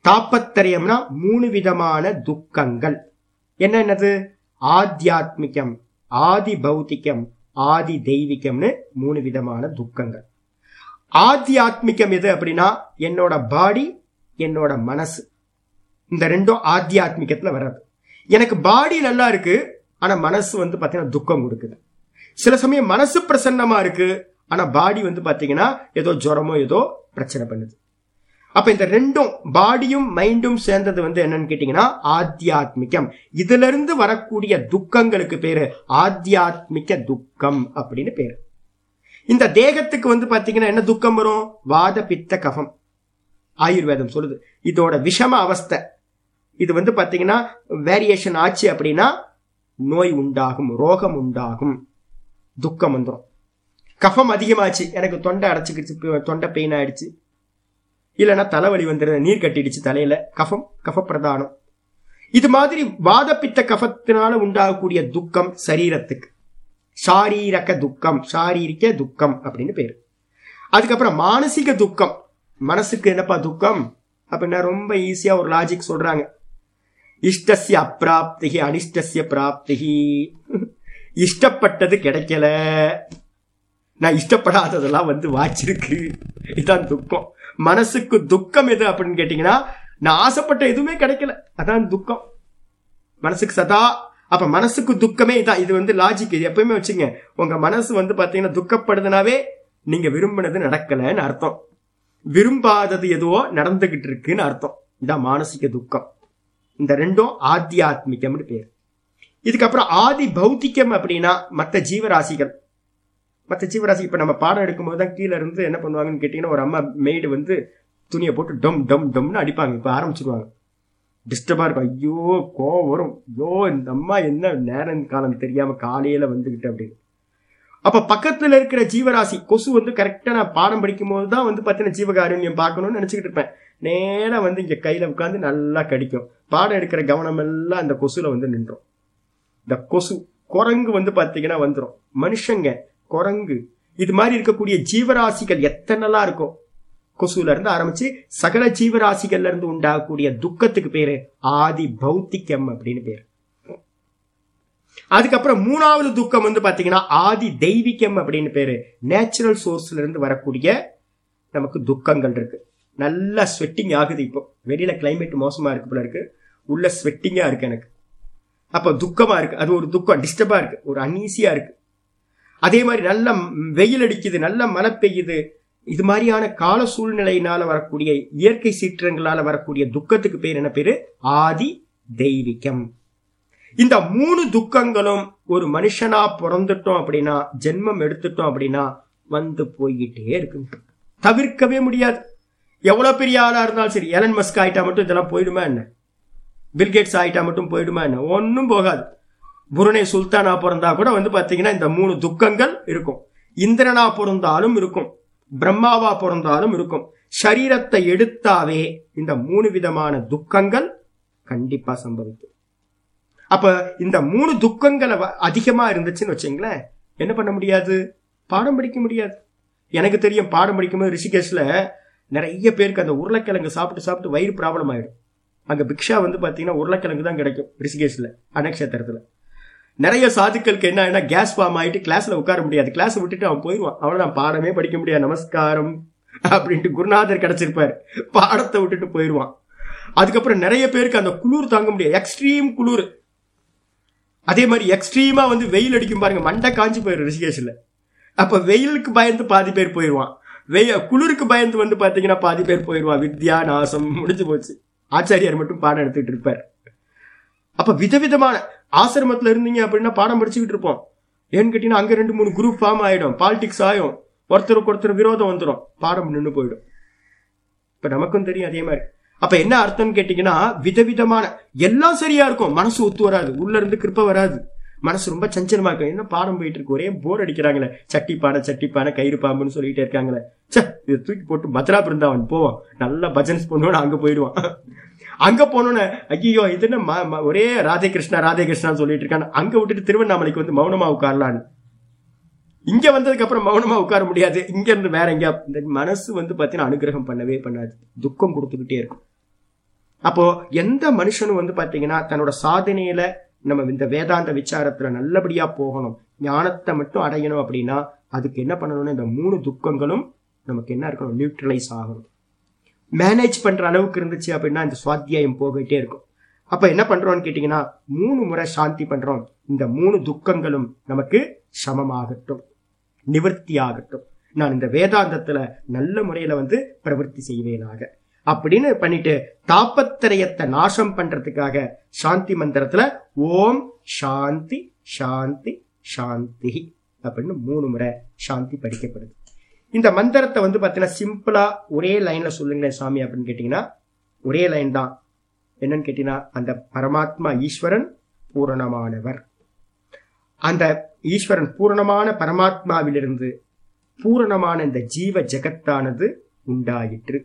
தாப்பத்திரயம்னா மூணு விதமான துக்கங்கள். என்னென்னது ஆத்தியாத்மிகம் ஆதி பௌத்திகம் ஆதி தெய்வீகம்னு மூணு விதமான துக்கங்கள். ஆத்தியாத்மிகம் எது அப்படின்னா என்னோட பாடி என்னோட மனசு. இந்த ரெண்டும் ஆத்தியாத்மிகத்துல வராது எனக்கு பாடி நல்லா இருக்கு ஆனா மனசு வந்து பாத்தீங்கன்னா துக்கம் கொடுக்குது. சில சமயம் மனசு பிரசன்னமா இருக்கு ஆனா பாடி வந்து பாத்தீங்கன்னா ஏதோ ஜுரமோ ஏதோ பிரச்சனை பண்ணுது. அப்ப இந்த ரெண்டும் பாடியும் மைண்டும் சேர்ந்தது வந்து என்னன்னு கேட்டீங்கன்னா ஆத்தியாத்மிகம். இதுல இருந்து வரக்கூடிய துக்கங்களுக்கு பேரு ஆத்தியாத்மிக துக்கம் அப்படின்னு பேரு. இந்த தேகத்துக்கு வந்து பாத்தீங்கன்னா என்ன துக்கம் வரும்? வாத பித்த கஃபம் ஆயுர்வேதம் சொல்லுது. இதோட விஷம அவஸ்தை. இது வந்து பாத்தீங்கன்னா வேரியேஷன் ஆச்சு அப்படின்னா நோய் உண்டாகும் ரோகம் உண்டாகும். துக்கம் வந்துடும் கஃபம் அதிகமாச்சு. எனக்கு தொண்டை அடைச்சிக்கிச்சு தொண்டை பெயின் ஆயிடுச்சு. இல்லைன்னா தலைவலி வந்துடுது நீர் கட்டிடுச்சு தலையில. கஃபம் கஃபப்பிரதானம் இது மாதிரி வாதப்பித்த கஃபத்தினால உண்டாகக்கூடிய துக்கம் சரீரத்துக்கு. சாரீரக துக்கம் சாரீரிக துக்கம் அப்படின்னு பேரு. அதுக்கப்புறம் மானசீக துக்கம். மனசுக்கு என்னப்பா துக்கம்? அப்படின்னா ரொம்ப ஈஸியா ஒரு லாஜிக் சொல்றாங்க. இஷ்டசிய அப்பிராப்திகி அனிஷ்டசிய பிராப்திகி இஷ்டப்பட்டது கிடைக்கல. நான் இஷ்டப்படாததெல்லாம் வந்து வாச்சிருக்கு இதுதான் துக்கம். மனசுக்கு துக்கம் எது அப்படின்னு கேட்டீங்கன்னா நான் ஆசைப்பட்ட எதுவுமே கிடைக்கல. அதான் துக்கம். மனசுக்கு சதா அப்ப மனசுக்கு துக்கமே இதான் இது வந்து லாஜிக் இது எப்பயுமே வச்சுங்க உங்க மனசு வந்து பாத்தீங்கன்னா துக்கப்படுதுனாவே நீங்க விரும்பினது நடக்கலன்னு அர்த்தம். விரும்பாதது எதுவோ நடந்துகிட்டு இருக்குன்னு அர்த்தம். இதான் மானசிக துக்கம். இந்த ரெண்டும் ஆத்தியாத்மிகம்னு பேர். இதுக்கப்புறம் ஆதி பௌத்திகம் அப்படின்னா மற்ற ஜீவராசிகள். மற்ற ஜீவராசி இப்ப நம்ம பாடம் எடுக்கும்போது தான் கீழே இருந்து என்ன பண்ணுவாங்கன்னு கேட்டீங்கன்னா ஒரு அம்மா மெய்டு வந்து துணியை போட்டு டம் டம் டம்னு அடிப்பாங்க. இப்ப ஆரம்பிச்சிருவாங்க. டிஸ்டர்பாக இருக்கும். ஐயோ கோவம் வரும். ஐயோ இந்த அம்மா என்ன நேரம் காலம் தெரியாம காலையில வந்துகிட்டு அப்படின்னு. அப்ப பக்கத்துல இருக்கிற ஜீவராசி கொசு வந்து கரெக்டா நான் பாடம் படிக்கும் போது தான் வந்து பார்த்தீங்கன்னா ஜீவகாருண்யம் பார்க்கணும்னு நினைச்சுக்கிட்டு இருப்பேன். நேராக வந்து இங்க கையில உட்காந்து நல்லா கடிக்கும். பாடம் எடுக்கிற கவனம் எல்லாம் அந்த கொசுல வந்து நின்றோம். இந்த கொசு குரங்கு வந்து பாத்தீங்கன்னா வந்துடும் மனுஷங்க குரங்கு. இது மாதிரி இருக்கக்கூடிய ஜீவராசிகள் எத்தனைலாம் இருக்கும் கொசுல இருந்து ஆரம்பிச்சு சகல ஜீவராசிகள்ல இருந்து உண்டாகக்கூடிய துக்கத்துக்கு பேரு ஆதி பௌத்திகம் அப்படின்னு பேரு. அதுக்கப்புறம் மூணாவது துக்கம் வந்து பாத்தீங்கன்னா ஆதி தெய்வீகம் அப்படின்னு பேரு. நேச்சுரல் சோர்ஸ்ல இருந்து வரக்கூடிய நமக்கு துக்கங்கள் இருக்கு. நல்லா ஸ்வெட்டிங் ஆகுது இப்போ. வெளியில கிளைமேட் மோசமா இருக்கு போல இருக்கு. உள்ள ஸ்வெட்டிங்கா இருக்கு எனக்கு. அப்ப துக்கமா இருக்கு. அது ஒரு துக்கம் டிஸ்டர்பா இருக்கு. ஒரு அன்ஈசியா இருக்கு. அதே மாதிரி நல்ல வெயில் அடிக்குது நல்ல மழை பெய்யுது. இது மாதிரியான கால சூழ்நிலையினால வரக்கூடிய இயற்கை சீற்றங்களால வரக்கூடிய துக்கத்துக்கு பேர் என்ன பேரு? ஆதி தெய்வீகம். இந்த மூணு துக்கங்களும் ஒரு மனுஷனா பிறந்துட்டோம் அப்படின்னா ஜென்மம் எடுத்துட்டோம் அப்படின்னா வந்து போய்கிட்டே இருக்கு தவிர்க்கவே முடியாது. எவ்வளவு பெரிய ஆளா இருந்தாலும் சரி எலன் மஸ்க் ஆயிட்டா மட்டும் இதெல்லாம் போயிடுமா என்ன? பில்கேட்ஸ் ஆயிட்டா மட்டும் போயிடுமா என்ன? ஒன்னும் போகாது. புருணை சுல்தானா பிறந்தா கூட வந்து பாத்தீங்கன்னா இந்த மூணு துக்கங்கள் இருக்கும். இந்திரனா பிறந்தாலும் இருக்கும். பிரம்மாவா பிறந்தாலும் இருக்கும். சரீரத்தை எடுத்தாவே இந்த மூணு விதமான துக்கங்கள் கண்டிப்பா சம்பவிக்கும். அப்ப இந்த மூணு துக்கங்களை அதிகமா இருந்துச்சுன்னு வச்சுங்களேன் என்ன பண்ண முடியாது? பாடம் படிக்க முடியாது. எனக்கு தெரியும் பாடம் படிக்கும்போது ரிஷிகேஷ்ல நிறைய பேருக்கு அந்த உருளைக்கிழங்கு சாப்பிட்டு சாப்பிட்டு வயிறு ப்ராப்ளம் ஆயிடும். அங்க பிக்ஷா வந்து பாத்தீங்கன்னா உருளைக்கிழங்கு தான் கிடைக்கும் ரிஷிகேஷ்ல அனக்ஷேத்திரத்துல. நிறைய சாதுக்களுக்கு என்ன கேஸ் ஃபார்ம் ஆயிட்டு கிளாஸ்ல உட்கார முடியாது. கிளாஸ் விட்டுட்டு அவன் போயிடுவான். நான் பாடமே படிக்க முடியாது. நமஸ்காரம் அப்படின்ட்டு குருநாதர் கிடைச்சிருப்பாரு. பாடத்தை விட்டுட்டு போயிடுவான். அதுக்கப்புறம் நிறைய பேருக்கு அந்த குளிர் தாங்க முடியாது. எக்ஸ்ட்ரீம் குளிர். அதே மாதிரி எக்ஸ்ட்ரீமா வந்து வெயில் அடிக்கும் பாருங்க. மண்டை காஞ்சி போயிடும் ரிஷிகேஷில். அப்ப வெயிலுக்கு பயந்து பாதி பேர் போயிடுவான். வெய குளிருக்கு பயந்து வந்து பாத்தீங்கன்னா பாதி பேர் போயிடுவான். வித்யா நாசம் முடிஞ்சு போச்சு. ஆச்சாரியார் மட்டும் பாடம் எடுத்துக்கிட்டு இருப்பார். அப்ப விதவிதமான ஆசிரமத்தில் இருந்தீங்க அப்படின்னா பாடம் படிச்சுக்கிட்டு இருப்போம். ஏன்னு கேட்டீங்கன்னா அங்கே ரெண்டு மூணு குரூப் ஃபார்ம் ஆகிடும் பாலிடிக்ஸ் ஆகும் ஒருத்தருக்கு ஒருத்தர் விரோதம் வந்துடும் பாடம் நின்று போயிடும். இப்போ நமக்கும் தெரியும் அதே மாதிரி. அப்ப என்ன அர்த்தம்னு கேட்டீங்கன்னா விதவிதமான எல்லாம் சரியா இருக்கும். மனசு ஒத்து வராது. உள்ள இருந்து கிருப்ப வராது. மனசு ரொம்ப சஞ்சலமா இருக்கும். என்ன பாடம் போயிட்டு இருக்கு? ஒரே போர் அடிக்கிறாங்களே. சட்டி பானை சட்டி பானை கயிறு பாம்புன்னு சொல்லிட்டே இருக்காங்களே. சே இதை தூக்கி போட்டு பத்ரா பிருந்தாவன் போவான் நல்லா பஜன்ஸ் பண்ணுவோம் அங்க போயிடுவான். அங்க போனோன்னு ஐயோ இது என்ன ஒரே ராதே கிருஷ்ணா ராதே கிருஷ்ணான்னு சொல்லிட்டு இருக்காங்க அங்க விட்டுட்டு திருவண்ணாமலைக்கு வந்து மௌனமா உட்காரலான்னு. இங்க வந்ததுக்கு அப்புறம் மௌனமா உட்கார முடியாது. இங்க இருந்து வேற எங்க இந்த மனசு வந்து பாத்தீங்கன்னா அனுகிரகம் பண்ணவே பண்ணாது. துக்கம் கொடுத்துக்கிட்டே இருக்கும். அப்போ எந்த மனுஷனும் வந்து பாத்தீங்கன்னா தன்னோட சாதனையில நம்ம இந்த வேதாந்த விசாரத்துல நல்லபடியா போகணும். ஞானத்தை மட்டும் அடையணும் அப்படின்னா அதுக்கு என்ன பண்ணணும்னா இந்த மூணு துக்கங்களும் நமக்கு என்ன இருக்கணும் நியூட்ரலைஸ் ஆகணும். மேனேஜ் பண்ற அளவுக்கு இருந்துச்சு அப்படின்னா இந்த சுவாத்தியாயம் போகிட்டே இருக்கும். அப்ப என்ன பண்றோம்னு கேட்டீங்கன்னா மூணு முறை சாந்தி பண்றோம். இந்த மூணு துக்கங்களும் நமக்கு சமமாகட்டும். நிவர்த்தி ஆகட்டும் நான் இந்த வேதாந்தத்துல நல்ல முறையில வந்து பிரவர்த்தி செய்வேனாக. அப்படின்னு பண்ணிட்டு தாப்பத்திரயத்தை நாசம் பண்றதுக்காக சாந்தி மந்திரத்துல ஓம் சாந்தி சாந்தி சாந்தி அப்படின்னு மூணு முறை சாந்தி படிக்கப்படுது. இந்த மந்திரத்தை வந்து பார்த்தீங்கன்னா சிம்பிளா ஒரே லைன்ல சொல்லுங்களேன் சாமி அப்படின்னு கேட்டீங்கன்னா ஒரே லைன் தான். என்னன்னு கேட்டீங்கன்னா அந்த பரமாத்மா ஈஸ்வரன் பூரணமானவர். அந்த ஈஸ்வரன் பூரணமான பரமாத்மாவிலிருந்து பூரணமான இந்த ஜீவ ஜெகத்தானது உண்டாயிற்று.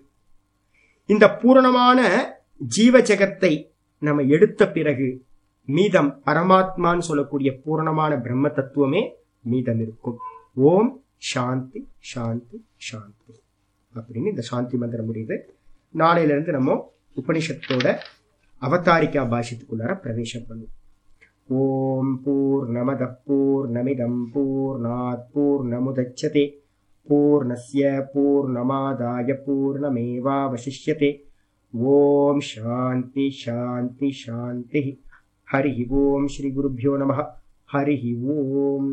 இந்த பூரணமான ஜீவ ஜெகத்தை நம்ம எடுத்த பிறகு மீதம் பரமாத்மான்னு சொல்லக்கூடிய பூரணமான பிரம்ம தத்துவமே மீதம் இருக்கும். ஓம் சாந்தி சாந்தி சாந்தி அப்படின்னு இந்த சாந்தி शान्ति शान्ति शान्ति अपरी शान्तिमन्त्रं मिले नाम उपनिषत्तोड अवतारिका भाषित प्रवेशपनुं पूर्णमूर्णमिदं पूर्णात् पूर्णमुदच्छते पूर्णस्य पूर्णमादाय पूर्णमेवावशिष्यते ओं शान्ति शान्ति शान्तिः हरिः ओं श्रीगुरुभ्यो नमः हरिः ओं